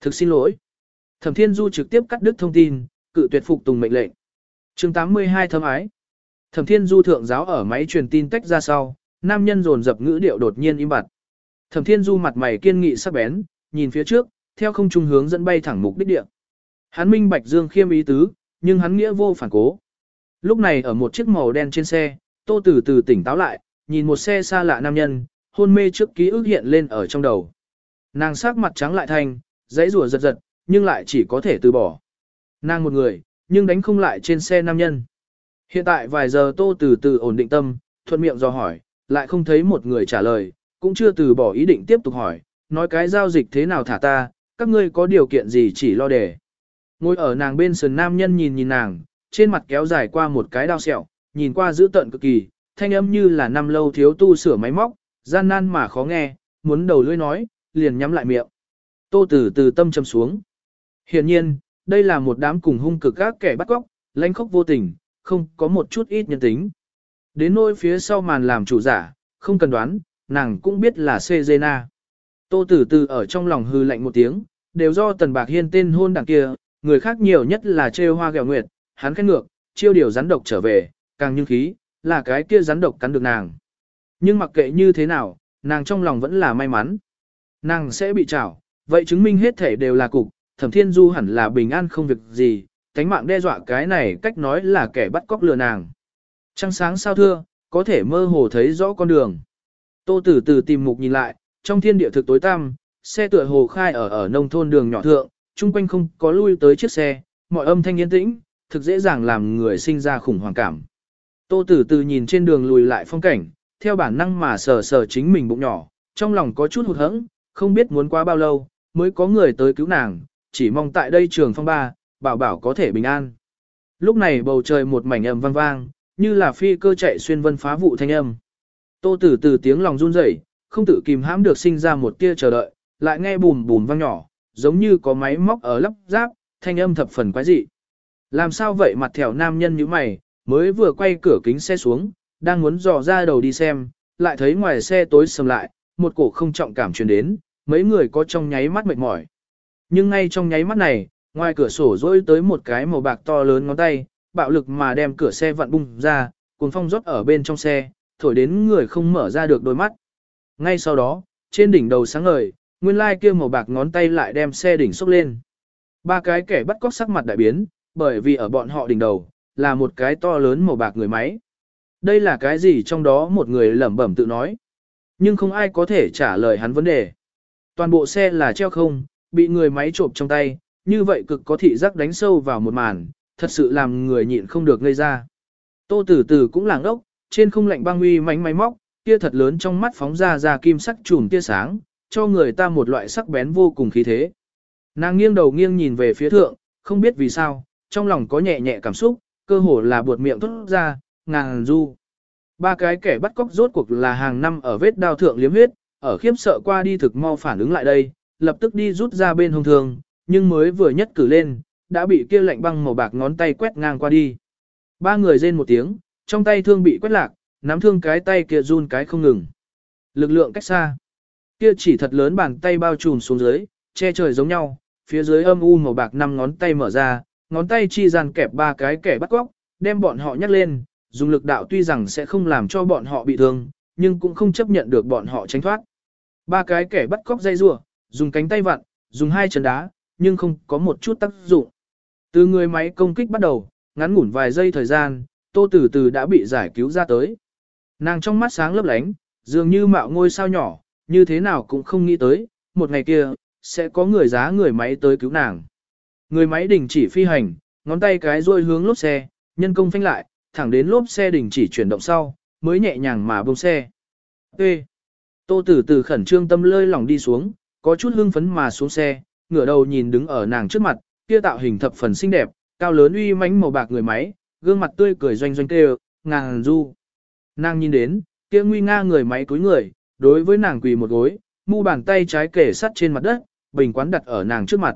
Thực xin lỗi. Thẩm Thiên Du trực tiếp cắt đứt thông tin, cự tuyệt phục tùng mệnh lệnh. Chương 82 thâm ái. Thẩm Thiên Du thượng giáo ở máy truyền tin tách ra sau, nam nhân dồn dập ngữ điệu đột nhiên im bặt. Thẩm Thiên Du mặt mày kiên nghị sắc bén, nhìn phía trước, theo không trung hướng dẫn bay thẳng mục đích địa. Hắn minh bạch Dương Khiêm ý tứ, nhưng hắn nghĩa vô phản cố. Lúc này ở một chiếc màu đen trên xe, Tô Từ từ tỉnh táo lại, nhìn một xe xa lạ nam nhân, hôn mê trước ký ức hiện lên ở trong đầu. Nàng sắc mặt trắng lại thành, giấy rùa giật giật, nhưng lại chỉ có thể từ bỏ. Nàng một người, nhưng đánh không lại trên xe nam nhân. Hiện tại vài giờ Tô Từ từ ổn định tâm, thuận miệng do hỏi, lại không thấy một người trả lời, cũng chưa từ bỏ ý định tiếp tục hỏi, nói cái giao dịch thế nào thả ta, các ngươi có điều kiện gì chỉ lo để. Ngồi ở nàng bên sườn nam nhân nhìn nhìn nàng, trên mặt kéo dài qua một cái đao sẹo, nhìn qua dữ tận cực kỳ, thanh âm như là năm lâu thiếu tu sửa máy móc, gian nan mà khó nghe, muốn đầu lưỡi nói, liền nhắm lại miệng. Tô Tử từ tâm châm xuống. Hiển nhiên, đây là một đám cùng hung cực các kẻ bắt cóc, lãnh khốc vô tình, không có một chút ít nhân tính. Đến nỗi phía sau màn làm chủ giả, không cần đoán, nàng cũng biết là Sejena. Tô Tử Từ ở trong lòng hư lạnh một tiếng, đều do Tần Bạc Hiên tên hôn đảng kia, người khác nhiều nhất là trêu hoa gẹo nguyệt, hắn khen ngược, chiêu điều rắn độc trở về, càng như khí, là cái kia rắn độc cắn được nàng. Nhưng mặc kệ như thế nào, nàng trong lòng vẫn là may mắn. Nàng sẽ bị trảo, vậy chứng minh hết thể đều là cục, thẩm thiên du hẳn là bình an không việc gì, cánh mạng đe dọa cái này cách nói là kẻ bắt cóc lừa nàng. Trăng sáng sao thưa, có thể mơ hồ thấy rõ con đường. Tô Tử từ tìm mục nhìn lại, trong thiên địa thực tối tăm, xe tựa hồ khai ở ở nông thôn đường nhỏ thượng, chung quanh không có lui tới chiếc xe, mọi âm thanh yên tĩnh, thực dễ dàng làm người sinh ra khủng hoảng cảm. Tô Tử từ nhìn trên đường lùi lại phong cảnh, theo bản năng mà sờ sờ chính mình bụng nhỏ, trong lòng có chút hụt hẫng, không biết muốn qua bao lâu, mới có người tới cứu nàng, chỉ mong tại đây trường phong ba, bảo bảo có thể bình an. Lúc này bầu trời một mảnh ầm vang vang, như là phi cơ chạy xuyên vân phá vụ thanh âm. Tô Tử từ tiếng lòng run rẩy, không tự kìm hãm được sinh ra một tia chờ đợi, lại nghe bùm bùm vang nhỏ, giống như có máy móc ở lắp ráp, thanh âm thập phần quái dị. Làm sao vậy mặt thẻo nam nhân như mày, mới vừa quay cửa kính xe xuống, đang muốn dò ra đầu đi xem, lại thấy ngoài xe tối sầm lại, một cổ không trọng cảm truyền đến, mấy người có trong nháy mắt mệt mỏi. Nhưng ngay trong nháy mắt này, ngoài cửa sổ rỗi tới một cái màu bạc to lớn ngón tay, bạo lực mà đem cửa xe vặn bung ra, cuồng phong rót ở bên trong xe, thổi đến người không mở ra được đôi mắt. Ngay sau đó, trên đỉnh đầu sáng ngời, nguyên lai kia màu bạc ngón tay lại đem xe đỉnh xốc lên. Ba cái kẻ bắt cóc sắc mặt đại biến, bởi vì ở bọn họ đỉnh đầu, là một cái to lớn màu bạc người máy. Đây là cái gì trong đó một người lẩm bẩm tự nói. Nhưng không ai có thể trả lời hắn vấn đề. Toàn bộ xe là treo không, bị người máy trộm trong tay, như vậy cực có thị giác đánh sâu vào một màn, thật sự làm người nhịn không được ngây ra. Tô Tử Tử cũng làng ốc, trên không lạnh băng uy mánh máy móc, kia thật lớn trong mắt phóng ra ra kim sắc chùm tia sáng, cho người ta một loại sắc bén vô cùng khí thế. Nàng nghiêng đầu nghiêng nhìn về phía thượng, không biết vì sao, trong lòng có nhẹ nhẹ cảm xúc, cơ hồ là buột miệng thốt ra, ngàn du. Ba cái kẻ bắt cóc rốt cuộc là hàng năm ở vết đao thượng liếm huyết, ở khiếp sợ qua đi thực mau phản ứng lại đây, lập tức đi rút ra bên hông thường, nhưng mới vừa nhất cử lên, đã bị kia lạnh băng màu bạc ngón tay quét ngang qua đi. Ba người rên một tiếng, trong tay thương bị quét lạc, nắm thương cái tay kia run cái không ngừng. Lực lượng cách xa. Kia chỉ thật lớn bàn tay bao trùm xuống dưới, che trời giống nhau, phía dưới âm u màu bạc năm ngón tay mở ra, ngón tay chi dàn kẹp ba cái kẻ bắt cóc, đem bọn họ nhắc lên, dùng lực đạo tuy rằng sẽ không làm cho bọn họ bị thương, nhưng cũng không chấp nhận được bọn họ tránh thoát. Ba cái kẻ bắt cóc dây rùa, dùng cánh tay vặn, dùng hai chân đá, nhưng không có một chút tác dụng. Từ người máy công kích bắt đầu, ngắn ngủn vài giây thời gian, tô từ từ đã bị giải cứu ra tới. Nàng trong mắt sáng lấp lánh, dường như mạo ngôi sao nhỏ, như thế nào cũng không nghĩ tới, một ngày kia, sẽ có người giá người máy tới cứu nàng. Người máy đình chỉ phi hành, ngón tay cái ruôi hướng lốp xe, nhân công phanh lại, thẳng đến lốp xe đình chỉ chuyển động sau, mới nhẹ nhàng mà bông xe. T. Tô tử từ khẩn trương tâm lơi lòng đi xuống, có chút hưng phấn mà xuống xe, ngửa đầu nhìn đứng ở nàng trước mặt, kia tạo hình thập phần xinh đẹp, cao lớn uy mãnh màu bạc người máy, gương mặt tươi cười doanh doanh kêu, ngàn du. Nàng nhìn đến, kia nguy nga người máy cúi người, đối với nàng quỳ một gối, mu bàn tay trái kể sắt trên mặt đất, bình quán đặt ở nàng trước mặt.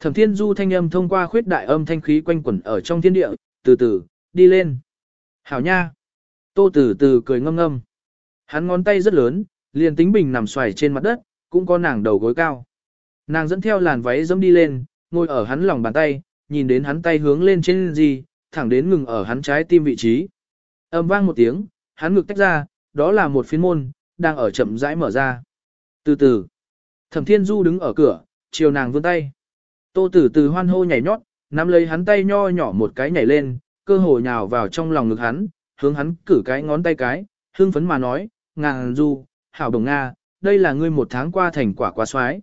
Thẩm Thiên Du thanh âm thông qua khuyết đại âm thanh khí quanh quẩn ở trong thiên địa, từ từ, đi lên. Hảo nha. Tô tử từ cười ngâm ngâm. Hắn ngón tay rất lớn, liền tính bình nằm xoài trên mặt đất, cũng có nàng đầu gối cao. Nàng dẫn theo làn váy dẫm đi lên, ngồi ở hắn lòng bàn tay, nhìn đến hắn tay hướng lên trên gì, thẳng đến ngừng ở hắn trái tim vị trí. Âm vang một tiếng, hắn ngực tách ra, đó là một phiến môn, đang ở chậm rãi mở ra. Từ từ, thẩm thiên du đứng ở cửa, chiều nàng vươn tay. Tô tử từ hoan hô nhảy nhót, nắm lấy hắn tay nho nhỏ một cái nhảy lên, cơ hồ nhào vào trong lòng ngực hắn, hướng hắn cử cái ngón tay cái, hương phấn mà nói, ngàn du, hảo đồng Nga, đây là ngươi một tháng qua thành quả quá xoái.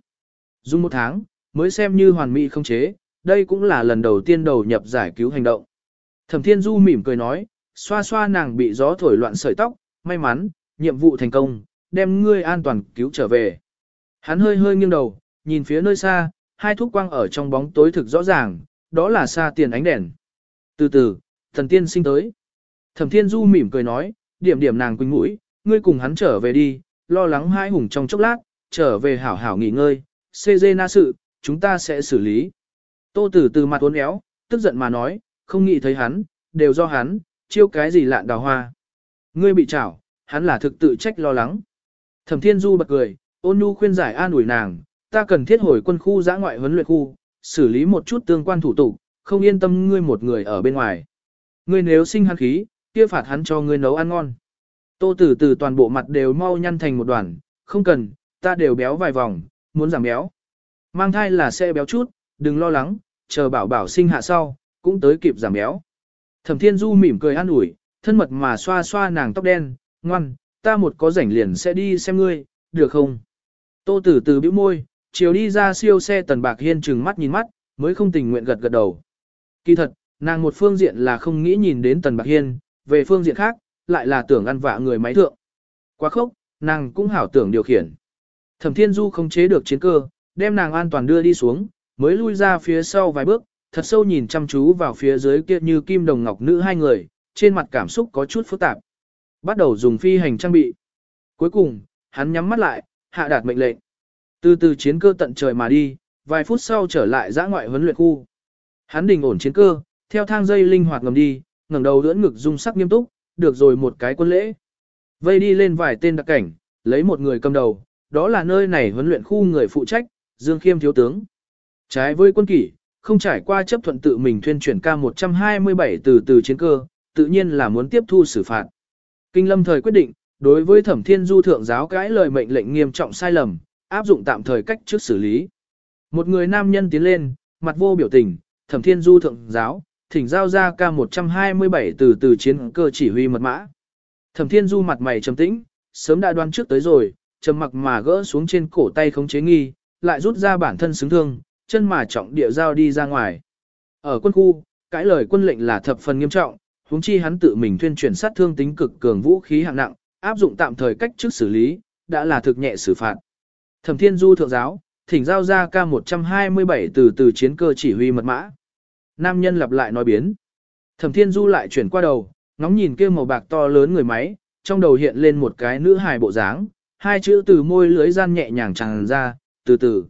Dùng một tháng, mới xem như hoàn mỹ không chế, đây cũng là lần đầu tiên đầu nhập giải cứu hành động. Thẩm Thiên Du mỉm cười nói, xoa xoa nàng bị gió thổi loạn sợi tóc, may mắn, nhiệm vụ thành công, đem ngươi an toàn cứu trở về. Hắn hơi hơi nghiêng đầu, nhìn phía nơi xa, hai thúc quang ở trong bóng tối thực rõ ràng, đó là xa tiền ánh đèn. Từ từ, thần tiên sinh tới. Thẩm Thiên Du mỉm cười nói, điểm điểm nàng quỳnh mũi, ngươi cùng hắn trở về đi, lo lắng hai hùng trong chốc lát, trở về hảo hảo nghỉ ngơi, CG na sự, chúng ta sẽ xử lý. Tô Tử từ mặt uốn éo, tức giận mà nói, không nghĩ thấy hắn, đều do hắn, chiêu cái gì lạn đào hoa. Ngươi bị chảo, hắn là thực tự trách lo lắng. Thẩm Thiên Du bật cười, ôn nhu khuyên giải an ủi nàng, ta cần thiết hồi quân khu giã ngoại huấn luyện khu, xử lý một chút tương quan thủ tục, không yên tâm ngươi một người ở bên ngoài. Ngươi nếu sinh hắn khí, kia phạt hắn cho ngươi nấu ăn ngon. Tô Tử Từ toàn bộ mặt đều mau nhăn thành một đoàn, không cần, ta đều béo vài vòng, muốn giảm béo. Mang thai là sẽ béo chút, đừng lo lắng, chờ bảo bảo sinh hạ sau, cũng tới kịp giảm béo. Thẩm Thiên Du mỉm cười an ủi, thân mật mà xoa xoa nàng tóc đen, ngoan, ta một có rảnh liền sẽ đi xem ngươi, được không? Tô Tử Từ bĩu môi, chiều đi ra siêu xe tần bạc hiên trừng mắt nhìn mắt, mới không tình nguyện gật gật đầu. Kỳ thật, nàng một phương diện là không nghĩ nhìn đến tần bạc hiên, về phương diện khác, lại là tưởng ăn vạ người máy thượng. Quá khốc, nàng cũng hảo tưởng điều khiển. Thẩm Thiên Du không chế được chiến cơ, đem nàng an toàn đưa đi xuống, mới lui ra phía sau vài bước, thật sâu nhìn chăm chú vào phía dưới kia như kim đồng ngọc nữ hai người, trên mặt cảm xúc có chút phức tạp. Bắt đầu dùng phi hành trang bị. Cuối cùng, hắn nhắm mắt lại, hạ đạt mệnh lệnh. Từ từ chiến cơ tận trời mà đi, vài phút sau trở lại giã ngoại huấn luyện khu. Hắn đình ổn chiến cơ, theo thang dây linh hoạt ngầm đi, ngẩng đầu ưỡn ngực dung sắc nghiêm túc, được rồi một cái quân lễ. Vây đi lên vài tên đặc cảnh, lấy một người cầm đầu, đó là nơi này huấn luyện khu người phụ trách, Dương Khiêm thiếu tướng. Trái với quân kỷ, không trải qua chấp thuận tự mình thuyên chuyển K127 từ từ chiến cơ, tự nhiên là muốn tiếp thu xử phạt. Kinh lâm thời quyết định, đối với thẩm thiên du thượng giáo cãi lời mệnh lệnh nghiêm trọng sai lầm, áp dụng tạm thời cách trước xử lý. Một người nam nhân tiến lên, mặt vô biểu tình, thẩm thiên du thượng giáo, thỉnh giao ra K127 từ từ chiến cơ chỉ huy mật mã. Thẩm thiên du mặt mày trầm tĩnh, sớm đã đoán trước tới rồi, trầm mặc mà gỡ xuống trên cổ tay khống chế nghi, lại rút ra bản thân xứng thương, chân mà trọng địa giao đi ra ngoài. Ở quân khu, cãi lời quân lệnh là thập phần nghiêm trọng, huống chi hắn tự mình tuyên truyền sát thương tính cực cường vũ khí hạng nặng, áp dụng tạm thời cách trước xử lý, đã là thực nhẹ xử phạt. Thẩm Thiên Du thượng giáo, thỉnh giao ra K127 từ từ chiến cơ chỉ huy mật mã. Nam nhân lặp lại nói biến. Thẩm Thiên Du lại chuyển qua đầu, ngóng nhìn kia màu bạc to lớn người máy, trong đầu hiện lên một cái nữ hài bộ dáng, hai chữ từ môi lưới gian nhẹ nhàng tràn ra, từ từ.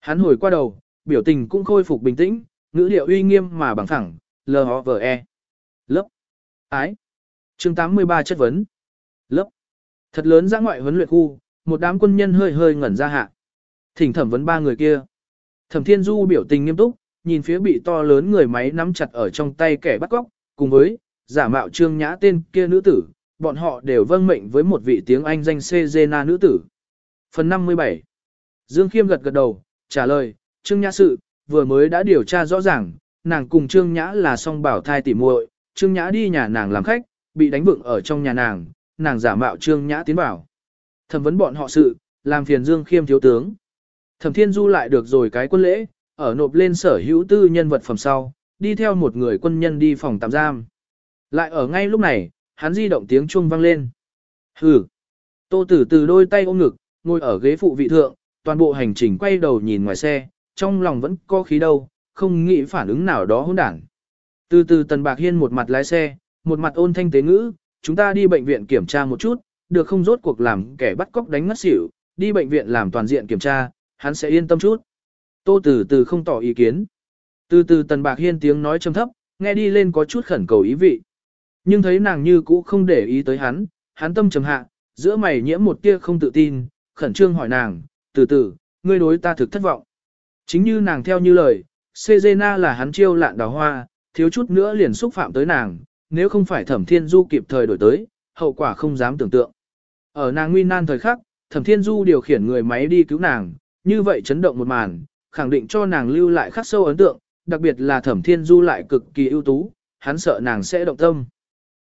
Hắn hồi qua đầu, biểu tình cũng khôi phục bình tĩnh, ngữ liệu uy nghiêm mà bằng thẳng, L-O-V-E. Lớp. Ái. chương 83 chất vấn. Lớp. Thật lớn ra ngoại huấn luyện khu, một đám quân nhân hơi hơi ngẩn ra hạ. Thỉnh thẩm vấn ba người kia. Thẩm Thiên Du biểu tình nghiêm túc, nhìn phía bị to lớn người máy nắm chặt ở trong tay kẻ bắt cóc, cùng với giả mạo trương nhã tên kia nữ tử, bọn họ đều vâng mệnh với một vị tiếng Anh danh Cezena nữ tử. Phần 57 Dương Khiêm gật gật đầu, trả lời, Trương Nhã sự, vừa mới đã điều tra rõ ràng, nàng cùng Trương Nhã là song bảo thai tỉ muội, Trương Nhã đi nhà nàng làm khách, bị đánh vựng ở trong nhà nàng, nàng giả mạo Trương Nhã tiến vào. Thẩm vấn bọn họ sự, làm phiền Dương Khiêm thiếu tướng. Thẩm Thiên Du lại được rồi cái quân lễ, ở nộp lên sở hữu tư nhân vật phẩm sau, đi theo một người quân nhân đi phòng tạm giam. Lại ở ngay lúc này, hắn di động tiếng chuông vang lên. Hừ. Tô Tử từ đôi tay ôm ngực, ngồi ở ghế phụ vị thượng, toàn bộ hành trình quay đầu nhìn ngoài xe, trong lòng vẫn có khí đâu, không nghĩ phản ứng nào đó hỗn đản. Từ từ Tần Bạc Hiên một mặt lái xe, một mặt ôn thanh tế ngữ, chúng ta đi bệnh viện kiểm tra một chút, được không rốt cuộc làm kẻ bắt cóc đánh ngất xỉu, đi bệnh viện làm toàn diện kiểm tra, hắn sẽ yên tâm chút. Tô từ từ không tỏ ý kiến. Từ từ Tần Bạc Hiên tiếng nói trầm thấp, nghe đi lên có chút khẩn cầu ý vị. Nhưng thấy nàng như cũ không để ý tới hắn, hắn tâm trầm hạ, giữa mày nhiễm một tia không tự tin, khẩn trương hỏi nàng, từ từ, ngươi đối ta thực thất vọng. Chính như nàng theo như lời, Sejena là hắn chiêu lạn đào hoa, thiếu chút nữa liền xúc phạm tới nàng, nếu không phải thẩm thiên du kịp thời đổi tới, hậu quả không dám tưởng tượng. Ở nàng nguy nan thời khắc, thẩm thiên du điều khiển người máy đi cứu nàng, như vậy chấn động một màn, khẳng định cho nàng lưu lại khắc sâu ấn tượng, đặc biệt là thẩm thiên du lại cực kỳ ưu tú, hắn sợ nàng sẽ động tâm.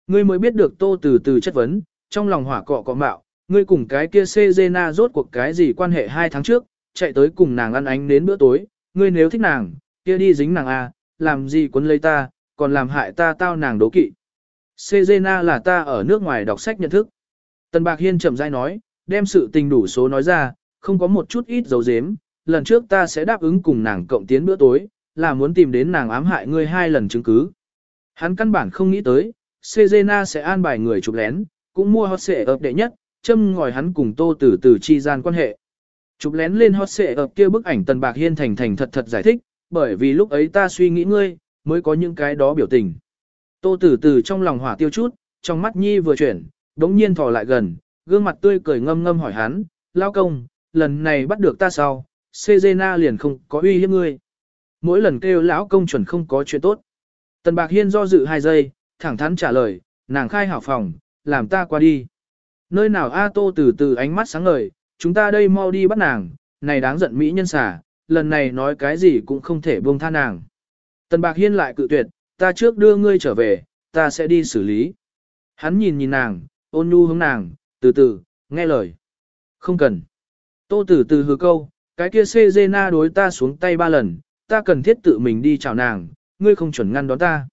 Ngươi mới biết được tô từ từ chất vấn, trong lòng hỏa cọ cọ mạo, ngươi cùng cái kia Sejena rốt cuộc cái gì quan hệ hai tháng trước, chạy tới cùng nàng ăn ánh đến bữa tối, ngươi nếu thích nàng, kia đi dính nàng a, làm gì quấn lấy ta, còn làm hại ta tao nàng đố kỵ. Sejena là ta ở nước ngoài đọc sách nhận thức. Tần Bạc Hiên chậm rãi nói, đem sự tình đủ số nói ra, không có một chút ít dấu dếm, lần trước ta sẽ đáp ứng cùng nàng cộng tiến bữa tối, là muốn tìm đến nàng ám hại ngươi hai lần chứng cứ. Hắn căn bản không nghĩ tới, Sejena sẽ an bài người chụp lén, cũng mua hot xệ ập đệ nhất, châm ngòi hắn cùng tô tử tử chi gian quan hệ. Chụp lén lên hot xệ ập kia bức ảnh tần bạc hiên thành thành thật thật giải thích, bởi vì lúc ấy ta suy nghĩ ngươi, mới có những cái đó biểu tình. Tô tử tử trong lòng hỏa tiêu chút, trong mắt nhi vừa chuyển, đống nhiên thò lại gần, gương mặt tươi cười ngâm ngâm hỏi hắn, lao công, lần này bắt được ta sau, Sezena liền không có uy hiếp ngươi. Mỗi lần kêu lão công chuẩn không có chuyện tốt. Tần Bạc Hiên do dự hai giây, thẳng thắn trả lời, nàng khai hảo phòng, làm ta qua đi. Nơi nào A Tô từ từ ánh mắt sáng ngời, chúng ta đây mau đi bắt nàng, này đáng giận mỹ nhân xả, lần này nói cái gì cũng không thể buông tha nàng. Tần Bạc Hiên lại cự tuyệt, ta trước đưa ngươi trở về, ta sẽ đi xử lý. Hắn nhìn nhìn nàng, ôn nhu hướng nàng, từ từ, nghe lời. Không cần. Tô từ từ hứa câu, cái kia Sezena đối ta xuống tay ba lần, ta cần thiết tự mình đi chào nàng, ngươi không chuẩn ngăn đón ta.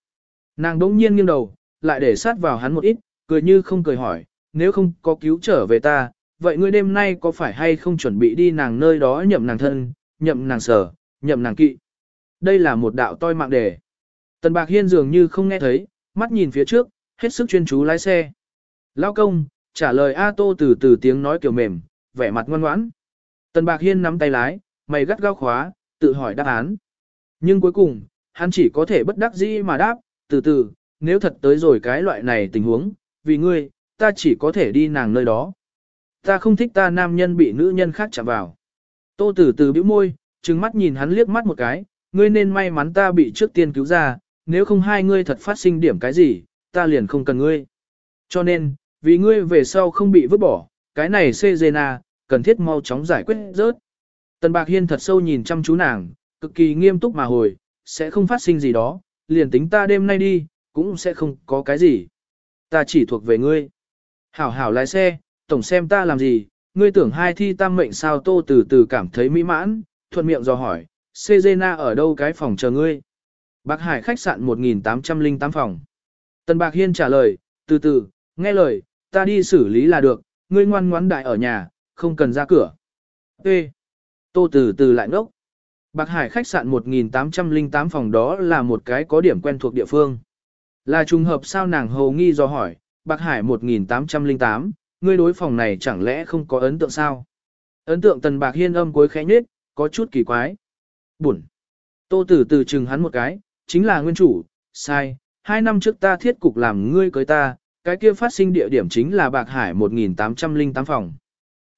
Nàng đỗng nhiên nghiêng đầu, lại để sát vào hắn một ít, cười như không cười hỏi, nếu không có cứu trở về ta, vậy ngươi đêm nay có phải hay không chuẩn bị đi nàng nơi đó nhậm nàng thân, nhậm nàng sở, nhậm nàng kỵ. Đây là một đạo toi mạng đề. Tần Bạc Hiên dường như không nghe thấy, mắt nhìn phía trước, hết sức chuyên chú lái xe. Lao công, trả lời A Tô từ từ tiếng nói kiểu mềm, vẻ mặt ngoan ngoãn. Tần Bạc Hiên nắm tay lái, mày gắt gao khóa, tự hỏi đáp án. Nhưng cuối cùng, hắn chỉ có thể bất đắc dĩ mà đáp, từ từ, nếu thật tới rồi cái loại này tình huống, vì ngươi, ta chỉ có thể đi nàng nơi đó. Ta không thích ta nam nhân bị nữ nhân khác chạm vào. Tô từ từ bĩu môi, trừng mắt nhìn hắn liếc mắt một cái, ngươi nên may mắn ta bị trước tiên cứu ra, nếu không hai ngươi thật phát sinh điểm cái gì, ta liền không cần ngươi. Cho nên, vì ngươi về sau không bị vứt bỏ, cái này Cezena, cần thiết mau chóng giải quyết rớt. Tần Bạc Hiên thật sâu nhìn chăm chú nàng, cực kỳ nghiêm túc mà hồi, sẽ không phát sinh gì đó, liền tính ta đêm nay đi, cũng sẽ không có cái gì. Ta chỉ thuộc về ngươi. Hảo hảo lái xe, tổng xem ta làm gì, ngươi tưởng hai thi tam mệnh sao tô từ từ cảm thấy mỹ mãn, thuận miệng dò hỏi, Cezena ở đâu cái phòng chờ ngươi? Bạc Hải khách sạn 1808 phòng. Tần Bạc Hiên trả lời, từ từ, nghe lời, ta đi xử lý là được, ngươi ngoan ngoãn đại ở nhà, không cần ra cửa. Ê! Tô từ từ lại ngốc. Bạc Hải khách sạn 1808 phòng đó là một cái có điểm quen thuộc địa phương. Là trùng hợp sao nàng hầu nghi do hỏi, Bạc Hải 1808, ngươi đối phòng này chẳng lẽ không có ấn tượng sao? Ấn tượng tần bạc hiên âm cuối khẽ nhết, có chút kỳ quái. Bụn. Tô tử từ chừng hắn một cái, chính là nguyên chủ, sai, hai năm trước ta thiết cục làm ngươi cưới ta, cái kia phát sinh địa điểm chính là Bạc Hải 1808 phòng.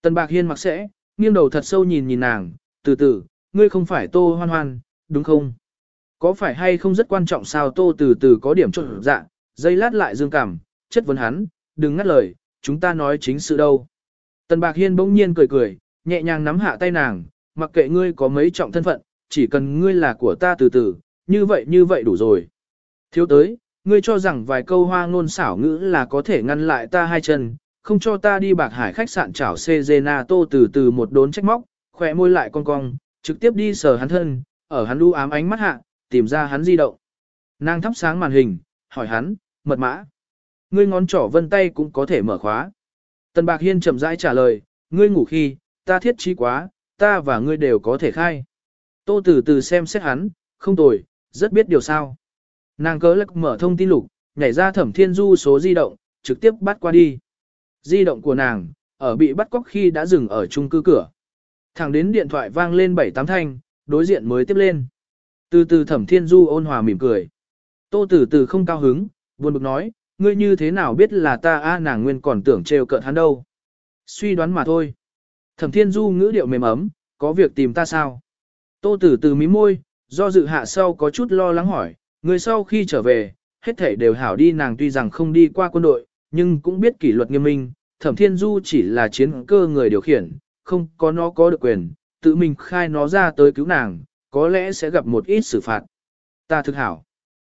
Tần Bạc Hiên mặc sẽ, nghiêng đầu thật sâu nhìn nhìn nàng, từ từ, ngươi không phải Tô Hoan Hoan, đúng không? Có phải hay không rất quan trọng sao Tô từ từ có điểm trộn dạ, dây lát lại dương cảm, chất vấn hắn, đừng ngắt lời, chúng ta nói chính sự đâu. Tần Bạc Hiên bỗng nhiên cười cười, nhẹ nhàng nắm hạ tay nàng, mặc kệ ngươi có mấy trọng thân phận, chỉ cần ngươi là của ta từ từ, như vậy như vậy đủ rồi. Thiếu tới, ngươi cho rằng vài câu hoa ngôn xảo ngữ là có thể ngăn lại ta hai chân, không cho ta đi bạc hải khách sạn chảo Cezena tô từ từ một đốn trách móc, khỏe môi lại cong cong, trực tiếp đi sờ hắn thân, ở hắn u ám ánh mắt hạ, tìm ra hắn di động. Nàng thắp sáng màn hình, hỏi hắn, mật mã. Ngươi ngón trỏ vân tay cũng có thể mở khóa. Tần Bạc Hiên chậm rãi trả lời, ngươi ngủ khi, ta thiết trí quá, ta và ngươi đều có thể khai. Tô từ từ xem xét hắn, không tồi, rất biết điều sao. Nàng cớ lắc mở thông tin lục, nhảy ra thẩm thiên du số di động, trực tiếp bắt qua đi. Di động của nàng, ở bị bắt cóc khi đã dừng ở chung cư cửa. Thẳng đến điện thoại vang lên bảy tám thanh, đối diện mới tiếp lên. Từ từ thẩm thiên du ôn hòa mỉm cười. Tô từ từ không cao hứng, buồn bực nói, ngươi như thế nào biết là ta a nàng nguyên còn tưởng trêu cợt hắn đâu. Suy đoán mà thôi. Thẩm thiên du ngữ điệu mềm ấm, có việc tìm ta sao? Tô tử từ mí môi, do dự hạ sau có chút lo lắng hỏi, người sau khi trở về, hết thể đều hảo đi nàng tuy rằng không đi qua quân đội, nhưng cũng biết kỷ luật nghiêm minh, thẩm thiên du chỉ là chiến cơ người điều khiển, không có nó có được quyền, tự mình khai nó ra tới cứu nàng, có lẽ sẽ gặp một ít xử phạt. Ta thực hảo.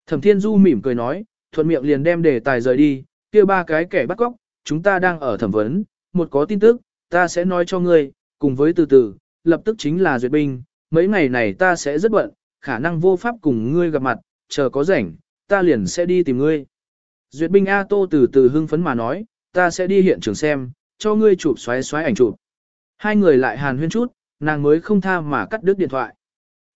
Thẩm thiên du mỉm cười nói, thuận miệng liền đem đề tài rời đi, kia ba cái kẻ bắt cóc, chúng ta đang ở thẩm vấn, một có tin tức, ta sẽ nói cho ngươi, cùng với từ từ, lập tức chính là duyệt binh, mấy ngày này ta sẽ rất bận, khả năng vô pháp cùng ngươi gặp mặt, chờ có rảnh, ta liền sẽ đi tìm ngươi. Duyệt binh A Tô từ từ hưng phấn mà nói, ta sẽ đi hiện trường xem, cho ngươi chụp xoáy xoáy ảnh chụp. Hai người lại hàn huyên chút, nàng mới không tha mà cắt đứt điện thoại.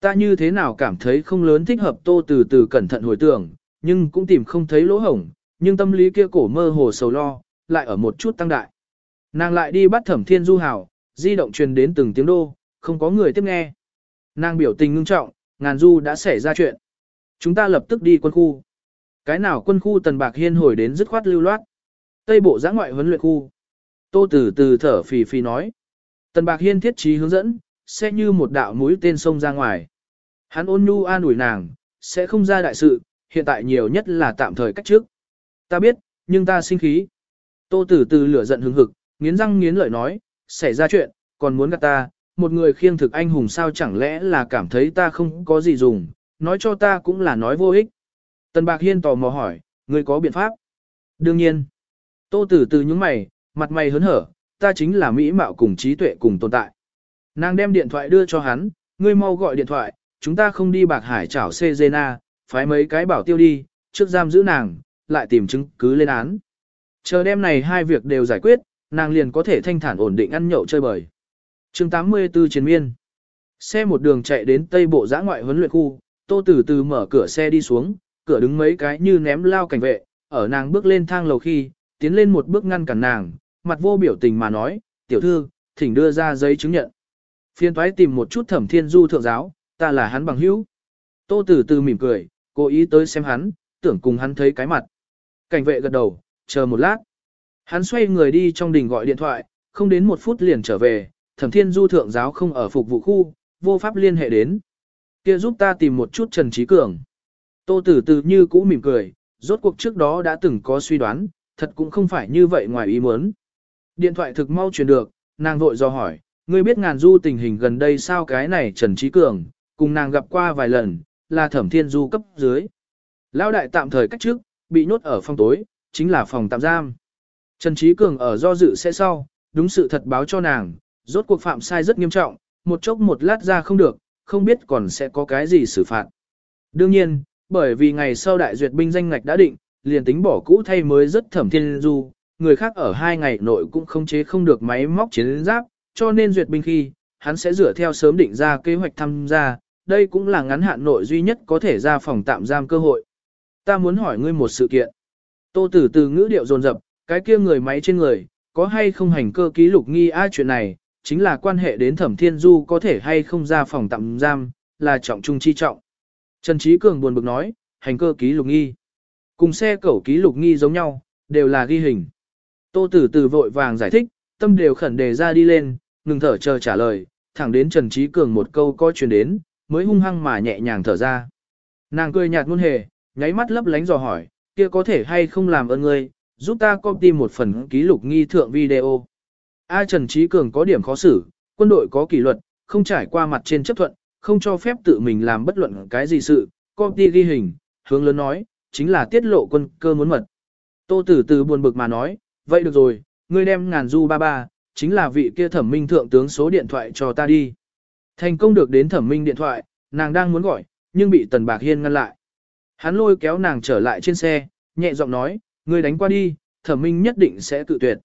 Ta như thế nào cảm thấy không lớn thích hợp Tô từ từ cẩn thận hồi tưởng, nhưng cũng tìm không thấy lỗ hổng, nhưng tâm lý kia cổ mơ hồ sầu lo, lại ở một chút tăng đại. Nàng lại đi bắt thẩm thiên du hào, di động truyền đến từng tiếng đô, không có người tiếp nghe. Nàng biểu tình ngưng trọng, ngàn du đã xảy ra chuyện. Chúng ta lập tức đi quân khu. Cái nào quân khu tần bạc hiên hồi đến dứt khoát lưu loát. Tây bộ giã ngoại huấn luyện khu. Tô Tử từ thở phì phì nói. Tần Bạc Hiên thiết trí hướng dẫn, sẽ như một đạo mũi tên sông ra ngoài. Hắn ôn nhu an ủi nàng, sẽ không ra đại sự, hiện tại nhiều nhất là tạm thời cách trước. Ta biết, nhưng ta sinh khí. Tô Tử từ lửa giận hừng hực, nghiến răng nghiến lợi nói, xảy ra chuyện, còn muốn gạt ta, một người khiêng thực anh hùng sao chẳng lẽ là cảm thấy ta không có gì dùng, nói cho ta cũng là nói vô ích. Tần Bạc Hiên tò mò hỏi, ngươi có biện pháp? Đương nhiên. Tô Tử từ nhướng mày, mặt mày hớn hở, ta chính là mỹ mạo cùng trí tuệ cùng tồn tại. Nàng đem điện thoại đưa cho hắn, ngươi mau gọi điện thoại, chúng ta không đi bạc hải chảo Cezena, phái mấy cái bảo tiêu đi, trước giam giữ nàng, lại tìm chứng cứ lên án. Chờ đêm này hai việc đều giải quyết, nàng liền có thể thanh thản ổn định ăn nhậu chơi bời. chương 84 chiến miên. Xe một đường chạy đến tây bộ giã ngoại huấn luyện khu, tô Tử từ mở cửa xe đi xuống, cửa đứng mấy cái như ném lao cảnh vệ, ở nàng bước lên thang lầu khi, tiến lên một bước ngăn cản nàng, mặt vô biểu tình mà nói, tiểu thư, thỉnh đưa ra giấy chứng nhận. Phiên thoái tìm một chút thẩm thiên du thượng giáo, ta là hắn bằng hữu. Tô Tử Từ mỉm cười, cố ý tới xem hắn, tưởng cùng hắn thấy cái mặt. Cảnh vệ gật đầu, chờ một lát. Hắn xoay người đi trong đình gọi điện thoại, không đến một phút liền trở về, thẩm thiên du thượng giáo không ở phục vụ khu, vô pháp liên hệ đến. kia giúp ta tìm một chút Trần Trí Cường. Tô Tử Từ như cũ mỉm cười, rốt cuộc trước đó đã từng có suy đoán, thật cũng không phải như vậy ngoài ý muốn. Điện thoại thực mau truyền được, nàng vội do hỏi, ngươi biết ngàn du tình hình gần đây sao cái này Trần Trí Cường, cùng nàng gặp qua vài lần, là thẩm thiên du cấp dưới. Lão đại tạm thời cách trước, bị nhốt ở phòng tối, chính là phòng tạm giam. Trần Trí Cường ở do dự sẽ sau, đúng sự thật báo cho nàng, rốt cuộc phạm sai rất nghiêm trọng, một chốc một lát ra không được, không biết còn sẽ có cái gì xử phạt. Đương nhiên, bởi vì ngày sau đại duyệt binh danh ngạch đã định, liền tính bỏ cũ thay mới rất thẩm thiên du, người khác ở hai ngày nội cũng không chế không được máy móc chiến giáp, cho nên duyệt binh khi, hắn sẽ dựa theo sớm định ra kế hoạch tham gia, đây cũng là ngắn hạn nội duy nhất có thể ra phòng tạm giam cơ hội. Ta muốn hỏi ngươi một sự kiện. Tô Tử từ ngữ điệu dồn dập, cái kia người máy trên người, có hay không hành cơ ký lục nghi a chuyện này, chính là quan hệ đến Thẩm Thiên Du có thể hay không ra phòng tạm giam, là trọng trung chi trọng. Trần Trí Cường buồn bực nói, hành cơ ký lục nghi. Cùng xe cẩu ký lục nghi giống nhau, đều là ghi hình. Tô Tử từ vội vàng giải thích, tâm đều khẩn đề ra đi lên, ngừng thở chờ trả lời, thẳng đến Trần Trí Cường một câu có truyền đến, mới hung hăng mà nhẹ nhàng thở ra. Nàng cười nhạt muôn hề, nháy mắt lấp lánh dò hỏi, kia có thể hay không làm ơn ngươi, giúp ta copy một phần ký lục nghi thượng video. A Trần Trí Cường có điểm khó xử, quân đội có kỷ luật, không trải qua mặt trên chấp thuận, không cho phép tự mình làm bất luận cái gì sự, copy ghi hình, hướng lớn nói, chính là tiết lộ quân cơ muốn mật. Tô Tử Từ buồn bực mà nói, vậy được rồi, ngươi đem ngàn du ba ba, chính là vị kia thẩm minh thượng tướng số điện thoại cho ta đi. Thành công được đến thẩm minh điện thoại, nàng đang muốn gọi, nhưng bị Tần Bạc Hiên ngăn lại. Hắn lôi kéo nàng trở lại trên xe, nhẹ giọng nói, ngươi đánh qua đi, thẩm minh nhất định sẽ tự tuyệt.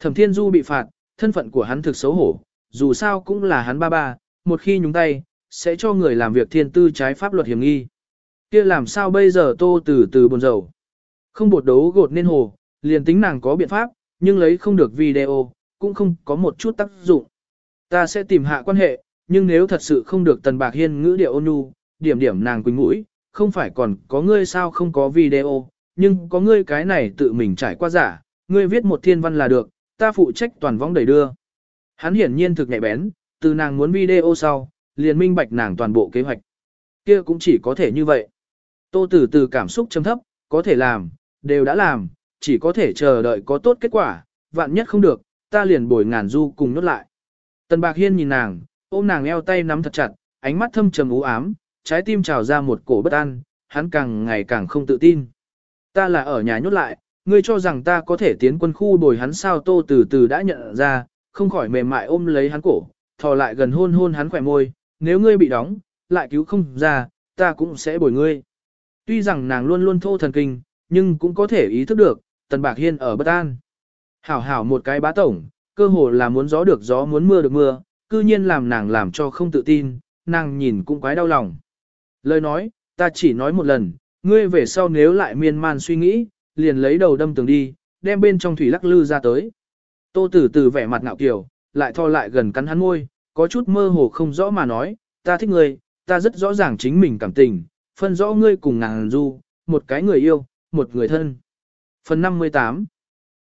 Thẩm Thiên Du bị phạt, thân phận của hắn thực xấu hổ, dù sao cũng là hắn ba ba, một khi nhúng tay, sẽ cho người làm việc thiên tư trái pháp luật hiểm nghi. kia làm sao bây giờ tô từ từ buồn rầu Không bột đấu gột nên hồ, liền tính nàng có biện pháp, nhưng lấy không được video, cũng không có một chút tác dụng. Ta sẽ tìm hạ quan hệ, nhưng nếu thật sự không được Tần Bạc Hiên ngữ điệu ôn nhu, điểm điểm nàng quỳnh mũi, không phải còn có ngươi sao không có video, nhưng có ngươi cái này tự mình trải qua giả, ngươi viết một thiên văn là được, ta phụ trách toàn vong đẩy đưa. Hắn hiển nhiên thực nhạy bén, từ nàng muốn video sau, liền minh bạch nàng toàn bộ kế hoạch. Kia cũng chỉ có thể như vậy. Tô Tử từ cảm xúc chấm thấp, có thể làm, đều đã làm, chỉ có thể chờ đợi có tốt kết quả, vạn nhất không được, ta liền bồi ngàn du cùng nốt lại. Tần Bạc Hiên nhìn nàng, ôm nàng eo tay nắm thật chặt, ánh mắt thâm trầm u ám, trái tim trào ra một cổ bất an, hắn càng ngày càng không tự tin. Ta là ở nhà nhốt lại, ngươi cho rằng ta có thể tiến quân khu bồi hắn sao tô từ từ đã nhận ra, không khỏi mềm mại ôm lấy hắn cổ, thò lại gần hôn hôn hắn khỏe môi, nếu ngươi bị đóng, lại cứu không ra, ta cũng sẽ bồi ngươi. Tuy rằng nàng luôn luôn thô thần kinh, nhưng cũng có thể ý thức được, Tần Bạc Hiên ở bất an. Hảo hảo một cái bá tổng, cơ hồ là muốn gió được gió muốn mưa được mưa, cư nhiên làm nàng làm cho không tự tin, nàng nhìn cũng quái đau lòng. Lời nói, ta chỉ nói một lần, ngươi về sau nếu lại miên man suy nghĩ, liền lấy đầu đâm tường đi, đem bên trong thủy lắc lư ra tới. Tô tử từ vẻ mặt ngạo kiều, lại tho lại gần cắn hắn môi, có chút mơ hồ không rõ mà nói, ta thích ngươi, ta rất rõ ràng chính mình cảm tình, phân rõ ngươi cùng nàng du, một cái người yêu, một người thân. Phần 58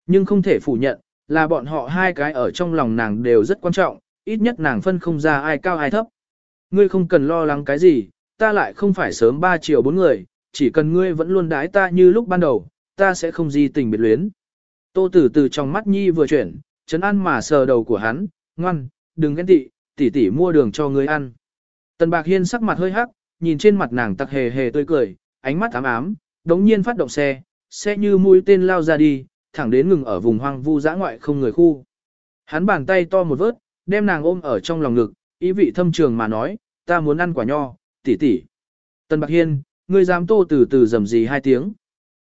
Nhưng không thể phủ nhận, là bọn họ hai cái ở trong lòng nàng đều rất quan trọng, ít nhất nàng phân không ra ai cao ai thấp. Ngươi không cần lo lắng cái gì, ta lại không phải sớm 3 triệu bốn người, chỉ cần ngươi vẫn luôn đái ta như lúc ban đầu, ta sẽ không gì tình biệt luyến. Tô tử từ trong mắt nhi vừa chuyển, chấn ăn mà sờ đầu của hắn, ngoan, đừng ghen tị, tỷ tỷ mua đường cho ngươi ăn. Tần Bạc Hiên sắc mặt hơi hắc, nhìn trên mặt nàng tặc hề hề tươi cười, ánh mắt ám ám, đống nhiên phát động xe, xe như mũi tên lao ra đi, thẳng đến ngừng ở vùng hoang vu dã ngoại không người khu. Hắn bàn tay to một vớt, đem nàng ôm ở trong lòng ngực, ý vị thâm trường mà nói, ta muốn ăn quả nho, tỷ tỷ. Tần Bạc Hiên, ngươi dám tô từ từ dầm gì hai tiếng.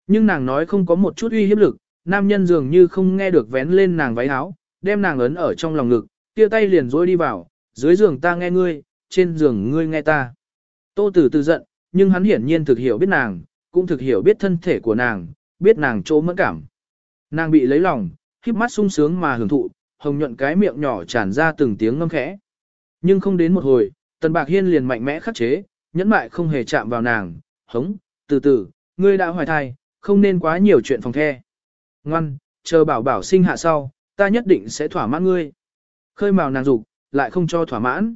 Nhưng nàng nói không có một chút uy hiếp lực, nam nhân dường như không nghe được vén lên nàng váy áo, đem nàng ấn ở trong lòng ngực, kia tay liền dối đi vào, dưới giường ta nghe ngươi, trên giường ngươi nghe ta. Tô Tử từ giận, nhưng hắn hiển nhiên thực hiểu biết nàng, cũng thực hiểu biết thân thể của nàng, biết nàng chỗ mẫn cảm. Nàng bị lấy lòng, khiếp mắt sung sướng mà hưởng thụ, hồng nhuận cái miệng nhỏ tràn ra từng tiếng ngâm khẽ. Nhưng không đến một hồi, Tần Bạc Hiên liền mạnh mẽ khắc chế, nhẫn mại không hề chạm vào nàng, hống, từ từ, ngươi đã hoài thai, không nên quá nhiều chuyện phòng the. Ngoan, chờ bảo bảo sinh hạ sau, ta nhất định sẽ thỏa mãn ngươi. Khơi mào nàng dục, lại không cho thỏa mãn.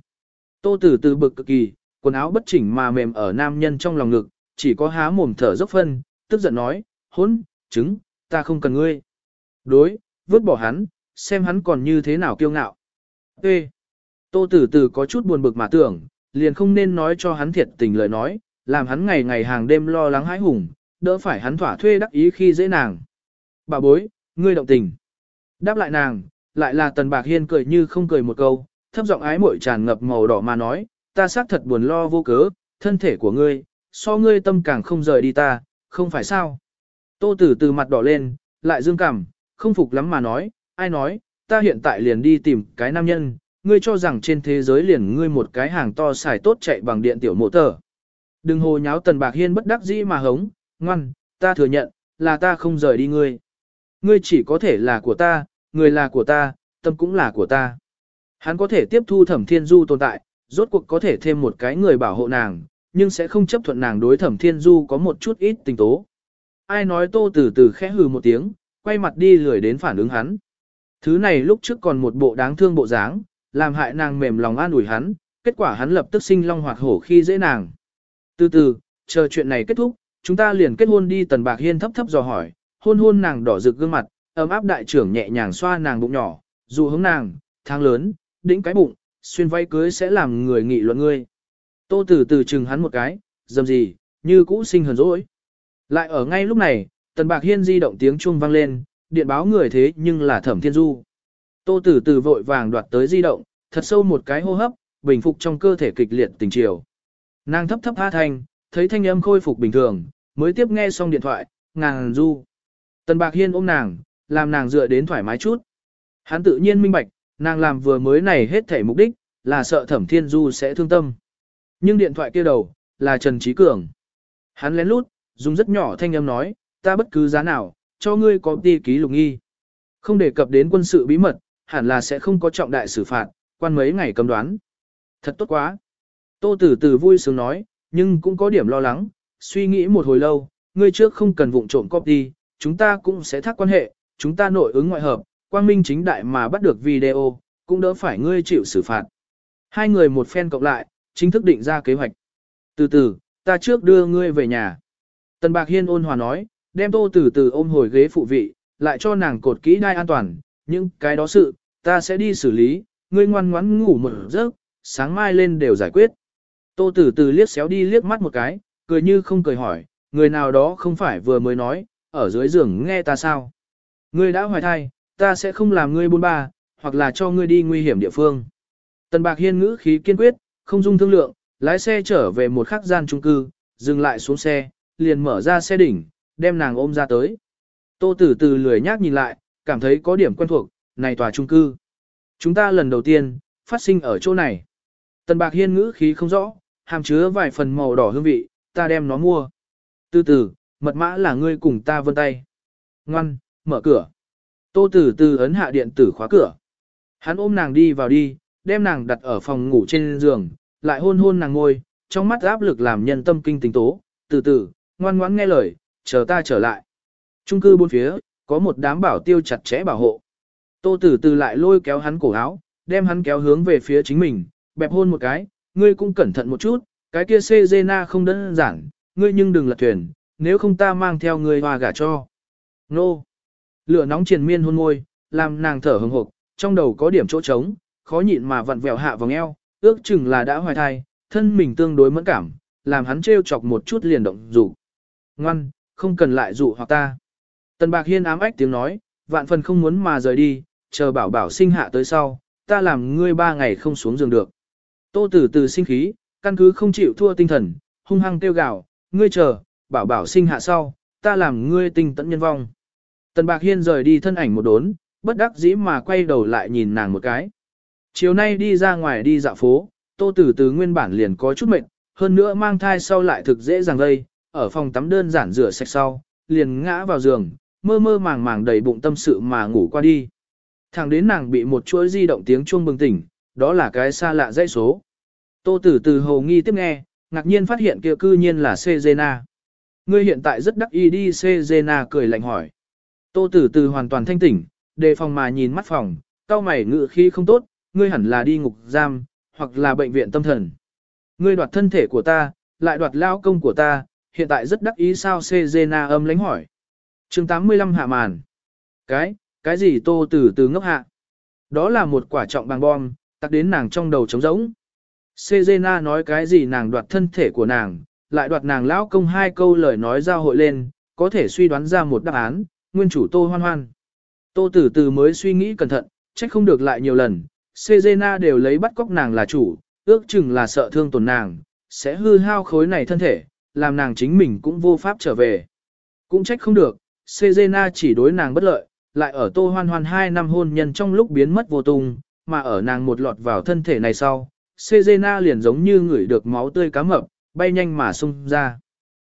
Tô tử từ bực cực kỳ, quần áo bất chỉnh mà mềm ở nam nhân trong lòng ngực, chỉ có há mồm thở dốc phân, tức giận nói, hốn, trứng, ta không cần ngươi. Đối, vứt bỏ hắn, xem hắn còn như thế nào kiêu ngạo. Ê! Tô tử tử có chút buồn bực mà tưởng, liền không nên nói cho hắn thiệt tình lời nói, làm hắn ngày ngày hàng đêm lo lắng hãi hùng, đỡ phải hắn thỏa thuê đắc ý khi dễ nàng. Bà bối, ngươi động tình. Đáp lại nàng, lại là tần bạc hiên cười như không cười một câu, thấp giọng ái muội tràn ngập màu đỏ mà nói, ta xác thật buồn lo vô cớ, thân thể của ngươi, so ngươi tâm càng không rời đi ta, không phải sao. Tô tử từ mặt đỏ lên, lại dương cảm, không phục lắm mà nói, ai nói, ta hiện tại liền đi tìm cái nam nhân, ngươi cho rằng trên thế giới liền ngươi một cái hàng to xài tốt chạy bằng điện tiểu mộ tờ. Đừng hồ nháo tần bạc hiên bất đắc dĩ mà hống, ngoan, ta thừa nhận, là ta không rời đi ngươi. Ngươi chỉ có thể là của ta, người là của ta, tâm cũng là của ta. Hắn có thể tiếp thu thẩm thiên du tồn tại, rốt cuộc có thể thêm một cái người bảo hộ nàng, nhưng sẽ không chấp thuận nàng đối thẩm thiên du có một chút ít tình tố. Ai nói tô từ từ khẽ hừ một tiếng, quay mặt đi lười đến phản ứng hắn. Thứ này lúc trước còn một bộ đáng thương bộ dáng, làm hại nàng mềm lòng an ủi hắn, kết quả hắn lập tức sinh long hoạt hổ khi dễ nàng. Từ từ, chờ chuyện này kết thúc, chúng ta liền kết hôn đi tần bạc hiên thấp thấp dò hỏi, hôn hôn nàng đỏ rực gương mặt, ấm áp đại trưởng nhẹ nhàng xoa nàng bụng nhỏ, dù hướng nàng, tháng lớn, đĩnh cái bụng, xuyên váy cưới sẽ làm người nghị luận ngươi. Tô Tử từ chừng hắn một cái, dầm gì, như cũ sinh hờn dỗi. Lại ở ngay lúc này, tần bạc hiên di động tiếng chuông vang lên, điện báo người thế nhưng là thẩm thiên du. Tô tử từ vội vàng đoạt tới di động, thật sâu một cái hô hấp, bình phục trong cơ thể kịch liệt tình chiều. Nàng thấp thấp tha thanh, thấy thanh âm khôi phục bình thường, mới tiếp nghe xong điện thoại, ngàn du. Tần bạc hiên ôm nàng, làm nàng dựa đến thoải mái chút. Hắn tự nhiên minh bạch, nàng làm vừa mới này hết thể mục đích, là sợ thẩm thiên du sẽ thương tâm. Nhưng điện thoại kia đầu, là Trần Trí Cường. Hắn lén lút, dùng rất nhỏ thanh âm nói, ta bất cứ giá nào, cho ngươi có đi ký lục nghi. Không đề cập đến quân sự bí mật, hẳn là sẽ không có trọng đại xử phạt, quan mấy ngày cầm đoán. Thật tốt quá. Tô Tử Tử vui sướng nói, nhưng cũng có điểm lo lắng, suy nghĩ một hồi lâu, ngươi trước không cần vụng trộm copy, chúng ta cũng sẽ thác quan hệ, chúng ta nội ứng ngoại hợp, quang minh chính đại mà bắt được video, cũng đỡ phải ngươi chịu xử phạt. Hai người một phen cộng lại, chính thức định ra kế hoạch. Từ từ, ta trước đưa ngươi về nhà. Tần Bạc Hiên ôn hòa nói, đem tô từ từ ôm hồi ghế phụ vị, lại cho nàng cột kỹ đai an toàn, những cái đó sự, ta sẽ đi xử lý, ngươi ngoan ngoãn ngủ một giấc, sáng mai lên đều giải quyết. Tô Tử Từ liếc xéo đi liếc mắt một cái, cười như không cười hỏi, người nào đó không phải vừa mới nói, ở dưới giường nghe ta sao? Ngươi đã hoài thai, ta sẽ không làm ngươi buôn ba, hoặc là cho ngươi đi nguy hiểm địa phương. Tần Bạc Hiên ngữ khí kiên quyết, không dung thương lượng, lái xe trở về một khắc gian trung cư, dừng lại xuống xe, liền mở ra xe đỉnh, đem nàng ôm ra tới. Tô Tử Từ lười nhác nhìn lại, cảm thấy có điểm quen thuộc, này tòa trung cư. Chúng ta lần đầu tiên, phát sinh ở chỗ này. Tần Bạc Hiên ngữ khí không rõ, hàm chứa vài phần màu đỏ hương vị, ta đem nó mua. Từ từ, mật mã là ngươi cùng ta vân tay. Ngoan, mở cửa. Tô Tử Từ ấn hạ điện tử khóa cửa. Hắn ôm nàng đi vào đi, đem nàng đặt ở phòng ngủ trên giường, lại hôn hôn nàng ngôi, trong mắt áp lực làm nhân tâm kinh tính tố. Từ từ, ngoan ngoãn nghe lời, chờ ta trở lại. Trung cư bốn phía, có một đám bảo tiêu chặt chẽ bảo hộ. Tô tử từ lại lôi kéo hắn cổ áo, đem hắn kéo hướng về phía chính mình, bẹp hôn một cái, ngươi cũng cẩn thận một chút, cái kia Cezena không đơn giản, ngươi nhưng đừng lật thuyền, nếu không ta mang theo ngươi hòa gả cho. Nô! Lửa nóng triền miên hôn môi, làm nàng thở hừng hộp, trong đầu có điểm chỗ trống, khó nhịn mà vặn vẹo hạ vòng eo, ước chừng là đã hoài thai, thân mình tương đối mẫn cảm, làm hắn trêu chọc một chút liền động dụ. Ngoan, không cần lại dụ hoặc ta. Tần Bạc Hiên ám ách tiếng nói, vạn phần không muốn mà rời đi, chờ bảo bảo sinh hạ tới sau, ta làm ngươi ba ngày không xuống giường được. Tô tử từ sinh khí, căn cứ không chịu thua tinh thần, hung hăng tiêu gạo, ngươi chờ, bảo bảo sinh hạ sau, ta làm ngươi tinh tận nhân vong. Tần Bạc Hiên rời đi thân ảnh một đốn, bất đắc dĩ mà quay đầu lại nhìn nàng một cái. Chiều nay đi ra ngoài đi dạo phố, tô tử từ nguyên bản liền có chút mệt, hơn nữa mang thai sau lại thực dễ dàng gây, ở phòng tắm đơn giản rửa sạch sau, liền ngã vào giường, mơ mơ màng màng đầy bụng tâm sự mà ngủ qua đi. Thẳng đến nàng bị một chuỗi di động tiếng chuông bừng tỉnh, đó là cái xa lạ dãy số. Tô tử từ hầu nghi tiếp nghe, ngạc nhiên phát hiện kia cư nhiên là Cezena. Ngươi hiện tại rất đắc ý đi Cezena cười lạnh hỏi. Tô tử từ hoàn toàn thanh tỉnh, đề phòng mà nhìn mắt phòng, cao mày ngự khi không tốt, ngươi hẳn là đi ngục giam, hoặc là bệnh viện tâm thần. Ngươi đoạt thân thể của ta, lại đoạt lao công của ta, hiện tại rất đắc ý sao Cezena âm lánh hỏi. chương 85 hạ màn. Cái, cái gì tô Tử từ ngốc hạ? Đó là một quả trọng bằng bom, tắc đến nàng trong đầu trống rỗng. Cezena nói cái gì nàng đoạt thân thể của nàng, lại đoạt nàng lão công hai câu lời nói giao hội lên, có thể suy đoán ra một đáp án, nguyên chủ tô hoan hoan. Tô tử từ mới suy nghĩ cẩn thận, trách không được lại nhiều lần, Cezena đều lấy bắt cóc nàng là chủ, ước chừng là sợ thương tổn nàng, sẽ hư hao khối này thân thể, làm nàng chính mình cũng vô pháp trở về. Cũng trách không được, Cezena chỉ đối nàng bất lợi, lại ở tô hoan hoan hai năm hôn nhân trong lúc biến mất vô tung, mà ở nàng một lọt vào thân thể này sau, Cezena liền giống như ngửi được máu tươi cá mập, bay nhanh mà xung ra.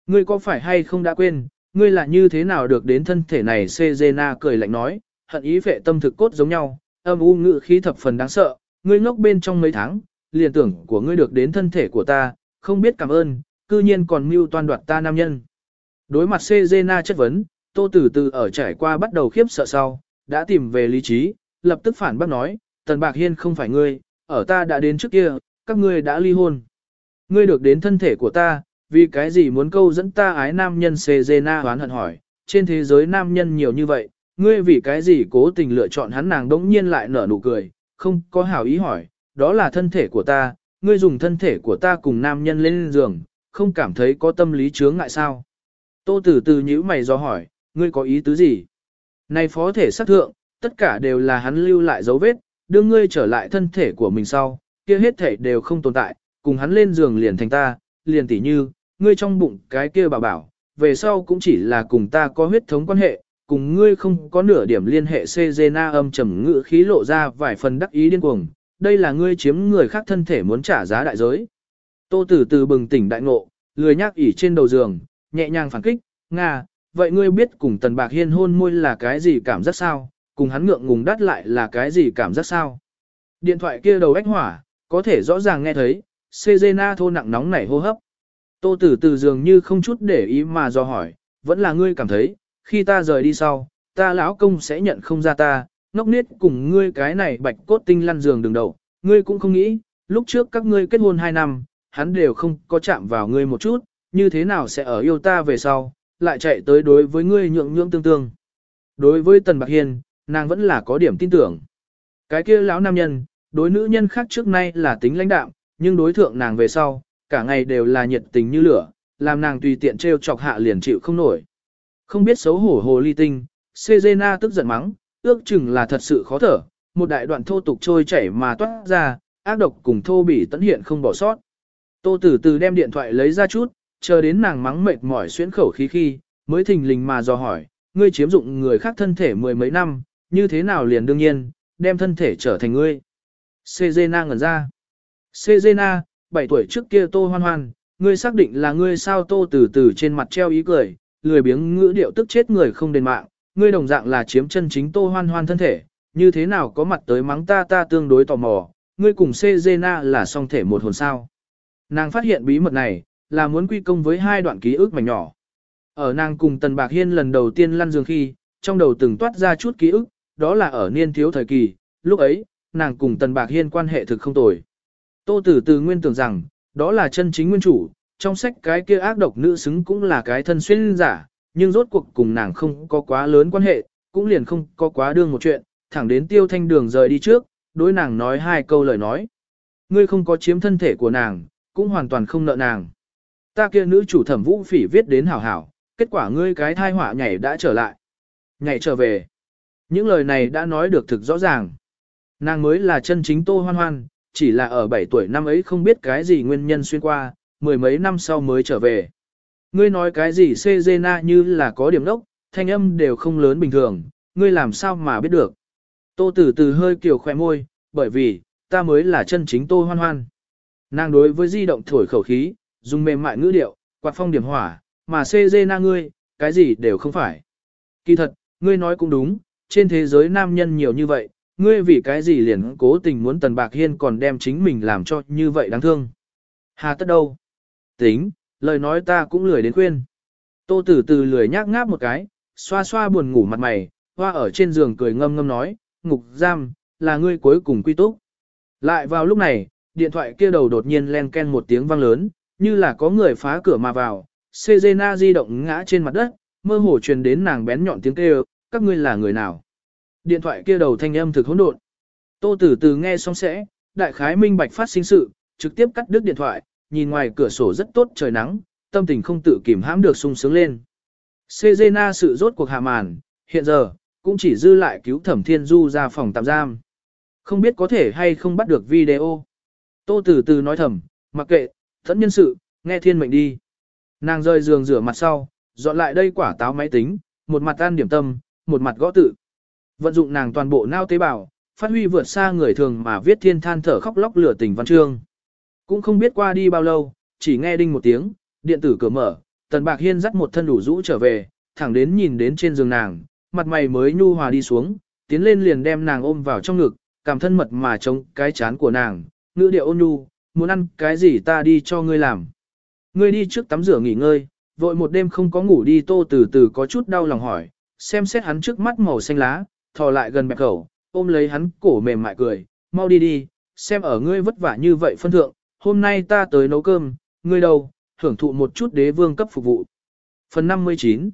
Ngươi có phải hay không đã quên, ngươi là như thế nào được đến thân thể này Cezena cười lạnh nói, hận ý vệ tâm thực cốt giống nhau, âm u ngự khí thập phần đáng sợ, ngươi ngốc bên trong mấy tháng, liền tưởng của ngươi được đến thân thể của ta, không biết cảm ơn, cư nhiên còn mưu toan đoạt ta nam nhân. Đối mặt Cezena chất vấn, Tô Tử Từ ở trải qua bắt đầu khiếp sợ sau, đã tìm về lý trí, lập tức phản bác nói, Tần Bạc Hiên không phải ngươi, ở ta đã đến trước kia, các ngươi đã ly hôn. Ngươi được đến thân thể của ta, vì cái gì muốn câu dẫn ta ái nam nhân Cezena hoán hận hỏi, trên thế giới nam nhân nhiều như vậy, ngươi vì cái gì cố tình lựa chọn hắn nàng đống nhiên lại nở nụ cười, không có hảo ý hỏi, đó là thân thể của ta, ngươi dùng thân thể của ta cùng nam nhân lên giường, không cảm thấy có tâm lý chướng ngại sao. Tô tử từ nhữ mày do hỏi, ngươi có ý tứ gì? Này phó thể sát thượng, tất cả đều là hắn lưu lại dấu vết, đưa ngươi trở lại thân thể của mình sau, kia hết thể đều không tồn tại, cùng hắn lên giường liền thành ta, liền tỉ như, ngươi trong bụng cái kia bảo bảo, về sau cũng chỉ là cùng ta có huyết thống quan hệ, cùng ngươi không có nửa điểm liên hệ Sezena âm trầm ngữ khí lộ ra vài phần đắc ý điên cuồng, đây là ngươi chiếm người khác thân thể muốn trả giá đại giới. Tô Tử từ bừng tỉnh đại ngộ, lười nhác ỉ trên đầu giường, nhẹ nhàng phản kích, "Nga, vậy ngươi biết cùng Tần Bạc Hiên hôn môi là cái gì cảm giác sao? Cùng hắn ngượng ngùng đắt lại là cái gì cảm giác sao?" Điện thoại kia đầu ách hỏa, có thể rõ ràng nghe thấy, Sezena thô nặng nóng nảy hô hấp. Tô Tử từ dường như không chút để ý mà do hỏi, "Vẫn là ngươi cảm thấy, khi ta rời đi sau, ta lão công sẽ nhận không ra ta, ngốc niết cùng ngươi cái này bạch cốt tinh lăn giường đường đầu, ngươi cũng không nghĩ, lúc trước các ngươi kết hôn 2 năm, hắn đều không có chạm vào ngươi một chút, như thế nào sẽ ở yêu ta về sau, lại chạy tới đối với ngươi nhượng nhượng tương tương. Đối với Tần Bạc Hiên, nàng vẫn là có điểm tin tưởng. Cái kia lão nam nhân, đối nữ nhân khác trước nay là tính lãnh đạm, nhưng đối thượng nàng về sau, cả ngày đều là nhiệt tình như lửa, làm nàng tùy tiện trêu chọc hạ liền chịu không nổi. Không biết xấu hổ hồ ly tinh, Cezena tức giận mắng, ước chừng là thật sự khó thở, một đại đoạn thô tục trôi chảy mà toát ra, ác độc cùng thô bỉ tận hiện không bỏ sót. Tô Tử Từ đem điện thoại lấy ra chút, chờ đến nàng mắng mệt mỏi xuyến khẩu khí khi, mới thình lình mà dò hỏi, ngươi chiếm dụng người khác thân thể mười mấy năm, như thế nào liền đương nhiên, đem thân thể trở thành ngươi. Cezena ngẩn ra. Cezena, 7 tuổi trước kia Tô Hoan Hoan, ngươi xác định là ngươi sao Tô từ Từ trên mặt treo ý cười, lười biếng ngữ điệu tức chết người không đền mạng, ngươi đồng dạng là chiếm chân chính tô hoan hoan thân thể, như thế nào có mặt tới mắng ta ta tương đối tò mò, ngươi cùng Cezena là song thể một hồn sao. Nàng phát hiện bí mật này, là muốn quy công với hai đoạn ký ức mảnh nhỏ. Ở nàng cùng Tần Bạc Hiên lần đầu tiên lăn giường khi, trong đầu từng toát ra chút ký ức, đó là ở niên thiếu thời kỳ, lúc ấy, nàng cùng Tần Bạc Hiên quan hệ thực không tồi. Tô Tử Từ nguyên tưởng rằng, đó là chân chính nguyên chủ, trong sách cái kia ác độc nữ xứng cũng là cái thân xuyên giả, nhưng rốt cuộc cùng nàng không có quá lớn quan hệ, cũng liền không có quá đương một chuyện, thẳng đến tiêu thanh đường rời đi trước, đối nàng nói hai câu lời nói. Ngươi không có chiếm thân thể của nàng, cũng hoàn toàn không nợ nàng. Ta kia nữ chủ thẩm vũ phỉ viết đến hảo hảo, kết quả ngươi cái thai họa nhảy đã trở lại. Nhảy trở về. Những lời này đã nói được thực rõ ràng. Nàng mới là chân chính tô hoan hoan, chỉ là ở 7 tuổi năm ấy không biết cái gì nguyên nhân xuyên qua, mười mấy năm sau mới trở về. Ngươi nói cái gì Sezena như là có điểm đốc, thanh âm đều không lớn bình thường, ngươi làm sao mà biết được. Tô tử từ hơi kiểu khỏe môi, bởi vì, ta mới là chân chính tô hoan hoan. Nàng đối với di động thổi khẩu khí, dùng mềm mại ngữ điệu, quạt phong điểm hỏa, mà Sezena ngươi, cái gì đều không phải. Kỳ thật, ngươi nói cũng đúng, trên thế giới nam nhân nhiều như vậy, ngươi vì cái gì liền cố tình muốn Tần Bạc Hiên còn đem chính mình làm cho như vậy đáng thương. Hà tất đâu? Tính, lời nói ta cũng lười đến khuyên. Tô tử từ lười nhác ngáp một cái, xoa xoa buồn ngủ mặt mày, hoa ở trên giường cười ngâm ngâm nói, ngục giam, là ngươi cuối cùng quy túc. Lại vào lúc này, điện thoại kia đầu đột nhiên len ken một tiếng vang lớn, như là có người phá cửa mà vào, Sejena di động ngã trên mặt đất, mơ hồ truyền đến nàng bén nhọn tiếng kêu, các ngươi là người nào? Điện thoại kia đầu thanh âm thực hỗn độn. Tô Tử Từ nghe xong sẽ, đại khái minh bạch phát sinh sự, trực tiếp cắt đứt điện thoại, nhìn ngoài cửa sổ rất tốt trời nắng, tâm tình không tự kìm hãm được sung sướng lên. Sejena sự rốt cuộc hạ màn, hiện giờ, cũng chỉ dư lại cứu Thẩm Thiên Du ra phòng tạm giam. Không biết có thể hay không bắt được video. Tô Tử Từ nói thầm, mặc kệ, thẫn nhân sự, nghe thiên mệnh đi. Nàng rơi giường rửa mặt sau, dọn lại đây quả táo máy tính, một mặt ăn điểm tâm, một mặt gõ tự. Vận dụng nàng toàn bộ nao tế bào, phát huy vượt xa người thường mà viết thiên than thở khóc lóc lửa tình văn chương. Cũng không biết qua đi bao lâu, chỉ nghe đinh một tiếng, điện tử cửa mở, Tần Bạc Hiên dắt một thân đủ rũ trở về, thẳng đến nhìn đến trên giường nàng, mặt mày mới nhu hòa đi xuống, tiến lên liền đem nàng ôm vào trong ngực, cảm thân mật mà chống cái chán của nàng, ngữ điệu ôn nhu, muốn ăn cái gì ta đi cho ngươi làm. Ngươi đi trước tắm rửa nghỉ ngơi, vội một đêm không có ngủ đi tô từ từ có chút đau lòng hỏi, xem xét hắn trước mắt màu xanh lá, thò lại gần bẹp khẩu, ôm lấy hắn cổ mềm mại cười, mau đi đi, xem ở ngươi vất vả như vậy phân thượng, hôm nay ta tới nấu cơm, ngươi đâu, hưởng thụ một chút đế vương cấp phục vụ. Phần 59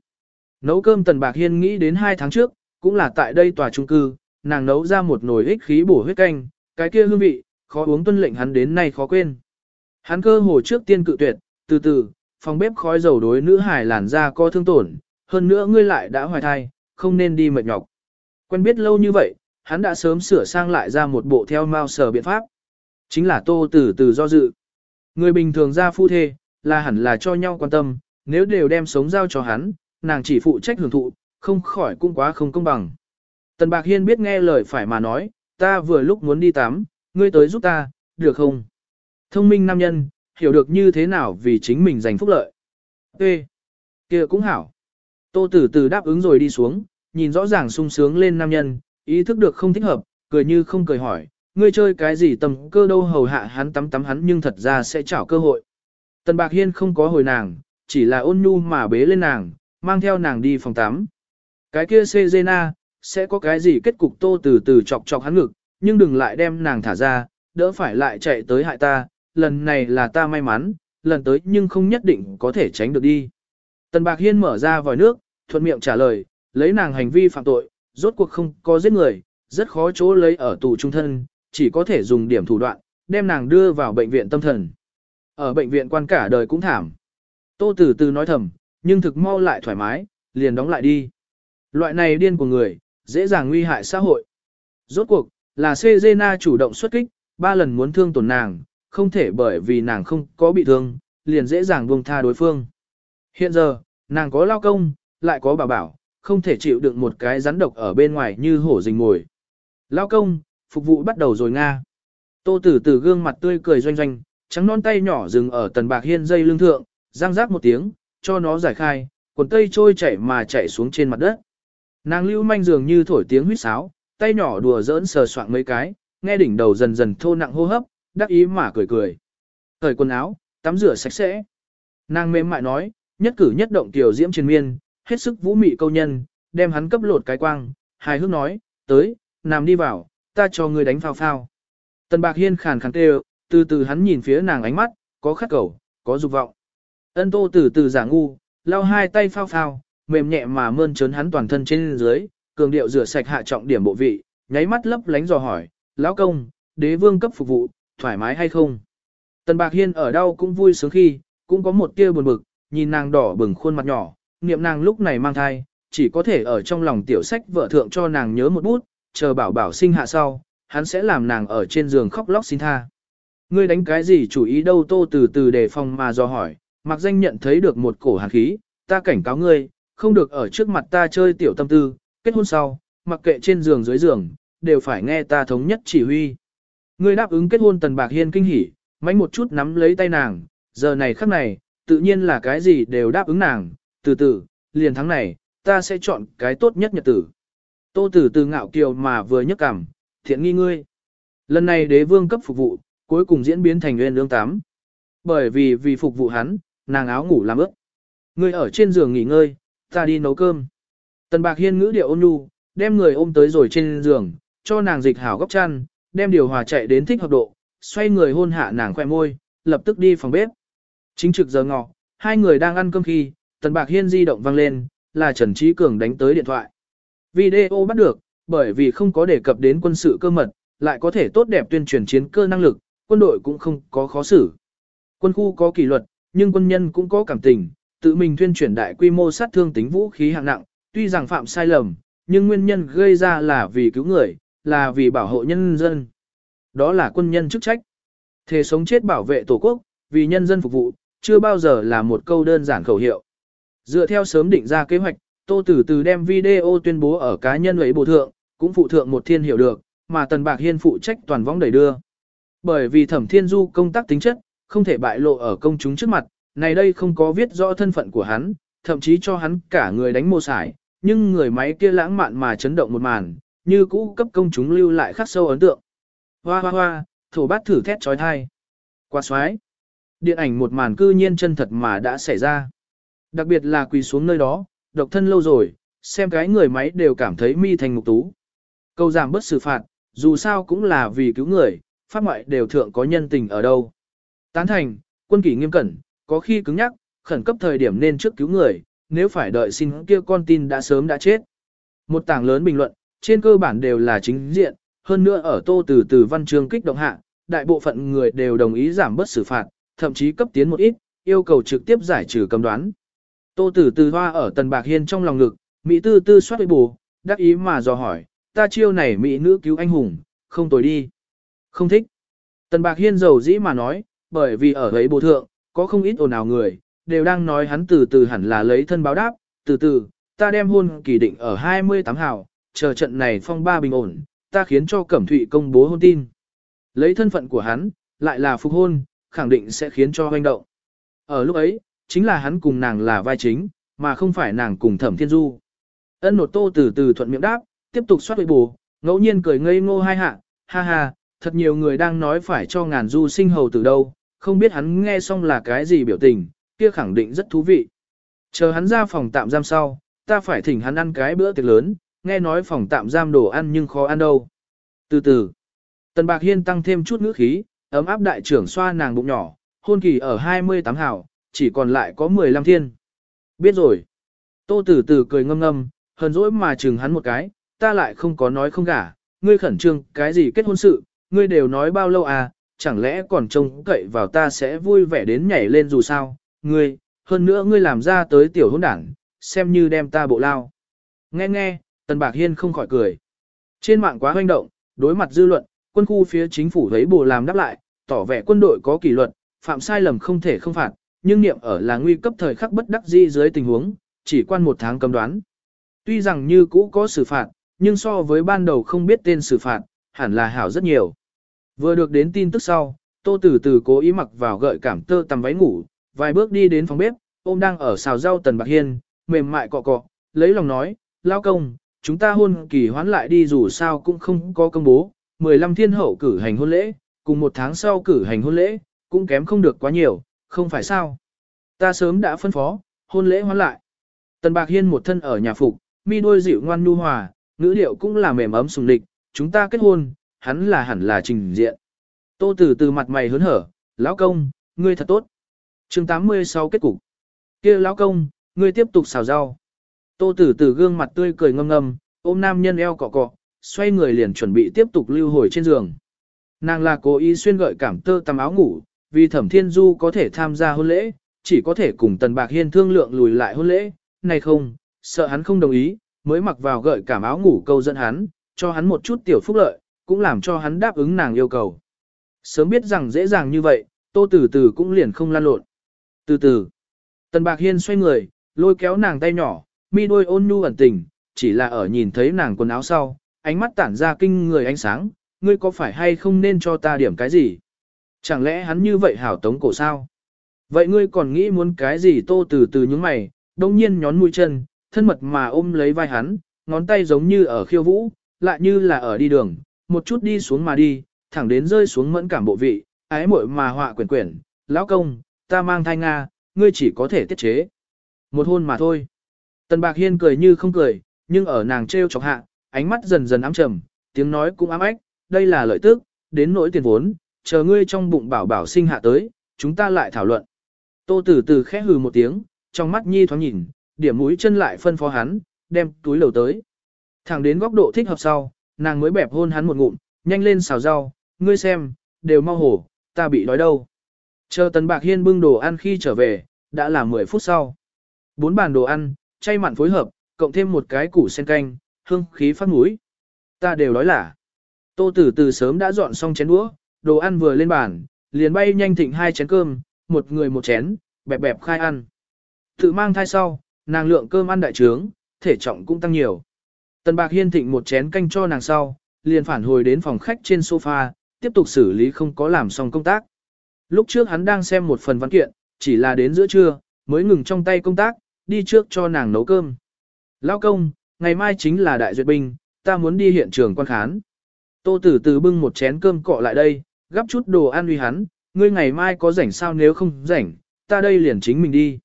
Nấu cơm Tần Bạc Hiên nghĩ đến hai tháng trước, cũng là tại đây tòa trung cư, nàng nấu ra một nồi ích khí bổ huyết canh, cái kia hương vị, khó uống tuân lệnh hắn đến nay khó quên. Hắn cơ hồ trước tiên cự tuyệt, từ từ, phòng bếp khói dầu đối nữ hải làn da có thương tổn, hơn nữa ngươi lại đã hoài thai, không nên đi mệt nhọc. Quen biết lâu như vậy, hắn đã sớm sửa sang lại ra một bộ theo mao sở biện pháp. Chính là tô từ từ do dự. Người bình thường ra phu thê, là hẳn là cho nhau quan tâm, nếu đều đem sống giao cho hắn, nàng chỉ phụ trách hưởng thụ, không khỏi cũng quá không công bằng. Tần Bạc Hiên biết nghe lời phải mà nói, ta vừa lúc muốn đi tắm, ngươi tới giúp ta, được không? Thông minh nam nhân, hiểu được như thế nào vì chính mình giành phúc lợi. Ê! kia cũng hảo. Tô Tử Tử đáp ứng rồi đi xuống, nhìn rõ ràng sung sướng lên nam nhân, ý thức được không thích hợp, cười như không cười hỏi, ngươi chơi cái gì tầm cơ đâu hầu hạ hắn tắm tắm hắn nhưng thật ra sẽ chảo cơ hội. Tần Bạc Hiên không có hồi nàng, chỉ là ôn nhu mà bế lên nàng, mang theo nàng đi phòng tắm. Cái kia Sejena, sẽ có cái gì kết cục tô từ từ chọc chọc hắn ngực, nhưng đừng lại đem nàng thả ra, đỡ phải lại chạy tới hại ta, lần này là ta may mắn, lần tới nhưng không nhất định có thể tránh được đi. Tần Bạc Hiên mở ra vòi nước, thuận miệng trả lời, lấy nàng hành vi phạm tội, rốt cuộc không có giết người, rất khó chỗ lấy ở tù trung thân, chỉ có thể dùng điểm thủ đoạn, đem nàng đưa vào bệnh viện tâm thần. Ở bệnh viện quan cả đời cũng thảm. Tô Tử Từ nói thầm, nhưng thực mau lại thoải mái, liền đóng lại đi. Loại này điên của người, dễ dàng nguy hại xã hội. Rốt cuộc, là Cezena chủ động xuất kích, ba lần muốn thương tổn nàng, không thể bởi vì nàng không có bị thương, liền dễ dàng buông tha đối phương. Hiện giờ, nàng có lao công, lại có bảo bảo, không thể chịu đựng một cái rắn độc ở bên ngoài như hổ rình mồi. Lao công, phục vụ bắt đầu rồi Nga. Tô tử tử gương mặt tươi cười doanh doanh, trắng non tay nhỏ dừng ở tần bạc hiên dây lưng thượng, răng rác một tiếng, cho nó giải khai, quần tây trôi chảy mà chảy xuống trên mặt đất. Nàng lưu manh dường như thổi tiếng huýt sáo, tay nhỏ đùa giỡn sờ soạng mấy cái, nghe đỉnh đầu dần dần thô nặng hô hấp, đắc ý mà cười cười. Thời quần áo, tắm rửa sạch sẽ. Nàng mềm mại nói, nhất cử nhất động tiểu diễm trên miên, hết sức vũ mị câu nhân, đem hắn cấp lột cái quang, hài hước nói, tới, nằm đi vào, ta cho ngươi đánh phao phao. Tần Bạc Hiên khàn khàn kêu, từ từ hắn nhìn phía nàng ánh mắt, có khát cầu, có dục vọng. Ân tô từ từ giả ngu, lau hai tay phao phao, mềm nhẹ mà mơn trớn hắn toàn thân trên dưới, cường điệu rửa sạch hạ trọng điểm bộ vị, nháy mắt lấp lánh dò hỏi, lão công, đế vương cấp phục vụ, thoải mái hay không? Tần Bạc Hiên ở đâu cũng vui sướng khi, cũng có một tia buồn bực, nhìn nàng đỏ bừng khuôn mặt nhỏ, niệm nàng lúc này mang thai, chỉ có thể ở trong lòng tiểu sách vợ thượng cho nàng nhớ một bút, chờ bảo bảo sinh hạ sau, hắn sẽ làm nàng ở trên giường khóc lóc xin tha. Ngươi đánh cái gì chủ ý đâu tô từ từ đề phòng mà do hỏi, mặc danh nhận thấy được một cổ hàn khí, ta cảnh cáo ngươi, không được ở trước mặt ta chơi tiểu tâm tư, kết hôn sau, mặc kệ trên giường dưới giường, đều phải nghe ta thống nhất chỉ huy. Ngươi đáp ứng kết hôn tần bạc hiên kinh hỉ, mánh một chút nắm lấy tay nàng, giờ này khắc này, tự nhiên là cái gì đều đáp ứng nàng, từ từ, liền tháng này, ta sẽ chọn cái tốt nhất nhật tử. Tô tử từ ngạo kiều mà vừa nhấc cảm, thiện nghi ngươi. Lần này đế vương cấp phục vụ, cuối cùng diễn biến thành nguyên lương tám. Bởi vì vì phục vụ hắn, nàng áo ngủ làm ướt. Ngươi ở trên giường nghỉ ngơi, ta đi nấu cơm. Tần bạc hiên ngữ điệu ôn nhu, đem người ôm tới rồi trên giường, cho nàng dịch hảo góc chăn, đem điều hòa chạy đến thích hợp độ, xoay người hôn hạ nàng khoe môi, lập tức đi phòng bếp. Chính trực giờ ngọ, hai người đang ăn cơm khi, tần bạc hiên di động vang lên, là Trần Trí Cường đánh tới điện thoại. Video bắt được, bởi vì không có đề cập đến quân sự cơ mật, lại có thể tốt đẹp tuyên truyền chiến cơ năng lực, quân đội cũng không có khó xử. Quân khu có kỷ luật, nhưng quân nhân cũng có cảm tình, tự mình tuyên truyền đại quy mô sát thương tính vũ khí hạng nặng, tuy rằng phạm sai lầm, nhưng nguyên nhân gây ra là vì cứu người, là vì bảo hộ nhân dân. Đó là quân nhân chức trách. Thề sống chết bảo vệ tổ quốc, vì nhân dân phục vụ, chưa bao giờ là một câu đơn giản khẩu hiệu. Dựa theo sớm định ra kế hoạch, Tô Tử Từ đem video tuyên bố ở cá nhân ấy bộ thượng, cũng phụ thượng một thiên hiểu được, mà Tần Bạc Hiên phụ trách toàn võng đẩy đưa. Bởi vì Thẩm Thiên Du công tác tính chất, không thể bại lộ ở công chúng trước mặt, này đây không có viết rõ thân phận của hắn, thậm chí cho hắn cả người đánh mô sải, nhưng người máy kia lãng mạn mà chấn động một màn, như cũ cấp công chúng lưu lại khắc sâu ấn tượng. Hoa hoa hoa, thổ bát thử thét trói thai. Qua xoái. Điện ảnh một màn cư nhiên chân thật mà đã xảy ra. Đặc biệt là quỳ xuống nơi đó, độc thân lâu rồi, xem cái người máy đều cảm thấy mi thành mục tú. Câu giảm bất xử phạt, dù sao cũng là vì cứu người, pháp ngoại đều thượng có nhân tình ở đâu. Tán thành, quân kỷ nghiêm cẩn, có khi cứng nhắc, khẩn cấp thời điểm nên trước cứu người, nếu phải đợi xin kia con tin đã sớm đã chết. Một tảng lớn bình luận, trên cơ bản đều là chính diện, hơn nữa ở tô từ từ văn chương kích động hạ, đại bộ phận người đều đồng ý giảm bớt xử phạt, thậm chí cấp tiến một ít, yêu cầu trực tiếp giải trừ cầm đoán. Tô tử từ hoa ở tần bạc hiên trong lòng ngực, Mỹ tư tư soát bù, đắc ý mà dò hỏi, ta chiêu này Mỹ nữ cứu anh hùng, không tồi đi. Không thích. Tần bạc hiên giàu dĩ mà nói, bởi vì ở ấy bộ thượng, có không ít ồn ào người, đều đang nói hắn từ từ hẳn là lấy thân báo đáp, từ từ, ta đem hôn kỳ định ở 28 hào, chờ trận này phong ba bình ổn, ta khiến cho Cẩm Thụy công bố hôn tin. Lấy thân phận của hắn, lại là phục hôn, khẳng định sẽ khiến cho hoành động. Ở lúc ấy, chính là hắn cùng nàng là vai chính, mà không phải nàng cùng Thẩm Thiên Du. Ân nột tô từ từ thuận miệng đáp, tiếp tục soát bù, ngẫu nhiên cười ngây ngô hai hạ, ha ha, thật nhiều người đang nói phải cho ngàn du sinh hầu từ đâu, không biết hắn nghe xong là cái gì biểu tình, kia khẳng định rất thú vị. Chờ hắn ra phòng tạm giam sau, ta phải thỉnh hắn ăn cái bữa tiệc lớn, nghe nói phòng tạm giam đồ ăn nhưng khó ăn đâu. Từ từ, Tần Bạc Hiên tăng thêm chút ngữ khí, ấm áp đại trưởng xoa nàng bụng nhỏ, hôn kỳ ở 28 hảo, chỉ còn lại có 15 thiên. Biết rồi. Tô Tử Tử cười ngâm ngâm, hờn dỗi mà chừng hắn một cái, ta lại không có nói không gả, ngươi khẩn trương, cái gì kết hôn sự, ngươi đều nói bao lâu à, chẳng lẽ còn trông cậy vào ta sẽ vui vẻ đến nhảy lên dù sao, ngươi, hơn nữa ngươi làm ra tới tiểu hôn đảng, xem như đem ta bộ lao. Nghe nghe, Tần Bạc Hiên không khỏi cười. Trên mạng quá hoành động, đối mặt dư luận, quân khu phía chính phủ thấy bộ làm đáp lại, tỏ vẻ quân đội có kỷ luật, phạm sai lầm không thể không phạt, nhưng niệm ở là nguy cấp thời khắc bất đắc di dưới tình huống, chỉ quan một tháng cấm đoán. Tuy rằng như cũ có xử phạt, nhưng so với ban đầu không biết tên xử phạt, hẳn là hảo rất nhiều. Vừa được đến tin tức sau, Tô Tử Tử cố ý mặc vào gợi cảm tơ tầm váy ngủ, vài bước đi đến phòng bếp, ôm đang ở xào rau Tần Bạc Hiên, mềm mại cọ cọ, lấy lòng nói, lao công, chúng ta hôn kỳ hoán lại đi dù sao cũng không có công bố, 15 thiên hậu cử hành hôn lễ, cùng một tháng sau cử hành hôn lễ, cũng kém không được quá nhiều, không phải sao. Ta sớm đã phân phó, hôn lễ hoán lại. Tần Bạc Hiên một thân ở nhà phục, mi đôi dịu ngoan nhu hòa, ngữ điệu cũng là mềm ấm sùng địch, chúng ta kết hôn, hắn là hẳn là trình diện. Tô Tử từ mặt mày hớn hở, lão công, ngươi thật tốt. chương 86 kết cục. kia lão công, ngươi tiếp tục xào rau. Tô Tử từ gương mặt tươi cười ngâm ngâm, ôm nam nhân eo cọ cọ, xoay người liền chuẩn bị tiếp tục lưu hồi trên giường. Nàng là cố ý xuyên gợi cảm tơ tầm áo ngủ, vì Thẩm Thiên Du có thể tham gia hôn lễ, chỉ có thể cùng Tần Bạc Hiên thương lượng lùi lại hôn lễ, này không, sợ hắn không đồng ý, mới mặc vào gợi cảm áo ngủ câu dẫn hắn, cho hắn một chút tiểu phúc lợi, cũng làm cho hắn đáp ứng nàng yêu cầu. Sớm biết rằng dễ dàng như vậy, Tô Tử Tử cũng liền không lan lộn. Từ từ, Tần Bạc Hiên xoay người, lôi kéo nàng tay nhỏ, mi đôi ôn nhu ẩn tình, chỉ là ở nhìn thấy nàng quần áo sau, ánh mắt tản ra kinh người ánh sáng, ngươi có phải hay không nên cho ta điểm cái gì? Chẳng lẽ hắn như vậy hảo tống cổ sao? Vậy ngươi còn nghĩ muốn cái gì tô từ từ những mày, đông nhiên nhón mũi chân, thân mật mà ôm lấy vai hắn, ngón tay giống như ở khiêu vũ, lại như là ở đi đường, một chút đi xuống mà đi, thẳng đến rơi xuống mẫn cảm bộ vị, ái muội mà họa quyển quyển, lão công, ta mang thai Nga, ngươi chỉ có thể tiết chế. Một hôn mà thôi. Tần Bạc Hiên cười như không cười, nhưng ở nàng treo chọc hạ, ánh mắt dần dần ám trầm, tiếng nói cũng ám ách, đây là lợi tức, đến nỗi tiền vốn, chờ ngươi trong bụng bảo bảo sinh hạ tới, chúng ta lại thảo luận. Tô Tử Từ khẽ hừ một tiếng, trong mắt nhi thoáng nhìn, điểm mũi chân lại phân phó hắn, đem túi lầu tới. Thẳng đến góc độ thích hợp sau, nàng mới bẹp hôn hắn một ngụm, nhanh lên xào rau, ngươi xem, đều mau hổ, ta bị đói đâu. Chờ Tần Bạc Hiên bưng đồ ăn khi trở về, đã là 10 phút sau. Bốn bàn đồ ăn, chay mặn phối hợp, cộng thêm một cái củ sen canh, hương khí phát mũi. Ta đều đói là, Tô Tử từ sớm đã dọn xong chén đũa, đồ ăn vừa lên bàn, liền bay nhanh thịnh hai chén cơm, một người một chén, bẹp bẹp khai ăn. Tự mang thai sau, nàng lượng cơm ăn đại trướng, thể trọng cũng tăng nhiều. Tần Bạc Hiên thịnh một chén canh cho nàng sau, liền phản hồi đến phòng khách trên sofa, tiếp tục xử lý không có làm xong công tác. Lúc trước hắn đang xem một phần văn kiện, chỉ là đến giữa trưa, mới ngừng trong tay công tác, đi trước cho nàng nấu cơm. Lao công, ngày mai chính là đại duyệt binh, ta muốn đi hiện trường quan khán. Tô Tử Từ bưng một chén cơm cọ lại đây, gắp chút đồ ăn uy hắn, ngươi ngày mai có rảnh sao nếu không rảnh, ta đây liền chính mình đi.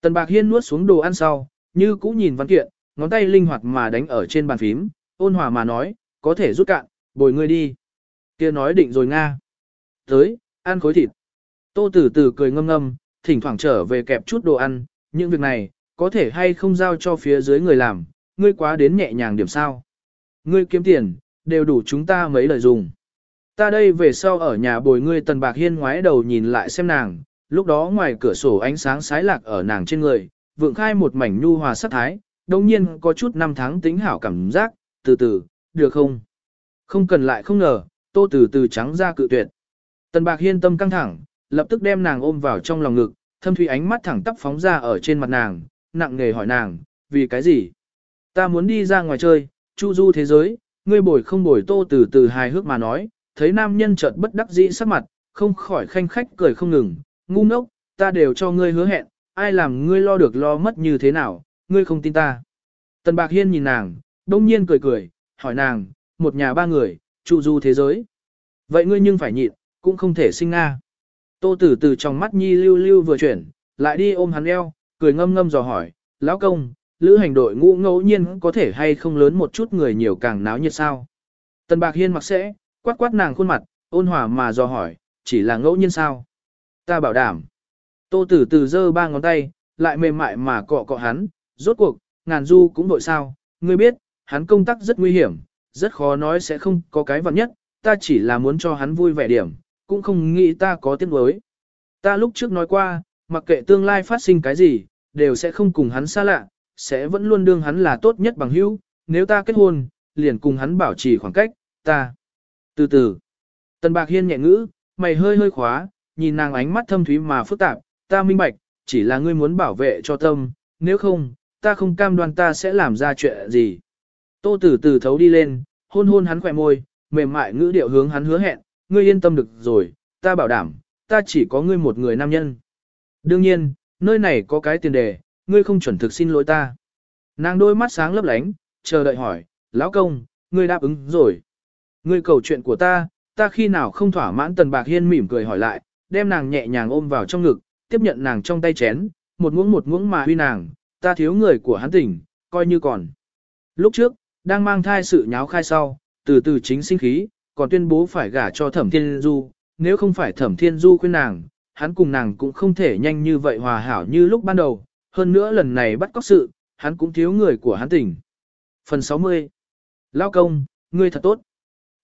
Tần Bạc Hiên nuốt xuống đồ ăn sau, như cũ nhìn văn kiện, ngón tay linh hoạt mà đánh ở trên bàn phím, ôn hòa mà nói, có thể rút cạn, bồi ngươi đi. Kia nói định rồi Nga. Tới, ăn khối thịt. Tô Tử Tử cười ngâm ngâm, thỉnh thoảng trở về kẹp chút đồ ăn, những việc này, có thể hay không giao cho phía dưới người làm, ngươi quá đến nhẹ nhàng điểm sao. Ngươi kiếm tiền, đều đủ chúng ta mấy lời dùng. Ta đây về sau ở nhà bồi ngươi tần bạc hiên ngoái đầu nhìn lại xem nàng, lúc đó ngoài cửa sổ ánh sáng sái lạc ở nàng trên người, vượng khai một mảnh nhu hòa sắc thái, đồng nhiên có chút năm tháng tính hảo cảm giác, từ từ, được không? Không cần lại không ngờ, tô từ từ trắng ra cự tuyệt. Tần bạc hiên tâm căng thẳng, lập tức đem nàng ôm vào trong lòng ngực, thâm thủy ánh mắt thẳng tắp phóng ra ở trên mặt nàng, nặng nề hỏi nàng, vì cái gì? Ta muốn đi ra ngoài chơi, chu du thế giới, ngươi bồi không bồi tô từ từ hài hước mà nói, thấy nam nhân chợt bất đắc dĩ sắc mặt, không khỏi khanh khách cười không ngừng, ngu ngốc, ta đều cho ngươi hứa hẹn, ai làm ngươi lo được lo mất như thế nào, ngươi không tin ta. Tần Bạc Hiên nhìn nàng, đông nhiên cười cười, hỏi nàng, một nhà ba người, trụ du thế giới. Vậy ngươi nhưng phải nhịn, cũng không thể sinh nga. Tô tử từ trong mắt nhi lưu lưu vừa chuyển, lại đi ôm hắn eo, cười ngâm ngâm dò hỏi, lão công, lữ hành đội ngũ ngẫu nhiên có thể hay không lớn một chút người nhiều càng náo nhiệt sao. Tần Bạc Hiên mặc sẽ, quát quát nàng khuôn mặt, ôn hòa mà dò hỏi, chỉ là ngẫu nhiên sao. Ta bảo đảm. Tô tử từ giơ ba ngón tay, lại mềm mại mà cọ cọ hắn, rốt cuộc, ngàn du cũng vội sao, ngươi biết, hắn công tác rất nguy hiểm, rất khó nói sẽ không có cái vật nhất, ta chỉ là muốn cho hắn vui vẻ điểm, cũng không nghĩ ta có tiếc nuối. Ta lúc trước nói qua, mặc kệ tương lai phát sinh cái gì, đều sẽ không cùng hắn xa lạ, sẽ vẫn luôn đương hắn là tốt nhất bằng hữu, nếu ta kết hôn, liền cùng hắn bảo trì khoảng cách, ta. Từ từ, Tần Bạc Hiên nhẹ ngữ, mày hơi hơi khóa, nhìn nàng ánh mắt thâm thúy mà phức tạp, ta minh bạch, chỉ là ngươi muốn bảo vệ cho tâm, nếu không, ta không cam đoan ta sẽ làm ra chuyện gì. Tô Tử từ thấu đi lên, hôn hôn hắn khỏe môi, mềm mại ngữ điệu hướng hắn hứa hẹn, ngươi yên tâm được rồi, ta bảo đảm, ta chỉ có ngươi một người nam nhân. Đương nhiên, nơi này có cái tiền đề, ngươi không chuẩn thực xin lỗi ta. Nàng đôi mắt sáng lấp lánh, chờ đợi hỏi, lão công, ngươi đáp ứng rồi. Ngươi cầu chuyện của ta, ta khi nào không thỏa mãn tần bạc hiên mỉm cười hỏi lại, đem nàng nhẹ nhàng ôm vào trong ngực, tiếp nhận nàng trong tay chén, một muỗng một muỗng mà huy nàng, ta thiếu người của hắn tỉnh, coi như còn. Lúc trước, đang mang thai sự nháo khai sau, từ từ chính sinh khí, còn tuyên bố phải gả cho Thẩm Thiên Du, nếu không phải Thẩm Thiên Du khuyên nàng, hắn cùng nàng cũng không thể nhanh như vậy hòa hảo như lúc ban đầu, hơn nữa lần này bắt cóc sự, hắn cũng thiếu người của hắn tỉnh. Phần 60 Lao công, ngươi thật tốt.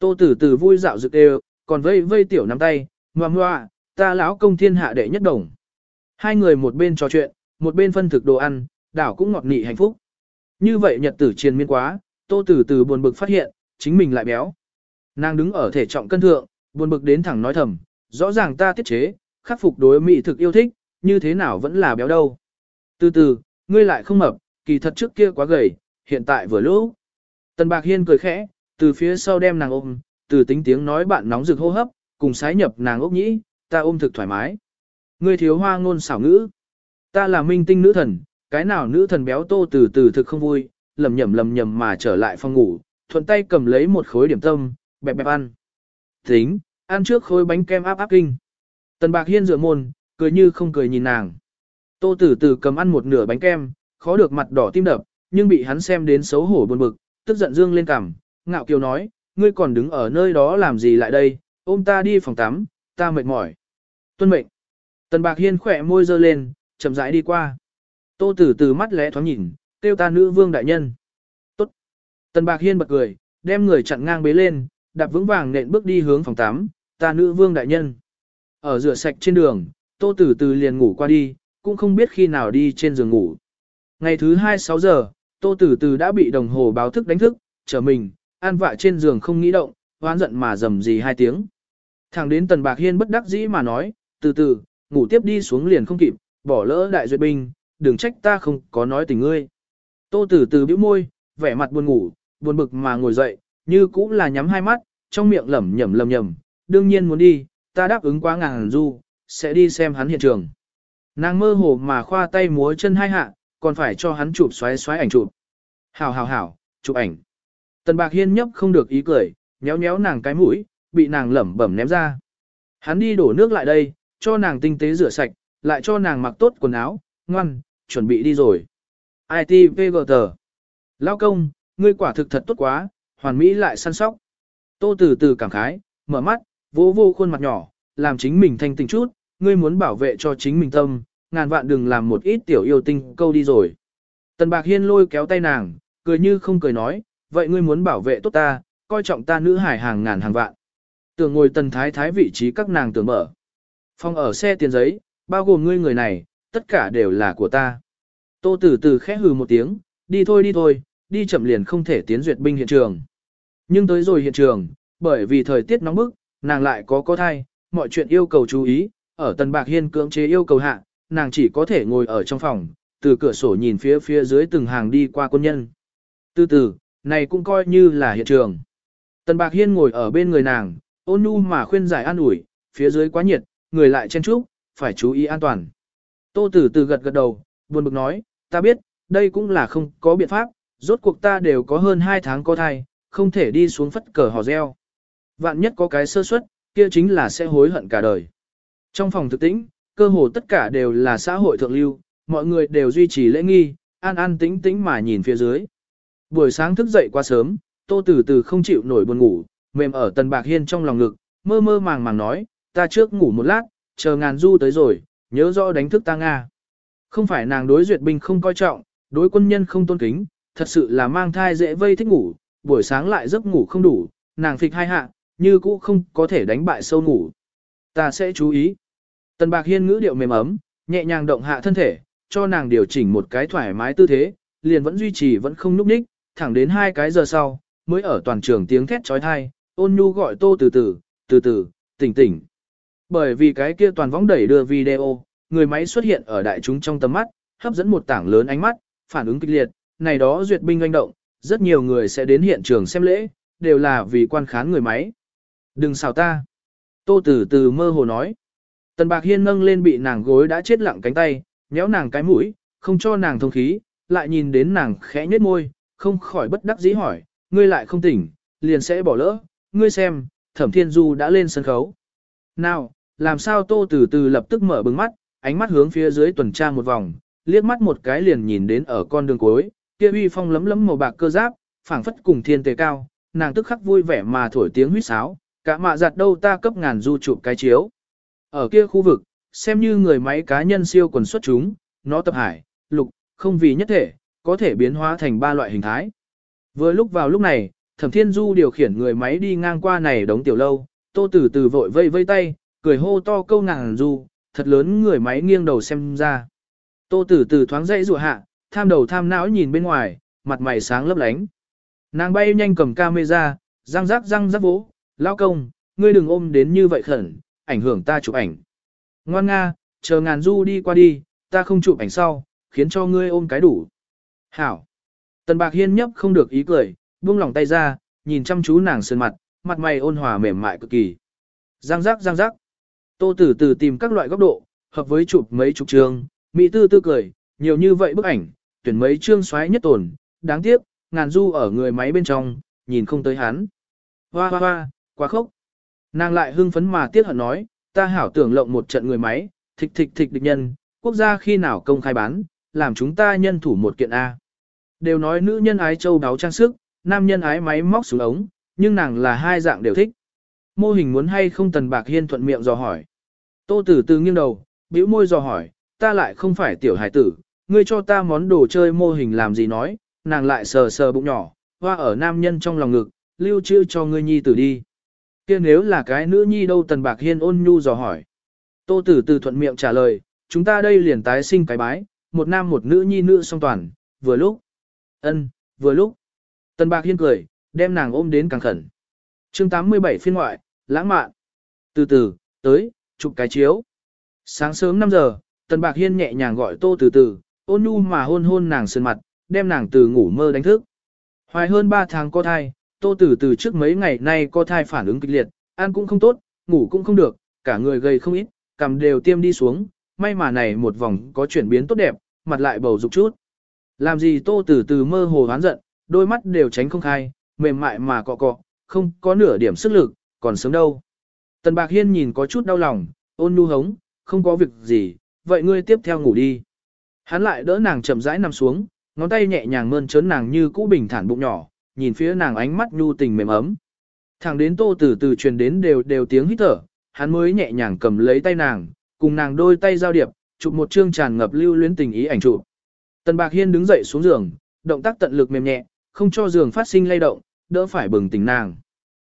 Tô tử tử vui dạo rực đều, còn vây vây tiểu nắm tay, ngoà ngoà, ta lão công thiên hạ đệ nhất đồng. Hai người một bên trò chuyện, một bên phân thực đồ ăn, đảo cũng ngọt nị hạnh phúc. Như vậy nhật tử triền miên quá, tô tử tử buồn bực phát hiện, chính mình lại béo. Nàng đứng ở thể trọng cân thượng, buồn bực đến thẳng nói thầm, rõ ràng ta tiết chế, khắc phục đối mỹ thực yêu thích, như thế nào vẫn là béo đâu. Từ từ, ngươi lại không mập, kỳ thật trước kia quá gầy, hiện tại vừa lúc. Tần Bạc Hiên cười khẽ, từ phía sau đem nàng ôm, từ tính tiếng nói bạn nóng rực hô hấp, cùng sái nhập nàng ốc nhĩ, ta ôm thực thoải mái. Ngươi thiếu hoa ngôn xảo ngữ. Ta là minh tinh nữ thần, cái nào nữ thần béo tô từ từ thực không vui, lầm nhầm lầm nhầm mà trở lại phòng ngủ, thuận tay cầm lấy một khối điểm tâm, bẹp bẹp ăn. Tính, ăn trước khối bánh kem áp áp kinh. Tần Bạc Hiên dựa môn, cười như không cười nhìn nàng. Tô Tử Tử cầm ăn một nửa bánh kem, khó được mặt đỏ tim đập, nhưng bị hắn xem đến xấu hổ buồn bực, tức giận dương lên cằm, ngạo kiều nói, ngươi còn đứng ở nơi đó làm gì lại đây, ôm ta đi phòng tắm, ta mệt mỏi. Tuân mệnh. Tần Bạc Hiên khỏe môi dơ lên, chậm rãi đi qua. Tô Tử Tử mắt lẽ thoáng nhìn, kêu ta nữ vương đại nhân. Tốt. Tần Bạc Hiên bật cười, đem người chặn ngang bế lên, đạp vững vàng nện bước đi hướng phòng tắm, ta nữ vương đại nhân. Ở rửa sạch trên đường, Tô Tử Tử liền ngủ qua đi, cũng không biết khi nào đi trên giường ngủ. Ngày thứ hai 6 giờ, Tô Tử Tử đã bị đồng hồ báo thức đánh thức, trở mình, an vạ trên giường không nghĩ động, hoán giận mà rầm gì hai tiếng. Thẳng đến Tần Bạc Hiên bất đắc dĩ mà nói, từ từ, ngủ tiếp đi xuống liền không kịp, bỏ lỡ đại duyệt binh, đừng trách ta không có nói tình ngươi. Tô Tử Tử bĩu môi, vẻ mặt buồn ngủ, buồn bực mà ngồi dậy, như cũng là nhắm hai mắt, trong miệng lẩm nhẩm lẩm nhẩm, đương nhiên muốn đi, ta đáp ứng quá ngàn du, sẽ đi xem hắn hiện trường. Nàng mơ hồ mà khoa tay múa chân hai hạ, còn phải cho hắn chụp xoáy xoáy ảnh chụp. Hảo hảo hảo, chụp ảnh. Tần Bạc Hiên nhấp không được ý cười, nhéo nhéo nàng cái mũi, bị nàng lẩm bẩm ném ra. Hắn đi đổ nước lại đây, cho nàng tinh tế rửa sạch, lại cho nàng mặc tốt quần áo, ngoan, chuẩn bị đi rồi. ITVGT. Lao công, ngươi quả thực thật tốt quá, hoàn mỹ lại săn sóc. Tô từ từ cảm khái, mở mắt, vô vô khuôn mặt nhỏ, làm chính mình thanh tình chút, ngươi muốn bảo vệ cho chính mình tâm, ngàn vạn đừng làm một ít tiểu yêu tinh câu đi rồi. Tần Bạc Hiên lôi kéo tay nàng, cười như không cười nói, vậy ngươi muốn bảo vệ tốt ta, coi trọng ta nữ hải hàng ngàn hàng vạn. Tưởng ngồi tần thái thái vị trí các nàng tưởng mở. Phòng ở xe tiền giấy, bao gồm ngươi người này, tất cả đều là của ta. Tô tử từ khẽ hừ một tiếng, đi thôi đi thôi, đi chậm liền không thể tiến duyệt binh hiện trường. Nhưng tới rồi hiện trường, bởi vì thời tiết nóng bức, nàng lại có có thai, mọi chuyện yêu cầu chú ý, ở Tần Bạc Hiên cưỡng chế yêu cầu hạ, nàng chỉ có thể ngồi ở trong phòng, từ cửa sổ nhìn phía phía dưới từng hàng đi qua quân nhân. Từ từ, này cũng coi như là hiện trường. Tần Bạc Hiên ngồi ở bên người nàng, ôn nhu mà khuyên giải an ủi, phía dưới quá nhiệt, người lại chen chúc, phải chú ý an toàn. Tô Tử Từ gật gật đầu, buồn bực nói, ta biết, đây cũng là không có biện pháp, rốt cuộc ta đều có hơn 2 tháng có thai, không thể đi xuống phất cờ hò reo. Vạn nhất có cái sơ suất, kia chính là sẽ hối hận cả đời. Trong phòng thực tĩnh, cơ hồ tất cả đều là xã hội thượng lưu, mọi người đều duy trì lễ nghi, an an tĩnh tĩnh mà nhìn phía dưới. Buổi sáng thức dậy quá sớm, tô từ từ không chịu nổi buồn ngủ, mềm ở tần bạc hiên trong lòng ngực, mơ mơ màng màng nói, ta trước ngủ một lát, chờ ngàn du tới rồi, nhớ rõ đánh thức ta Nga. Không phải nàng đối duyệt binh không coi trọng, đối quân nhân không tôn kính, thật sự là mang thai dễ vây thích ngủ, buổi sáng lại giấc ngủ không đủ, nàng phịch hai hạ, như cũ không có thể đánh bại sâu ngủ. Ta sẽ chú ý. Tần Bạc Hiên ngữ điệu mềm ấm, nhẹ nhàng động hạ thân thể, cho nàng điều chỉnh một cái thoải mái tư thế, liền vẫn duy trì vẫn không núp ních, thẳng đến hai cái giờ sau, mới ở toàn trường tiếng thét trói thai, ôn nhu gọi tô từ từ, từ từ, tỉnh tỉnh. Bởi vì cái kia toàn võng đẩy đưa video, người máy xuất hiện ở đại chúng trong tầm mắt, hấp dẫn một tảng lớn ánh mắt, phản ứng kịch liệt, này đó duyệt binh doanh động, rất nhiều người sẽ đến hiện trường xem lễ, đều là vì quan khán người máy. Đừng xào ta. Tô từ Từ mơ hồ nói. Tần Bạc Hiên nâng lên bị nàng gối đã chết lặng cánh tay, nhéo nàng cái mũi, không cho nàng thông khí, lại nhìn đến nàng khẽ nhếch môi, không khỏi bất đắc dĩ hỏi, ngươi lại không tỉnh, liền sẽ bỏ lỡ, ngươi xem, Thẩm Thiên Du đã lên sân khấu. Nào, làm sao Tô từ Từ lập tức mở bừng mắt, ánh mắt hướng phía dưới tuần tra một vòng, liếc mắt một cái liền nhìn đến ở con đường cuối, kia uy phong lấm lấm màu bạc cơ giáp, phảng phất cùng thiên tề cao, nàng tức khắc vui vẻ mà thổi tiếng huýt sáo, cả mạ giặt đâu ta cấp ngàn du chụp cái chiếu. Ở kia khu vực, xem như người máy cá nhân siêu quần xuất chúng, nó tập hải, lục, không vì nhất thể, có thể biến hóa thành ba loại hình thái. Vừa lúc vào lúc này, Thẩm Thiên Du điều khiển người máy đi ngang qua này đống tiểu lâu, Tô Tử Từ vội vây vây tay, cười hô to câu ngàn du, thật lớn người máy nghiêng đầu xem ra. Tô Tử Từ thoáng dậy rủa hạ, tham đầu tham não nhìn bên ngoài, mặt mày sáng lấp lánh. Nàng bay nhanh cầm camera, răng rắc răng rắc vỗ, lao công, ngươi đừng ôm đến như vậy khẩn, ảnh hưởng ta chụp ảnh. Ngoan nga, chờ ngàn du đi qua đi, ta không chụp ảnh sau, khiến cho ngươi ôm cái đủ. Hảo. Tần bạc hiên nhấp không được ý cười, buông lòng tay ra, nhìn chăm chú nàng sơn mặt, mặt mày ôn hòa mềm mại cực kỳ. Giang giác giang giác. Tô tử từ tìm các loại góc độ, hợp với chụp mấy chục trường, mỹ tư tư cười, nhiều như vậy bức ảnh, tuyển mấy chương xoáy nhất tổn. đáng tiếc, ngàn du ở người máy bên trong, nhìn không tới hắn. Hoa hoa hoa, quá khốc. Nàng lại hưng phấn mà tiếc hận nói, ta hảo tưởng lộng một trận người máy, thịch thịch thịch địch nhân, quốc gia khi nào công khai bán, làm chúng ta nhân thủ một kiện A. Đều nói nữ nhân ái châu đáo trang sức, nam nhân ái máy móc xuống ống, nhưng nàng là hai dạng đều thích. Mô hình muốn hay không tần bạc hiên thuận miệng dò hỏi. Tô tử từ nghiêng đầu, bĩu môi dò hỏi, ta lại không phải tiểu hải tử, ngươi cho ta món đồ chơi mô hình làm gì nói, nàng lại sờ sờ bụng nhỏ, hoa ở nam nhân trong lòng ngực, lưu trữ cho ngươi nhi tử đi. kia nếu là cái nữ nhi đâu tần bạc hiên ôn nhu dò hỏi. Tô tử từ thuận miệng trả lời, chúng ta đây liền tái sinh cái bái, một nam một nữ nhi nữ song toàn, vừa lúc. ân vừa lúc. Tần bạc hiên cười, đem nàng ôm đến càng khẩn. chương 87 phiên ngoại, lãng mạn. Từ từ, tới, chụp cái chiếu. Sáng sớm 5 giờ, tần bạc hiên nhẹ nhàng gọi tô từ từ, ôn nhu mà hôn hôn nàng sơn mặt, đem nàng từ ngủ mơ đánh thức. Hoài hơn 3 tháng có thai, tô từ từ trước mấy ngày nay có thai phản ứng kịch liệt, ăn cũng không tốt, ngủ cũng không được, cả người gầy không ít, cằm đều tiêm đi xuống, may mà này một vòng có chuyển biến tốt đẹp, mặt lại bầu dục chút. Làm gì tô từ từ mơ hồ hoán giận, đôi mắt đều tránh không khai, mềm mại mà cọ cọ, không có nửa điểm sức lực, còn sớm đâu. Tần Bạc Hiên nhìn có chút đau lòng, ôn nhu hống, không có việc gì, vậy ngươi tiếp theo ngủ đi. Hắn lại đỡ nàng chậm rãi nằm xuống, ngón tay nhẹ nhàng mơn trớn nàng như cũ bình thản bụng nhỏ, nhìn phía nàng ánh mắt nhu tình mềm ấm. Thẳng đến tô từ từ truyền đến đều đều tiếng hít thở, hắn mới nhẹ nhàng cầm lấy tay nàng, cùng nàng đôi tay giao điệp, chụp một chương tràn ngập lưu luyến tình ý ảnh chụp. Tần Bạc Hiên đứng dậy xuống giường, động tác tận lực mềm nhẹ, không cho giường phát sinh lay động, đỡ phải bừng tỉnh nàng.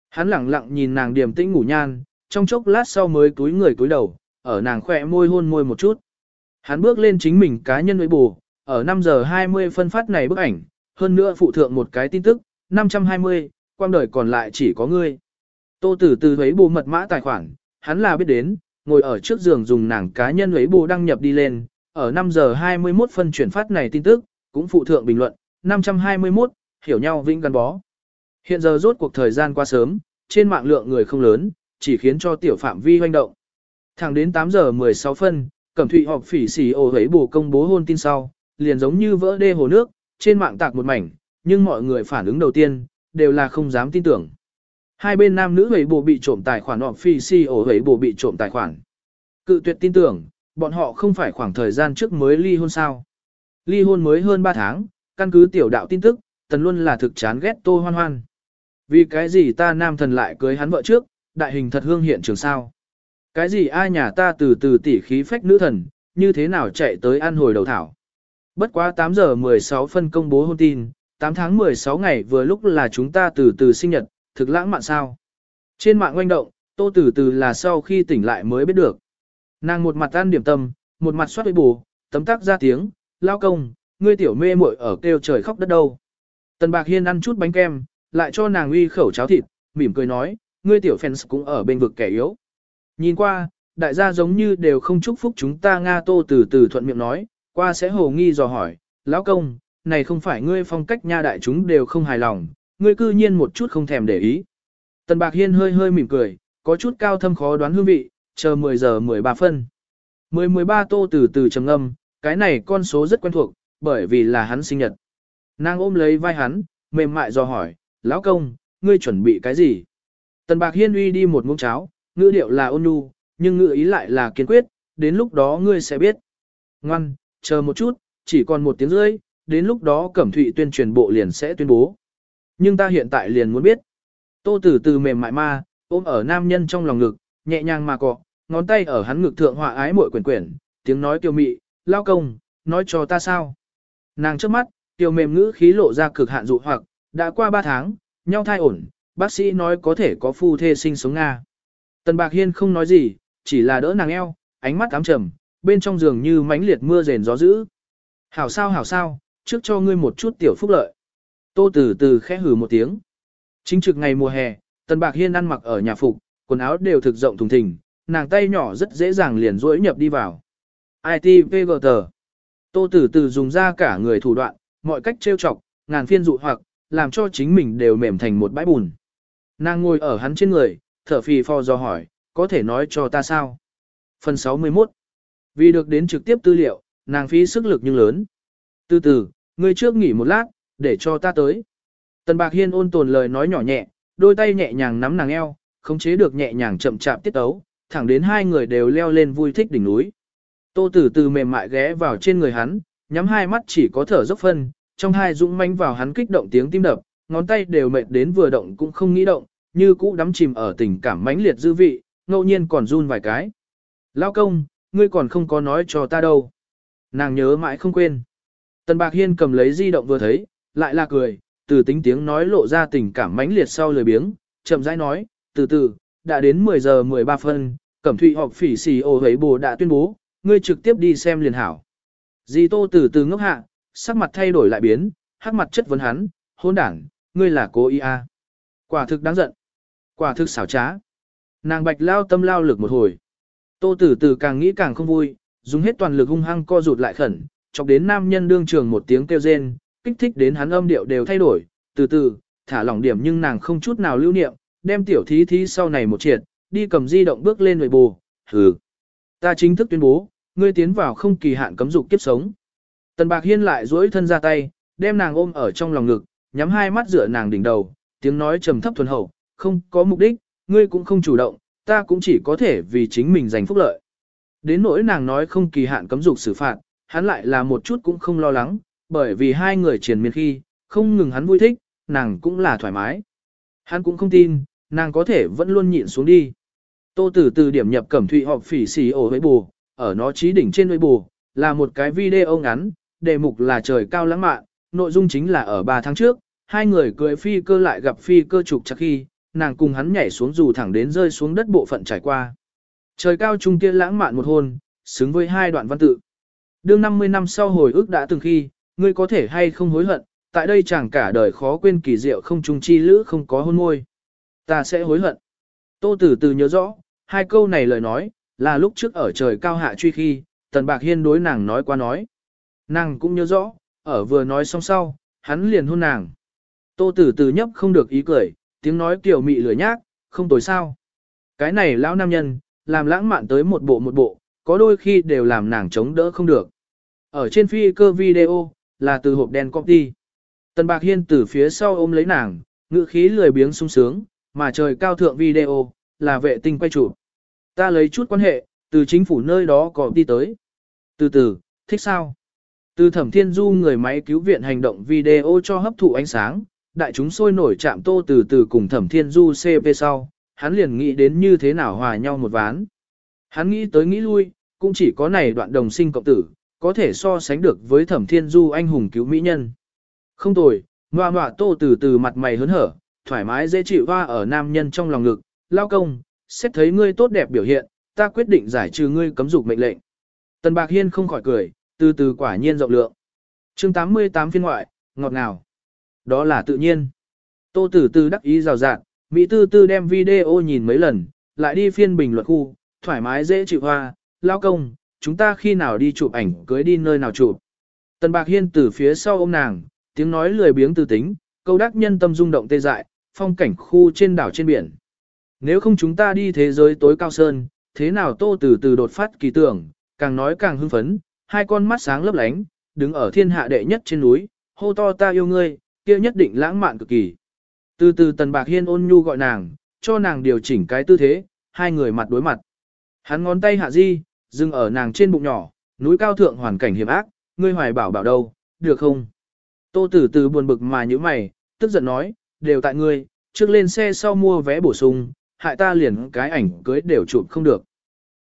Hắn lặng lặng nhìn nàng điềm tĩnh ngủ nhan, trong chốc lát sau mới túi người túi đầu, ở nàng khỏe môi hôn môi một chút. Hắn bước lên chính mình cá nhân với bù, ở 5 giờ 20 phân phát này bức ảnh, hơn nữa phụ thượng một cái tin tức, 520, quang đời còn lại chỉ có ngươi. Tô tử từ thấy bù mật mã tài khoản, hắn là biết đến, ngồi ở trước giường dùng nàng cá nhân ấy bù đăng nhập đi lên, ở 5 giờ 21 phân chuyển phát này tin tức, cũng phụ thượng bình luận, 521, hiểu nhau vĩnh gắn bó. Hiện giờ rốt cuộc thời gian qua sớm, trên mạng lượng người không lớn, chỉ khiến cho tiểu phạm vi hoành động. Thẳng đến 8 giờ 16 phân, Cẩm Thụy họp phỉ xỉ ồ hấy bù công bố hôn tin sau, liền giống như vỡ đê hồ nước, trên mạng tạc một mảnh, nhưng mọi người phản ứng đầu tiên, đều là không dám tin tưởng. Hai bên nam nữ hủy bộ bị trộm tài khoản họp phi si ổ hủy bộ bị trộm tài khoản. Cự tuyệt tin tưởng, bọn họ không phải khoảng thời gian trước mới ly hôn sao. Ly hôn mới hơn 3 tháng, căn cứ tiểu đạo tin tức, tần luôn là thực chán ghét tô hoan hoan. Vì cái gì ta nam thần lại cưới hắn vợ trước, đại hình thật hương hiện trường sao? Cái gì ai nhà ta từ từ tỉ khí phách nữ thần, như thế nào chạy tới ăn hồi đầu thảo? Bất quá 8 giờ 16 phân công bố hôn tin, 8 tháng 16 ngày vừa lúc là chúng ta từ từ sinh nhật, thực lãng mạn sao? Trên mạng oanh động, tô từ từ là sau khi tỉnh lại mới biết được. Nàng một mặt ăn điểm tâm, một mặt soát bù, tấm tắc ra tiếng, lao công, ngươi tiểu mê muội ở kêu trời khóc đất đâu. Tần Bạc Hiên ăn chút bánh kem, lại cho nàng uy khẩu cháo thịt, mỉm cười nói, ngươi tiểu fans cũng ở bên vực kẻ yếu. Nhìn qua, đại gia giống như đều không chúc phúc chúng ta Nga Tô từ từ thuận miệng nói, qua sẽ hồ nghi dò hỏi, lão công, này không phải ngươi phong cách nha đại chúng đều không hài lòng, ngươi cư nhiên một chút không thèm để ý. Tần Bạc Hiên hơi hơi mỉm cười, có chút cao thâm khó đoán hương vị, chờ 10 giờ 13 phân. 10-13 tô từ từ trầm âm, cái này con số rất quen thuộc, bởi vì là hắn sinh nhật. Nàng ôm lấy vai hắn, mềm mại dò hỏi, lão công, ngươi chuẩn bị cái gì? Tần Bạc Hiên uy đi một ngụm cháo, ngữ điệu là ôn nhu, nhưng ngữ ý lại là kiên quyết, đến lúc đó ngươi sẽ biết. Ngoan, chờ một chút, chỉ còn một tiếng rưỡi, đến lúc đó Cẩm Thụy tuyên truyền bộ liền sẽ tuyên bố. Nhưng ta hiện tại liền muốn biết. Tô Tử Từ mềm mại ma, ôm ở nam nhân trong lòng ngực, nhẹ nhàng mà cọ, ngón tay ở hắn ngực thượng họa ái muội quyển quyển, tiếng nói kiều mị, lao công, nói cho ta sao. Nàng trước mắt, kiều mềm ngữ khí lộ ra cực hạn dụ hoặc, đã qua 3 tháng, nhau thai ổn, bác sĩ nói có thể có phu thê sinh sống Nga. Tần Bạc Hiên không nói gì, chỉ là đỡ nàng eo, ánh mắt ám trầm, bên trong giường như mãnh liệt mưa rền gió dữ. Hảo sao hảo sao, trước cho ngươi một chút tiểu phúc lợi. Tô từ từ khẽ hừ một tiếng. Chính trực ngày mùa hè, Tần Bạc Hiên ăn mặc ở nhà phục, quần áo đều thực rộng thùng thình, nàng tay nhỏ rất dễ dàng liền duỗi nhập đi vào. ITVGT. Tô Tử Tử dùng ra cả người thủ đoạn, mọi cách trêu chọc, ngàn phiên dụ hoặc, làm cho chính mình đều mềm thành một bãi bùn. Nàng ngồi ở hắn trên người, thở phì phò do hỏi, có thể nói cho ta sao? Phần 61. Vì được đến trực tiếp tư liệu, nàng phí sức lực nhưng lớn. Từ từ, ngươi trước nghỉ một lát, để cho ta tới. Tần Bạc Hiên ôn tồn lời nói nhỏ nhẹ, đôi tay nhẹ nhàng nắm nàng eo, khống chế được nhẹ nhàng chậm chạp tiết tấu, thẳng đến hai người đều leo lên vui thích đỉnh núi. Tô Tử từ mềm mại ghé vào trên người hắn, nhắm hai mắt chỉ có thở dốc phân, trong hai dũng manh vào hắn kích động tiếng tim đập, ngón tay đều mệt đến vừa động cũng không nghĩ động, như cũ đắm chìm ở tình cảm mãnh liệt dư vị, ngẫu nhiên còn run vài cái. Lao công, ngươi còn không có nói cho ta đâu. Nàng nhớ mãi không quên. Tần Bạc Hiên cầm lấy di động vừa thấy, lại là cười, từ tính tiếng nói lộ ra tình cảm mãnh liệt sau lời biếng, chậm rãi nói, từ từ, đã đến 10 giờ 13 phân, Cẩm Thụy họp phỉ xì ô hấy bồ đã tuyên bố, ngươi trực tiếp đi xem liền hảo. Di Tô từ từ ngốc hạ, sắc mặt thay đổi lại biến, hắc mặt chất vấn hắn, hôn đảng, ngươi là cố ý à. Quả thực đáng giận. Quả thực xảo trá. Nàng bạch lao tâm lao lực một hồi. Tô tử từ càng nghĩ càng không vui, dùng hết toàn lực hung hăng co rụt lại khẩn, chọc đến nam nhân đương trường một tiếng kêu rên, kích thích đến hắn âm điệu đều thay đổi, từ từ, thả lỏng điểm nhưng nàng không chút nào lưu niệm, đem tiểu thí thí sau này một triệt, đi cầm di động bước lên người bù, hừ. Ta chính thức tuyên bố, ngươi tiến vào không kỳ hạn cấm dục kiếp sống. Tần Bạc Hiên lại duỗi thân ra tay, đem nàng ôm ở trong lòng ngực, nhắm hai mắt dựa nàng đỉnh đầu, tiếng nói trầm thấp thuần hậu, không có mục đích, ngươi cũng không chủ động, ta cũng chỉ có thể vì chính mình giành phúc lợi. Đến nỗi nàng nói không kỳ hạn cấm dục xử phạt, hắn lại là một chút cũng không lo lắng, bởi vì hai người triền miên khi, không ngừng hắn vui thích, nàng cũng là thoải mái. Hắn cũng không tin, nàng có thể vẫn luôn nhịn xuống đi. Tô Tử từ điểm nhập cẩm thụy họp phỉ xì ổ với bù, ở nó trí đỉnh trên với bù, là một cái video ngắn, đề mục là trời cao lãng mạn, nội dung chính là ở 3 tháng trước, hai người cưỡi phi cơ lại gặp phi cơ trục chắc khi, nàng cùng hắn nhảy xuống dù thẳng đến rơi xuống đất bộ phận trải qua. Trời cao trung kia lãng mạn một hôn, xứng với hai đoạn văn tự. Đương 50 năm sau hồi ức đã từng khi, ngươi có thể hay không hối hận, tại đây chẳng cả đời khó quên kỳ diệu không trung chi lữ không có hôn môi. Ta sẽ hối hận. Tô Tử Từ nhớ rõ, hai câu này lời nói, là lúc trước ở trời cao hạ truy khi, Tần Bạc Hiên đối nàng nói qua nói. Nàng cũng nhớ rõ, ở vừa nói xong sau, hắn liền hôn nàng. Tô Tử Từ nhấp không được ý cười, tiếng nói kiểu mị lười nhác, không tồi sao. Cái này lão nam nhân, làm lãng mạn tới một bộ một bộ, có đôi khi đều làm nàng chống đỡ không được. Ở trên phi cơ video, là từ hộp đen copy. Tần Bạc Hiên từ phía sau ôm lấy nàng, ngữ khí lười biếng sung sướng, mà trời cao thượng video, là vệ tinh quay chụp. Ta lấy chút quan hệ, từ chính phủ nơi đó có đi tới. Từ từ, thích sao? Từ thẩm thiên du người máy cứu viện hành động video cho hấp thụ ánh sáng, đại chúng sôi nổi chạm tô từ từ cùng thẩm thiên du CP sau, hắn liền nghĩ đến như thế nào hòa nhau một ván. Hắn nghĩ tới nghĩ lui, cũng chỉ có này đoạn đồng sinh cộng tử, có thể so sánh được với thẩm thiên du anh hùng cứu mỹ nhân. Không tồi, ngoà ngoạ tô từ từ mặt mày hớn hở, thoải mái dễ chịu hoa ở nam nhân trong lòng ngực, lao công, xét thấy ngươi tốt đẹp biểu hiện, ta quyết định giải trừ ngươi cấm dục mệnh lệnh. Tần Bạc Hiên không khỏi cười, từ từ quả nhiên rộng lượng. chương 88 phiên ngoại, ngọt ngào. Đó là tự nhiên. Tô Tử Tư đắc ý rào rạt, Mỹ Tư Tư đem video nhìn mấy lần, lại đi phiên bình luận khu, thoải mái dễ chịu hoa, lao công, chúng ta khi nào đi chụp ảnh cưới đi nơi nào chụp. Tần Bạc Hiên từ phía sau ôm nàng, tiếng nói lười biếng từ tính, câu đắc nhân tâm rung động tê dại, phong cảnh khu trên đảo trên biển. Nếu không chúng ta đi thế giới tối cao sơn, thế nào tô từ từ đột phát kỳ tưởng, càng nói càng hưng phấn, hai con mắt sáng lấp lánh, đứng ở thiên hạ đệ nhất trên núi, hô to ta yêu ngươi, kia nhất định lãng mạn cực kỳ. Từ từ tần bạc hiên ôn nhu gọi nàng, cho nàng điều chỉnh cái tư thế, hai người mặt đối mặt. Hắn ngón tay hạ di, dừng ở nàng trên bụng nhỏ, núi cao thượng hoàn cảnh hiểm ác, ngươi hoài bảo bảo đâu, được không? Tô tử từ buồn bực mà nhíu mày, tức giận nói, đều tại ngươi, trước lên xe sau mua vé bổ sung, hại ta liền cái ảnh cưới đều chụp không được.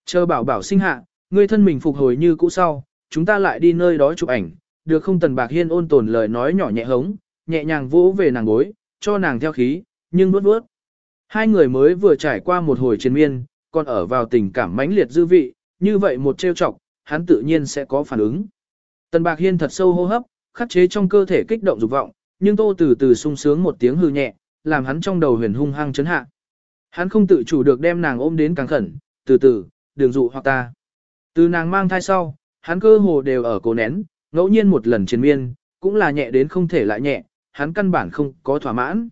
Chờ bảo bảo sinh hạ, ngươi thân mình phục hồi như cũ sau, chúng ta lại đi nơi đó chụp ảnh, được không tần bạc hiên ôn tồn lời nói nhỏ nhẹ hống, nhẹ nhàng vỗ về nàng gối, cho nàng theo khí, nhưng bước bước. Hai người mới vừa trải qua một hồi chiến miên, còn ở vào tình cảm mãnh liệt dư vị, như vậy một trêu chọc, hắn tự nhiên sẽ có phản ứng. Tần Bạc Hiên thật sâu hô hấp, khắc chế trong cơ thể kích động dục vọng, nhưng Tô từ từ sung sướng một tiếng hư nhẹ, làm hắn trong đầu huyền hung hăng chấn hạ. Hắn không tự chủ được đem nàng ôm đến càng khẩn, từ từ, đường dụ hoặc ta. Từ nàng mang thai sau, hắn cơ hồ đều ở cố nén, ngẫu nhiên một lần chiến miên, cũng là nhẹ đến không thể lại nhẹ, hắn căn bản không có thỏa mãn.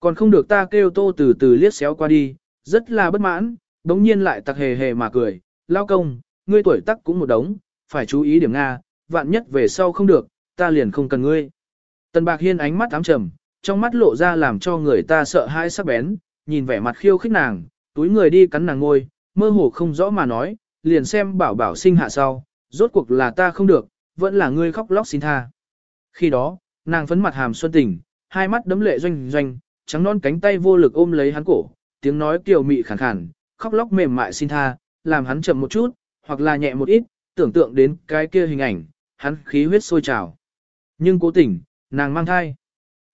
Còn không được ta kêu tô từ từ liếc xéo qua đi, rất là bất mãn, đống nhiên lại tặc hề hề mà cười, lao công, ngươi tuổi tắc cũng một đống, phải chú ý điểm Nga, vạn nhất về sau không được, ta liền không cần ngươi. Tần Bạc Hiên ánh mắt ám trầm, trong mắt lộ ra làm cho người ta sợ hãi sắc bén, nhìn vẻ mặt khiêu khích nàng, túi người đi cắn nàng ngôi, mơ hồ không rõ mà nói, liền xem bảo bảo sinh hạ sau, rốt cuộc là ta không được, vẫn là ngươi khóc lóc xin tha. Khi đó, nàng phấn mặt hàm xuân tình, hai mắt đấm lệ doanh doanh, trắng non cánh tay vô lực ôm lấy hắn cổ, tiếng nói kiều mị khàn khàn, khóc lóc mềm mại xin tha, làm hắn chậm một chút, hoặc là nhẹ một ít, tưởng tượng đến cái kia hình ảnh, hắn khí huyết sôi trào. Nhưng cố tình, nàng mang thai.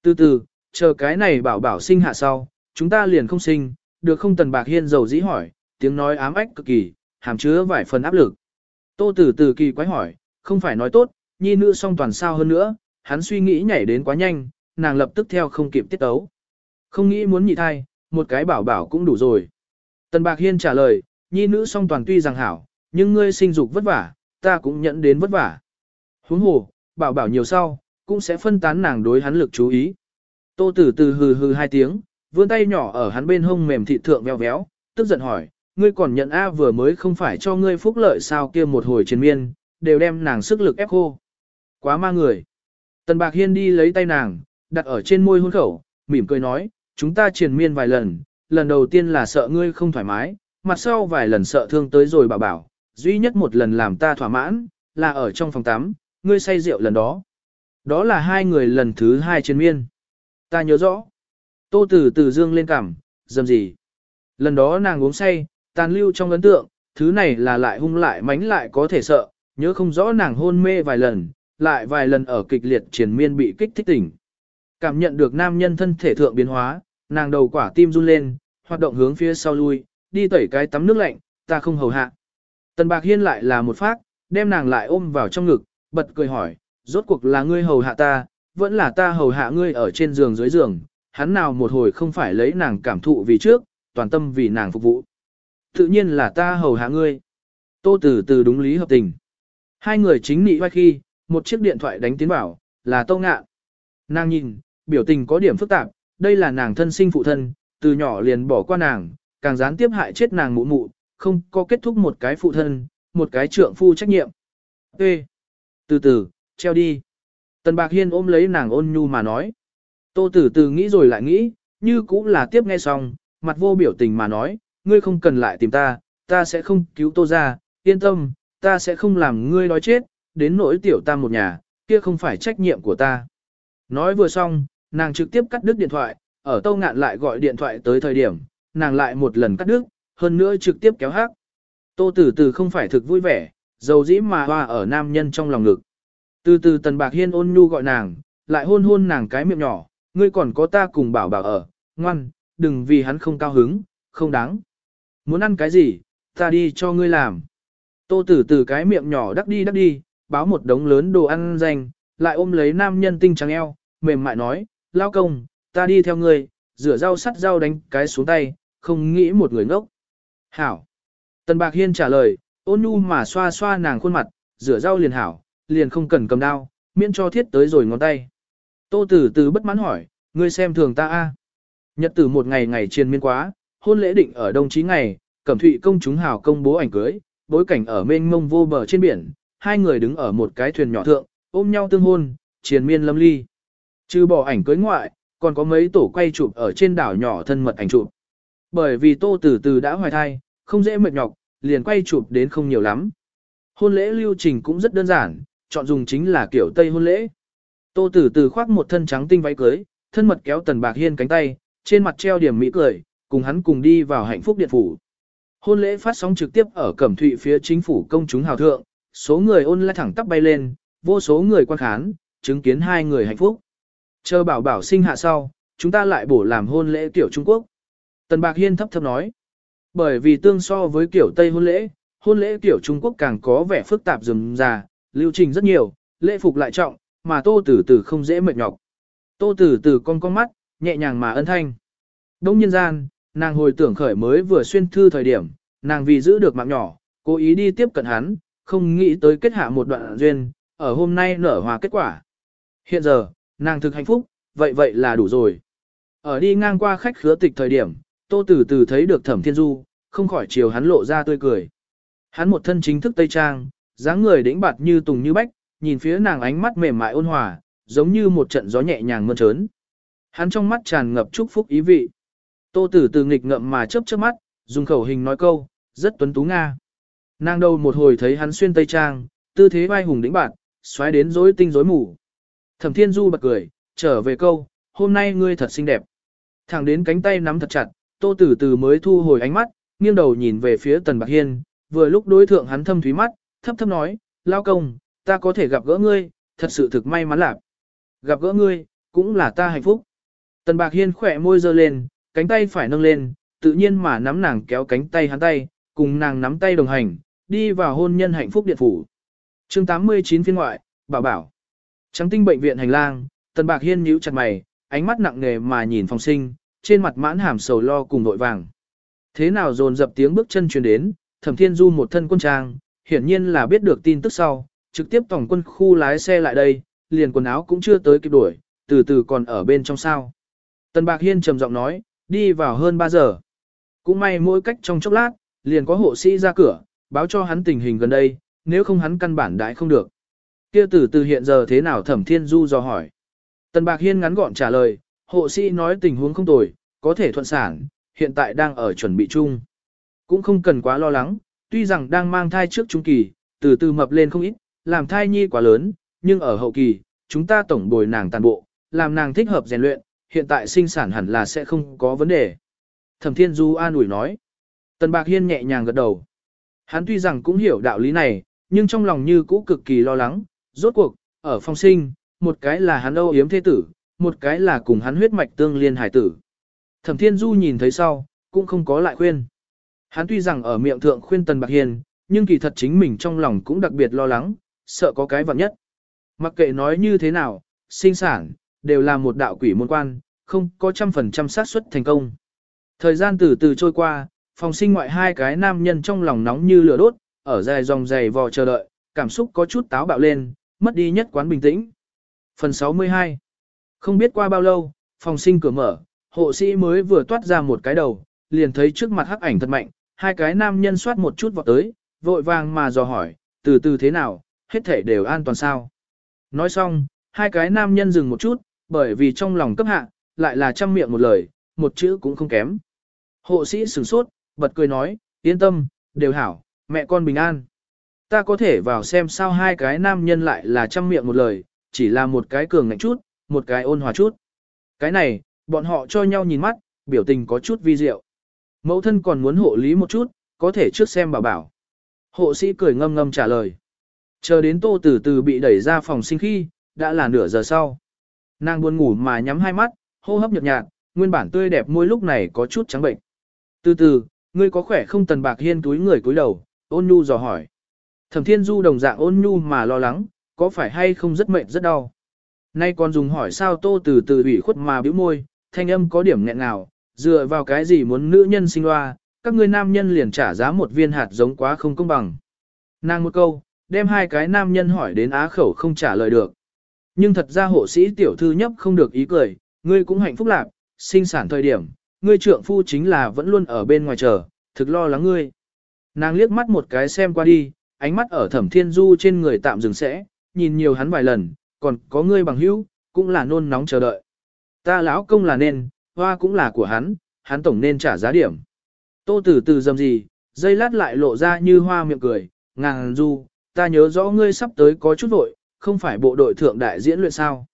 Từ từ, chờ cái này bảo bảo sinh hạ sau, chúng ta liền không sinh, được không tần bạc hiên dầu dĩ hỏi, tiếng nói ám ách cực kỳ, hàm chứa vài phần áp lực. Tô tử từ kỳ quái hỏi, không phải nói tốt, nhi nữ song toàn sao hơn nữa, hắn suy nghĩ nhảy đến quá nhanh, nàng lập tức theo không kịp tiết tấu. Không nghĩ muốn nhị thai, một cái bảo bảo cũng đủ rồi. Tần Bạc Hiên trả lời, nhi nữ song toàn tuy rằng hảo, nhưng ngươi sinh dục vất vả, ta cũng nhận đến vất vả. Huống hồ, bảo bảo nhiều sau, cũng sẽ phân tán nàng đối hắn lực chú ý. Tô tử từ hừ hừ hai tiếng, vươn tay nhỏ ở hắn bên hông mềm thịt thượng veo véo, tức giận hỏi, ngươi còn nhận A vừa mới không phải cho ngươi phúc lợi sao kia một hồi chiến miên, đều đem nàng sức lực ép khô. Quá ma người. Tần Bạc Hiên đi lấy tay nàng, đặt ở trên môi hôn khẩu, mỉm cười nói, chúng ta triền miên vài lần, lần đầu tiên là sợ ngươi không thoải mái, mặt sau vài lần sợ thương tới rồi bảo bảo, duy nhất một lần làm ta thỏa mãn, là ở trong phòng tắm, ngươi say rượu lần đó. Đó là hai người lần thứ hai trên miên. Ta nhớ rõ. Tô Tử Tử dương lên cằm, dầm gì. Lần đó nàng uống say, tàn lưu trong ấn tượng, thứ này là lại hung lại mánh lại có thể sợ, nhớ không rõ nàng hôn mê vài lần, lại vài lần ở kịch liệt triền miên bị kích thích tỉnh. Cảm nhận được nam nhân thân thể thượng biến hóa, nàng đầu quả tim run lên, hoạt động hướng phía sau lui, đi tẩy cái tắm nước lạnh, ta không hầu hạ. Tần Bạc Hiên lại là một phát, đem nàng lại ôm vào trong ngực, bật cười hỏi, rốt cuộc là ngươi hầu hạ ta, vẫn là ta hầu hạ ngươi ở trên giường dưới giường, hắn nào một hồi không phải lấy nàng cảm thụ vì trước, toàn tâm vì nàng phục vụ. Tự nhiên là ta hầu hạ ngươi. Tô Tử từ đúng lý hợp tình. Hai người chính nị vai khi, một chiếc điện thoại đánh tiến bảo, là Tô Ngạn. Nàng nhìn, biểu tình có điểm phức tạp, đây là nàng thân sinh phụ thân, từ nhỏ liền bỏ qua nàng, càng gián tiếp hại chết nàng mụ mụ, không có kết thúc một cái phụ thân, một cái trượng phu trách nhiệm. Ê! Từ từ, treo đi. Tần Bạc Hiên ôm lấy nàng ôn nhu mà nói. Tô Tử Từ nghĩ rồi lại nghĩ, như cũng là tiếp nghe xong, mặt vô biểu tình mà nói, ngươi không cần lại tìm ta, ta sẽ không cứu Tô ra, yên tâm, ta sẽ không làm ngươi nói chết, đến nỗi tiểu tam một nhà, kia không phải trách nhiệm của ta. Nói vừa xong, nàng trực tiếp cắt đứt điện thoại, ở Tô Ngạn lại gọi điện thoại tới thời điểm, nàng lại một lần cắt đứt, hơn nữa trực tiếp kéo hát. Tô Tử tử không phải thực vui vẻ, dầu dĩ mà hoa ở nam nhân trong lòng ngực. Từ từ Tần Bạc Hiên ôn nhu gọi nàng, lại hôn hôn nàng cái miệng nhỏ, ngươi còn có ta cùng bảo bảo ở, ngoan, đừng vì hắn không cao hứng, không đáng. Muốn ăn cái gì, ta đi cho ngươi làm. Tô tử tử cái miệng nhỏ đắc đi đắc đi, báo một đống lớn đồ ăn dành, lại ôm lấy nam nhân tinh trắng eo, mềm mại nói, lao công, ta đi theo ngươi, rửa rau sắt rau đánh cái xuống tay, không nghĩ một người ngốc. Hảo. Tần Bạc Hiên trả lời, ôn nhu mà xoa xoa nàng khuôn mặt, rửa rau liền hảo, liền không cần cầm đao, miễn cho thiết tới rồi ngón tay. Tô Tử Từ bất mãn hỏi, ngươi xem thường ta a? Nhật tử một ngày ngày triền miên quá, hôn lễ định ở đông chí ngày, Cẩm Thụy công chúng hào công bố ảnh cưới, bối cảnh ở mênh mông vô bờ trên biển, hai người đứng ở một cái thuyền nhỏ thượng, ôm nhau tương hôn, triền miên lâm ly. Trừ bỏ ảnh cưới ngoại, còn có mấy tổ quay chụp ở trên đảo nhỏ thân mật ảnh chụp. Bởi vì Tô Tử Từ đã hoài thai, không dễ mệt nhọc, liền quay chụp đến không nhiều lắm. Hôn lễ lưu trình cũng rất đơn giản, chọn dùng chính là kiểu Tây hôn lễ. Tô Tử Từ khoác một thân trắng tinh váy cưới, thân mật kéo Tần Bạc Hiên cánh tay, trên mặt treo điểm mỹ cười, cùng hắn cùng đi vào hạnh phúc điện phủ. Hôn lễ phát sóng trực tiếp ở Cẩm Thụy phía chính phủ công chúng hào thượng, số người ôn lại thẳng tắp bay lên, vô số người quan khán, chứng kiến hai người hạnh phúc. Chờ bảo bảo sinh hạ sau, chúng ta lại bổ làm hôn lễ kiểu Trung Quốc. Tần Bạc Hiên thấp thấp nói. Bởi vì tương so với kiểu Tây hôn lễ, hôn lễ kiểu Trung Quốc càng có vẻ phức tạp rườm rà, lưu trình rất nhiều, lễ phục lại trọng, mà tô tử tử không dễ mệt nhọc. Tô tử tử con con mắt, nhẹ nhàng mà ân thanh. Đông nhân gian, nàng hồi tưởng khởi mới vừa xuyên thư thời điểm, nàng vì giữ được mạng nhỏ, cố ý đi tiếp cận hắn, không nghĩ tới kết hạ một đoạn duyên, ở hôm nay nở hòa kết quả. Hiện giờ, nàng thực hạnh phúc, vậy vậy là đủ rồi. Ở đi ngang qua khách khứa tịch thời điểm, Tô Tử Tử thấy được Thẩm Thiên Du, không khỏi chiều hắn lộ ra tươi cười. Hắn một thân chính thức tây trang, dáng người đĩnh bạt như tùng như bách, nhìn phía nàng ánh mắt mềm mại ôn hòa, giống như một trận gió nhẹ nhàng mơn trớn. Hắn trong mắt tràn ngập chúc phúc ý vị. Tô Tử Tử nghịch ngợm mà chớp chớp mắt, dùng khẩu hình nói câu, rất tuấn tú nga. Nàng đâu một hồi thấy hắn xuyên tây trang, tư thế vai hùng đĩnh bạt, xoáy đến rối tinh rối mù. Thẩm Thiên Du bật cười, trở về câu, hôm nay ngươi thật xinh đẹp. Thẳng đến cánh tay nắm thật chặt, Tô Tử Từ mới thu hồi ánh mắt, nghiêng đầu nhìn về phía Tần Bạc Hiên, vừa lúc đối thượng hắn thâm thúy mắt, thấp thấp nói, lao công, ta có thể gặp gỡ ngươi, thật sự thực may mắn lạc. Gặp gỡ ngươi, cũng là ta hạnh phúc. Tần Bạc Hiên khỏe môi giơ lên, cánh tay phải nâng lên, tự nhiên mà nắm nàng kéo cánh tay hắn tay, cùng nàng nắm tay đồng hành, đi vào hôn nhân hạnh phúc điện phủ. chương 89 phiên ngoại, bảo bảo. Trắng tinh bệnh viện hành lang, Tần Bạc Hiên nhíu chặt mày, ánh mắt nặng nề mà nhìn phòng sinh, trên mặt mãn hàm sầu lo cùng nội vàng. Thế nào dồn dập tiếng bước chân truyền đến, Thẩm Thiên Du một thân quân trang, hiển nhiên là biết được tin tức sau, trực tiếp tổng quân khu lái xe lại đây, liền quần áo cũng chưa tới kịp đuổi, từ từ còn ở bên trong sao. Tần Bạc Hiên trầm giọng nói, đi vào hơn 3 giờ. Cũng may mỗi cách trong chốc lát, liền có hộ sĩ ra cửa, báo cho hắn tình hình gần đây, nếu không hắn căn bản đãi không được. Kia từ từ hiện giờ thế nào Thẩm Thiên Du dò hỏi. Tần Bạc Hiên ngắn gọn trả lời, hộ sĩ nói tình huống không tồi, có thể thuận sản, hiện tại đang ở chuẩn bị chung. Cũng không cần quá lo lắng, tuy rằng đang mang thai trước trung kỳ, từ từ mập lên không ít, làm thai nhi quá lớn, nhưng ở hậu kỳ, chúng ta tổng bồi nàng toàn bộ, làm nàng thích hợp rèn luyện, hiện tại sinh sản hẳn là sẽ không có vấn đề. Thẩm Thiên Du an ủi nói. Tần Bạc Hiên nhẹ nhàng gật đầu. Hắn tuy rằng cũng hiểu đạo lý này, nhưng trong lòng như cũ cực kỳ lo lắng, rốt cuộc, ở phong sinh, một cái là hắn âu yếm thế tử, một cái là cùng hắn huyết mạch tương liên hải tử. Thẩm Thiên Du nhìn thấy sau, cũng không có lại khuyên. Hắn tuy rằng ở miệng thượng khuyên Tần Bạc Hiền, nhưng kỳ thật chính mình trong lòng cũng đặc biệt lo lắng, sợ có cái vặn nhất. Mặc kệ nói như thế nào, sinh sản, đều là một đạo quỷ môn quan, không có trăm phần trăm xác suất thành công. Thời gian từ từ trôi qua, phòng sinh ngoại hai cái nam nhân trong lòng nóng như lửa đốt, ở dài dòng dày vò chờ đợi, cảm xúc có chút táo bạo lên, mất đi nhất quán bình tĩnh. Phần 62 Không biết qua bao lâu, phòng sinh cửa mở, hộ sĩ mới vừa toát ra một cái đầu, liền thấy trước mặt hắc ảnh thật mạnh, hai cái nam nhân soát một chút vọt tới, vội vàng mà dò hỏi, từ từ thế nào, hết thể đều an toàn sao. Nói xong, hai cái nam nhân dừng một chút, bởi vì trong lòng cấp hạ, lại là trăm miệng một lời, một chữ cũng không kém. Hộ sĩ sửng sốt, bật cười nói, yên tâm, đều hảo, mẹ con bình an. Ta có thể vào xem sao hai cái nam nhân lại là trăm miệng một lời, chỉ là một cái cường ngạnh chút, một cái ôn hòa chút. Cái này, bọn họ cho nhau nhìn mắt, biểu tình có chút vi diệu. Mẫu thân còn muốn hộ lý một chút, có thể trước xem bảo bảo. Hộ sĩ cười ngâm ngâm trả lời. Chờ đến tô từ từ bị đẩy ra phòng sinh khi, đã là nửa giờ sau. Nàng buồn ngủ mà nhắm hai mắt, hô hấp nhợt nhạt, nguyên bản tươi đẹp môi lúc này có chút trắng bệnh. Từ từ, ngươi có khỏe không tần bạc hiên túi người cúi đầu, ôn nhu dò hỏi. Thẩm thiên du đồng dạng ôn nhu mà lo lắng, có phải hay không rất mệt rất đau. Nay còn dùng hỏi sao tô từ từ ủy khuất mà bĩu môi, thanh âm có điểm nghẹn nào, dựa vào cái gì muốn nữ nhân sinh loa, các ngươi nam nhân liền trả giá một viên hạt giống quá không công bằng. Nàng một câu, đem hai cái nam nhân hỏi đến á khẩu không trả lời được. Nhưng thật ra hộ sĩ tiểu thư nhấp không được ý cười, ngươi cũng hạnh phúc lạc, sinh sản thời điểm, ngươi trượng phu chính là vẫn luôn ở bên ngoài chờ, thực lo lắng ngươi. Nàng liếc mắt một cái xem qua đi, ánh mắt ở thẩm thiên du trên người tạm dừng sẽ, nhìn nhiều hắn vài lần, còn có ngươi bằng hữu, cũng là nôn nóng chờ đợi. Ta lão công là nên, hoa cũng là của hắn, hắn tổng nên trả giá điểm. Tô tử từ dầm gì, dây lát lại lộ ra như hoa miệng cười, ngàn du, ta nhớ rõ ngươi sắp tới có chút vội, không phải bộ đội thượng đại diễn luyện sao.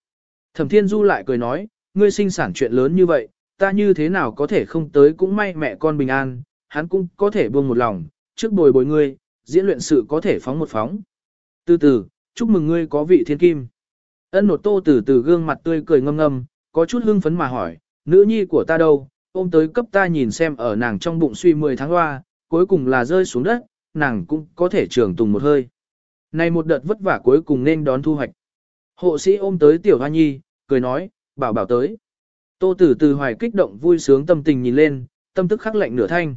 Thẩm thiên du lại cười nói, ngươi sinh sản chuyện lớn như vậy, ta như thế nào có thể không tới cũng may mẹ con bình an, hắn cũng có thể buông một lòng, trước bồi bồi ngươi, diễn luyện sự có thể phóng một phóng. Từ từ, chúc mừng ngươi có vị thiên kim. Ân nột tô từ từ gương mặt tươi cười ngâm ngâm, có chút hưng phấn mà hỏi, nữ nhi của ta đâu, ôm tới cấp ta nhìn xem ở nàng trong bụng suy 10 tháng hoa, cuối cùng là rơi xuống đất, nàng cũng có thể trường tùng một hơi. Này một đợt vất vả cuối cùng nên đón thu hoạch. Hộ sĩ ôm tới tiểu hoa nhi, cười nói, bảo bảo tới. Tô tử từ hoài kích động vui sướng tâm tình nhìn lên, tâm tức khắc lạnh nửa thanh.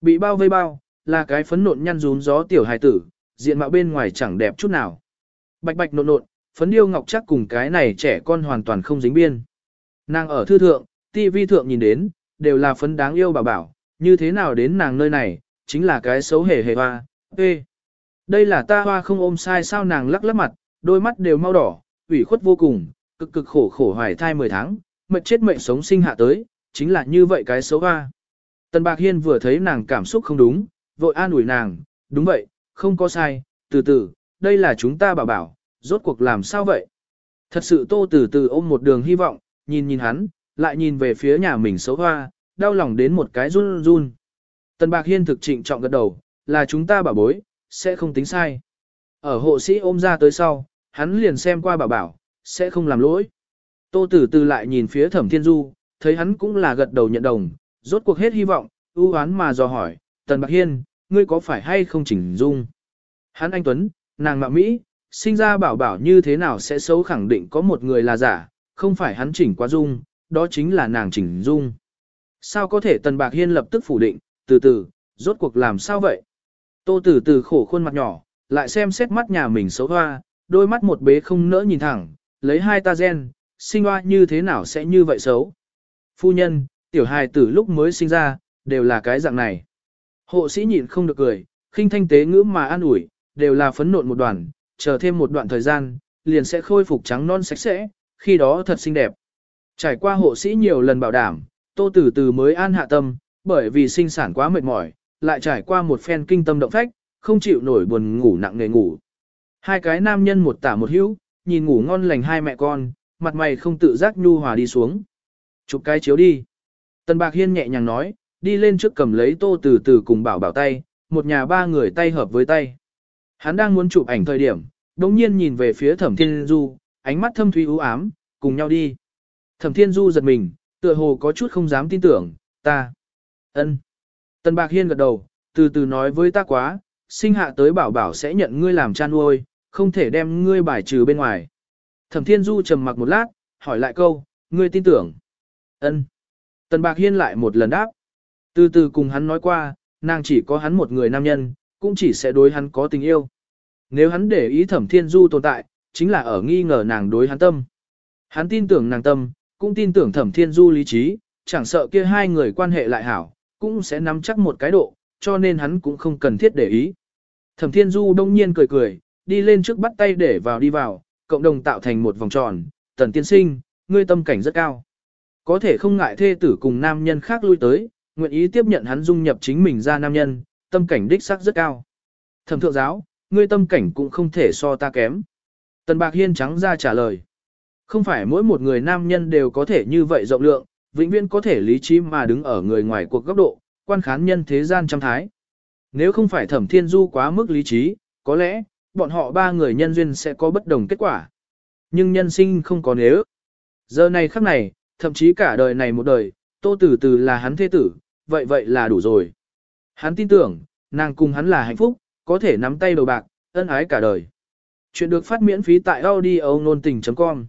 Bị bao vây bao, là cái phấn nộn nhăn rún gió tiểu hài tử, diện mạo bên ngoài chẳng đẹp chút nào. Bạch bạch nộn nộn, phấn điêu ngọc chắc cùng cái này trẻ con hoàn toàn không dính biên. Nàng ở thư thượng, tivi thượng nhìn đến, đều là phấn đáng yêu bảo bảo, như thế nào đến nàng nơi này, chính là cái xấu hề hề hoa. Ê! Đây là ta hoa không ôm sai sao nàng lắc lắc mặt, đôi mắt đều mau đỏ, ủy khuất vô cùng, cực cực khổ khổ hoài thai 10 tháng, mệt chết mệnh sống sinh hạ tới, chính là như vậy cái xấu hoa. Tần Bạc Hiên vừa thấy nàng cảm xúc không đúng, vội an ủi nàng, đúng vậy, không có sai, từ từ, đây là chúng ta bảo bảo, rốt cuộc làm sao vậy? Thật sự tô từ từ ôm một đường hy vọng, nhìn nhìn hắn, lại nhìn về phía nhà mình xấu hoa, đau lòng đến một cái run run. Tần Bạc Hiên thực trịnh trọng gật đầu, là chúng ta bảo bối, sẽ không tính sai. Ở hộ sĩ ôm ra tới sau, hắn liền xem qua bảo bảo, sẽ không làm lỗi. Tô Tử Từ lại nhìn phía Thẩm Thiên Du, thấy hắn cũng là gật đầu nhận đồng, rốt cuộc hết hy vọng, ưu oán mà dò hỏi, Tần Bạc Hiên, ngươi có phải hay không chỉnh dung? Hắn anh Tuấn, nàng Mạ Mỹ, sinh ra bảo bảo như thế nào sẽ xấu khẳng định có một người là giả, không phải hắn chỉnh quá dung, đó chính là nàng chỉnh dung. Sao có thể Tần Bạc Hiên lập tức phủ định, từ từ, rốt cuộc làm sao vậy? Tô Tử Từ khổ khuôn mặt nhỏ, lại xem xét mắt nhà mình xấu hoa, đôi mắt một bế không nỡ nhìn thẳng, lấy hai ta gen, sinh hoa như thế nào sẽ như vậy xấu. Phu nhân, tiểu hài tử lúc mới sinh ra, đều là cái dạng này. Hộ sĩ nhịn không được cười, khinh thanh tế ngữ mà an ủi, đều là phấn nộn một đoàn, chờ thêm một đoạn thời gian, liền sẽ khôi phục trắng non sạch sẽ, khi đó thật xinh đẹp. Trải qua hộ sĩ nhiều lần bảo đảm, tô tử từ mới an hạ tâm, bởi vì sinh sản quá mệt mỏi, lại trải qua một phen kinh tâm động phách, không chịu nổi buồn ngủ nặng nề ngủ. Hai cái nam nhân một tả một hữu, nhìn ngủ ngon lành hai mẹ con, mặt mày không tự giác nhu hòa đi xuống. Chụp cái chiếu đi. Tần Bạc Hiên nhẹ nhàng nói, đi lên trước cầm lấy tô từ từ cùng bảo bảo tay, một nhà ba người tay hợp với tay. Hắn đang muốn chụp ảnh thời điểm, đồng nhiên nhìn về phía thẩm thiên du, ánh mắt thâm thúy u ám, cùng nhau đi. Thẩm thiên du giật mình, tựa hồ có chút không dám tin tưởng, ta. ân. Tần Bạc Hiên gật đầu, từ từ nói với ta quá, sinh hạ tới bảo bảo sẽ nhận ngươi làm cha nuôi, không thể đem ngươi bài trừ bên ngoài. Thẩm Thiên Du trầm mặc một lát, hỏi lại câu, ngươi tin tưởng. Ân. Tần Bạc Hiên lại một lần đáp. Từ từ cùng hắn nói qua, nàng chỉ có hắn một người nam nhân, cũng chỉ sẽ đối hắn có tình yêu. Nếu hắn để ý Thẩm Thiên Du tồn tại, chính là ở nghi ngờ nàng đối hắn tâm. Hắn tin tưởng nàng tâm, cũng tin tưởng Thẩm Thiên Du lý trí, chẳng sợ kia hai người quan hệ lại hảo, cũng sẽ nắm chắc một cái độ, cho nên hắn cũng không cần thiết để ý. Thẩm Thiên Du đông nhiên cười cười, đi lên trước bắt tay để vào đi vào, cộng đồng tạo thành một vòng tròn, tần tiên sinh, ngươi tâm cảnh rất cao. Có thể không ngại thê tử cùng nam nhân khác lui tới, nguyện ý tiếp nhận hắn dung nhập chính mình ra nam nhân, tâm cảnh đích sắc rất cao. Thẩm thượng giáo, ngươi tâm cảnh cũng không thể so ta kém. Tần Bạc Hiên trắng ra trả lời. Không phải mỗi một người nam nhân đều có thể như vậy rộng lượng, vĩnh viễn có thể lý trí mà đứng ở người ngoài cuộc góc độ, quan khán nhân thế gian trăm thái. Nếu không phải thẩm thiên du quá mức lý trí, có lẽ, bọn họ ba người nhân duyên sẽ có bất đồng kết quả. Nhưng nhân sinh không có nếu. Giờ này khắc này, thậm chí cả đời này một đời, tô tử tử là hắn thế tử, vậy vậy là đủ rồi. Hắn tin tưởng, nàng cùng hắn là hạnh phúc, có thể nắm tay đầu bạc, ân ái cả đời. Chuyện được phát miễn phí tại audio nôn tình.com